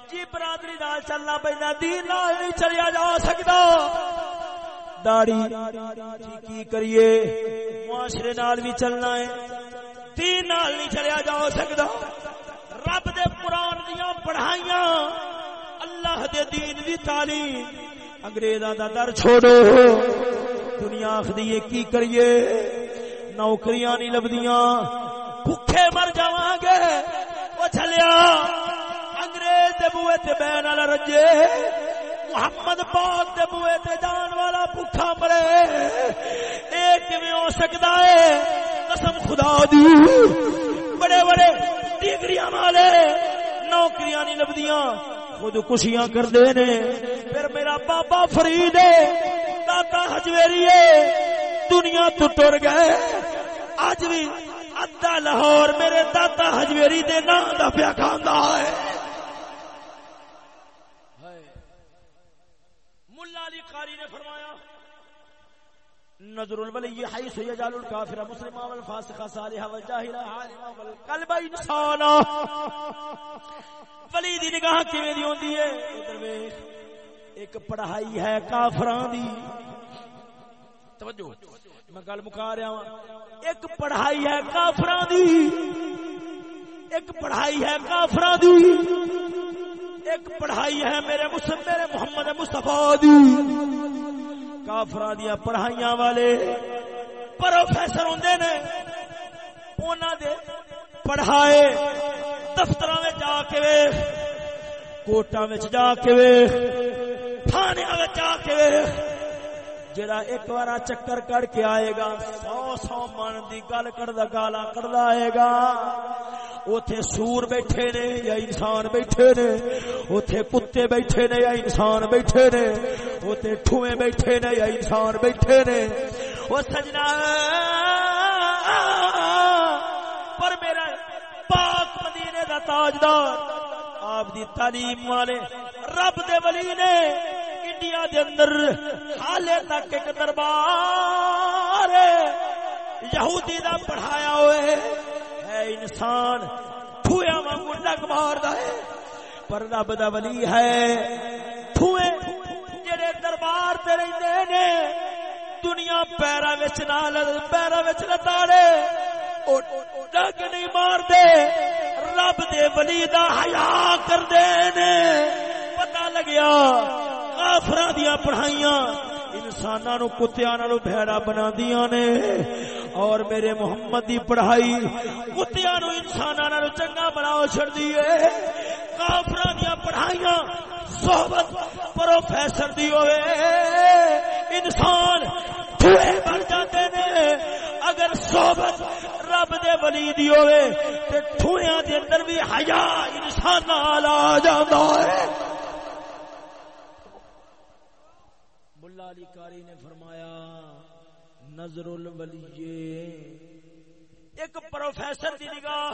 جی برادری نال چلنا پہنا دین نال نہیں چلیا جا سکتا داڑی جی کی کریے؟ معاشرے نال بھی چلنا ہے۔ دین نال نہیں چلیا جا سکتا رب دے قرآن دیاں پڑھائیاں۔ اللہ دے دین دی تعلیم۔ انگریزاں دا در چھوڑو۔ دنیا آخری کی کریے؟ نوکریاں نہیں لبدیاں بھوکے مر جاواں گے۔ وہ چلیا انگریز دے بوئے تے بہن والا رجے۔ محمد پاک دے بوئے تے جان والا بھوکا مرے۔ اے کیویں ہو سکدا ہے قسم خدا دی۔ بڑے بڑے ڈگریاں والے۔ نوکریاں نہیں لبدیاں خود کشیاں کردے نے۔ پھر میرا بابا فرید دادا ہجویری دنیا تو ٹر گئے۔ اج بھی ادا لاہور میرے دادا ہجویری دے نام دا پیا کھاندا ہے۔ ملا علی قاری نے فرمایا، نظر الولی حیث یجال الکافر مسلمہ والفاسقہ صالحہ والجاہلہ عالمہ والقلب انسانا۔ ولی دی نگاہ کیویں دی ہوندی ہے؟ ادھر ویکھ، ایک پڑھائی ہے کافراں دی۔ توجہ۔ میں گل مکا رہا ہوں ایک پڑھائی ہے کافراں دی۔ ایک پڑھائی ہے کافراں دی۔ ایک پڑھائی ہے میرے مسلم میرے محمد مصطفی دی۔ کافراں دی پڑھائیاں والے پروفیسر ہوندے نے۔ انہاں دے پڑھائے دفتر میں جا کے ویخ کوٹا میں جا کے ویخ تھانے میں جا کے ویخ جڑا ایک بار چکر کر کے آئے گا، سو سو من دی گل کردا گالا کردا آئے گا۔ اوتھے سور بیٹھے نے یا انسان بیٹھے نے، اوتھے کتے بیٹھے نے یا انسان بیٹھے نے، اوتھے ٹھوئے بیٹھے نے یا انسان بیٹھے نے۔ او سجنا، پر میرا پاک مدینے دا تاجدار، آپ دی تعلیم والے، رب دے ولی نے انڈیا دے اندر حالے تک ایک دربار یہودی دا پڑھایا ہوئے ہے انسان ٹھویا وانگو ڈگ ماردا ہے۔ پر رب دا ولی ہے۔ ٹھوئے جڑے دربار تے رہندے نے، دنیا پیرا وچ نال، پیرا وچ لتاڑے۔ ڈگ نہیں مار دے رب دے ولی دا حیا کر دے نے۔ پتہ لگیا کافراں دیا پڑھائیاں انساناں نو کتیاں نالو بھیڑا بنا دیاں نے۔ اور میرے محمد دی پڑھائی کتیاں نو انساناں نالو چنگا بنا چھڑ دیے کافراں دیا پڑھائیاں صحبت پروفیسر دی ہوئے۔ انسان ٹھوئے بن جاتے نے۔ اگر صحبت رب دے ولی دی ہوئے، تے ٹھویاں دے اندر بھی حیا انسان نال آ جاندا ہے ملا علی کاری نے فرمایا نظر الولی ایک پروفیسر دی نگاہ،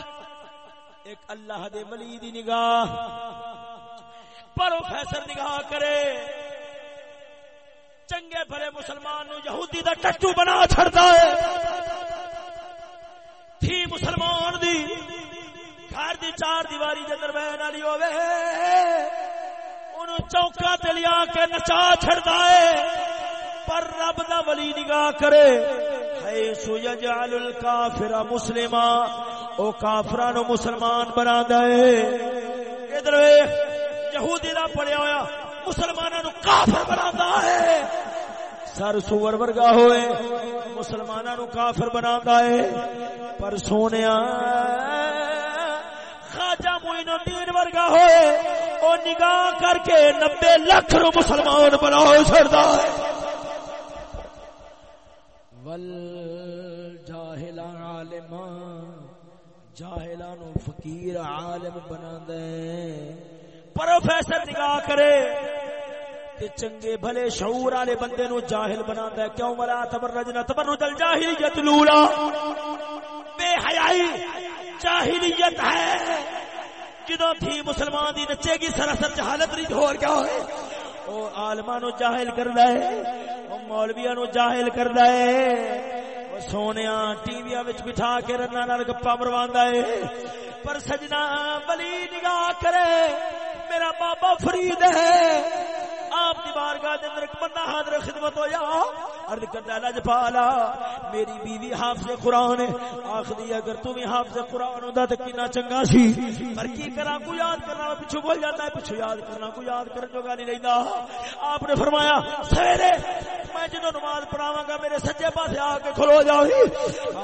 ایک اللہ دے ولی دی نگاہ۔ پروفیسر نگاہ کرے۔ چنگے بھلے مسلمان نو یہودی دا ٹٹو بنا چھڑتا ہے۔ تھی مسلمان دی، گھر دی چار دیواری دے درمیان والی ہوے اونوں چوکا تے لیا کے نچا چھڑدا ہے، پر رب دا ولی نگاہ کرے۔ ہے حیث یجعل الکافر مسلما، او کافراں نو مسلمان بناندا ہے۔ ادھر ویکھ، یہودی دا پڑھیا ہویا مسلماناں نو کافر بناندا ہے۔ سر سور ورگا ہوئے مسلماناں نو کافر بناندا ہے۔ پر سونیا الدین ورگا ہوئے او نگاہ کر کے نبے لاکھ نو مسلمان بنا چھڑدا ہے ول جاہل عالم جاہلاں نو فقیر عالم بنا دے پروفیسر نگاہ کرے تے چنگے بھلے شعور والے بندے نو جاہل بنا دے کیوں ولا تبرجنا تبرج الجاہلیت الاولى بے حیائی جاہلیت ہے۔ جدو تھی مسلمان دی نچے گی، سراسر جہالت نہیں ہو کیا ہوئے؟ او عالماں نو جاہل کردا ہے، او مولویاں نو جاہل کردا ہے۔ او سونیاں ٹی ویاں وچ بٹھا کے رنا نال گپا مرواندا ہے۔ پر سجنا ولی نگاہ کرے، میرا بابا فرید ہے۔ آپ کی بارگاہ دے اندر ایک بندہ حاضر خدمت ہویا، عرض کرتا ہے، لج پالا، میری بیوی حافظ قرآن ہے۔ آخری اگر تم ہی حافظ قرآن ہوندا تے کنا چنگا سی۔ پر کی کراں، کو یاد کرنا پیچھے بول جاتا ہے، پیچھے یاد کرنا، کو یاد کرن جو نہیں رہندا۔ آپ نے فرمایا، سویرے، میں جدوں نماز پڑھاواں گا، میرے سجے پاسے آ کے کھلو جاؤ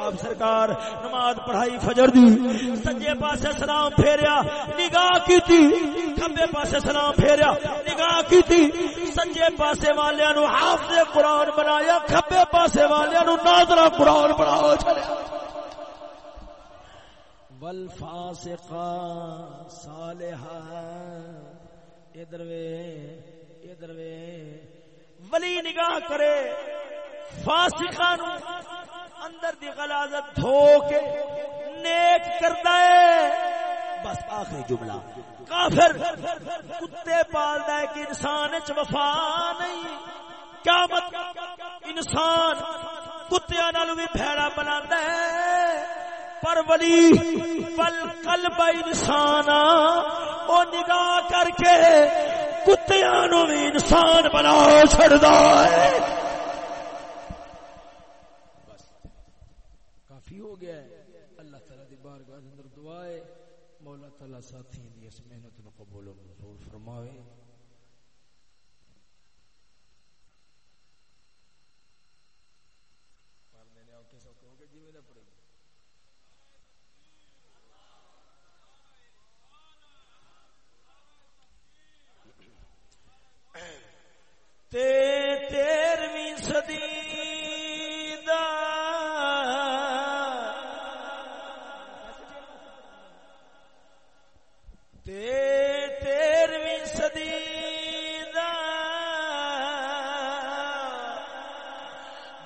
آپ سرکار، نماز پڑھائی فجر دی، سجے پاسے سلام پھیریا، نگاہ کیتی کھبے پاسے سلام پھیریا، نگاہ کیتی۔ سجے پاسے والے نو حافظ قرآن بنایا کھبے پاسے والے نو ناظرہ قرآن بناؤ چلیا والفاسقا صالحا، ادھر وے ادھر وے۔ ولی نگاہ کرے، فاسقا نو اندر دی غلازت دھو کے نیک کردا ہے۔ بس آخری جملہ۔ کافر کتے پالدا ہے کہ انسان وچ وفا نہیں۔ قیامت انسان کتیاں نالوں بھی بھیڑا بناندا ہے۔ پر ولی پل قلب انسان او نگاہ کر کے کتیاں نو بھی انسان بنا چھڑدا ہے۔ بس، کافی ہو گیا ہے اللہ تعالی دی بارگاہ دے اندر دعا ہے مولا تعالی ساتھی دی اس محنت نو قبول و منظور فرماوے۔ تے تیرویں صدی دا تیرویں صدی دا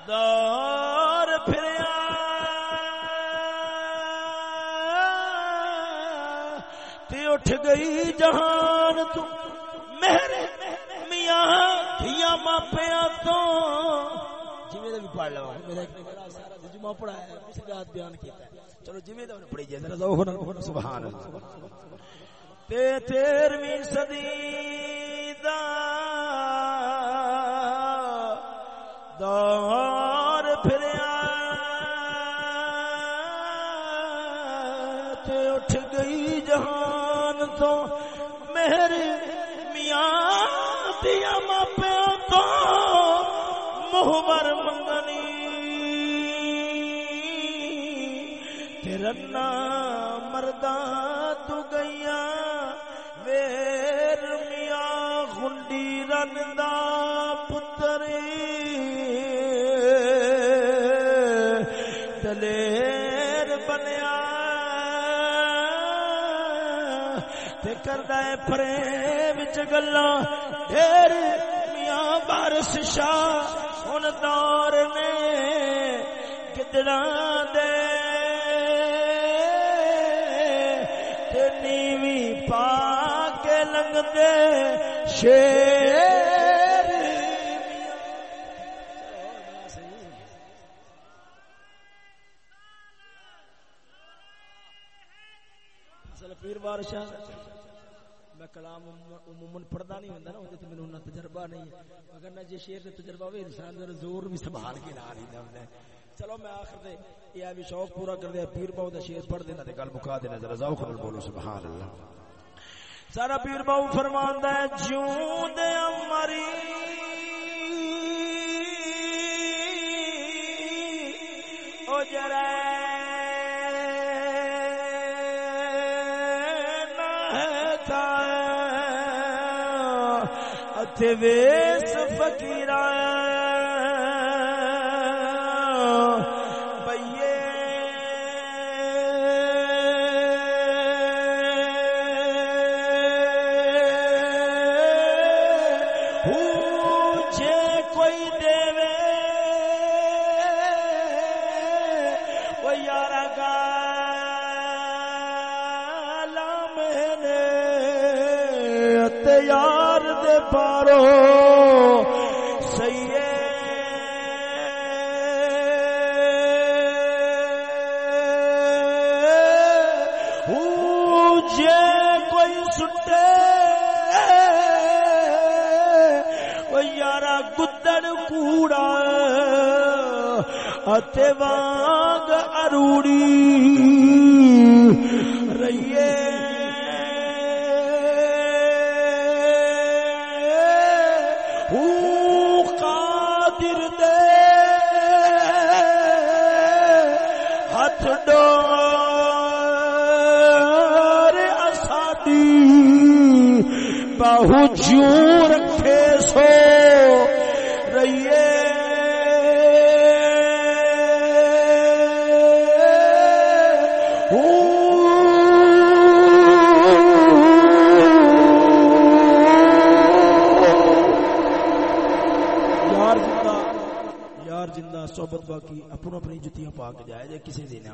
دور پھریا۔ تے اٹھ گئی جہان تو۔ جی میرے میاں دھیا ماپیا تو۔ جویں دا بھی پڑھ لوا میرا ایک جمعہ پڑھایا ہے بیان کیتا ہے۔ چلو جویں دا پڑھی جائے ذرا سبحان اللہ۔ تے تیرویں صدی دا دور پھریا کردا ہے پرے ڈھیر میاں بارش شاہ ہن دور نے گدڑاں دے۔ تے نیوی پا کے لنگ دے شیر عموماً پڑھتا نہیں ہوں وہ میرے انہیں تجربہ نہیں ہے۔ اگر نہ جی شیر کا تجربہ ہوئے انسان ذرا زور بھی سنبھال کے لا رہی ہے۔ چلو میں آخر دے، یہ بھی شوق پورا کر دیا پیر باؤ دا شیر پڑھ دینا تے گل مکا دینا ذرا۔ ذوق نال بولو سبحان اللہ سارا پیر باؤ فرماندا ہے جوں دے امری۔ او جرے ویس فقیر صحبت باقی جائے جائے کسی دن۔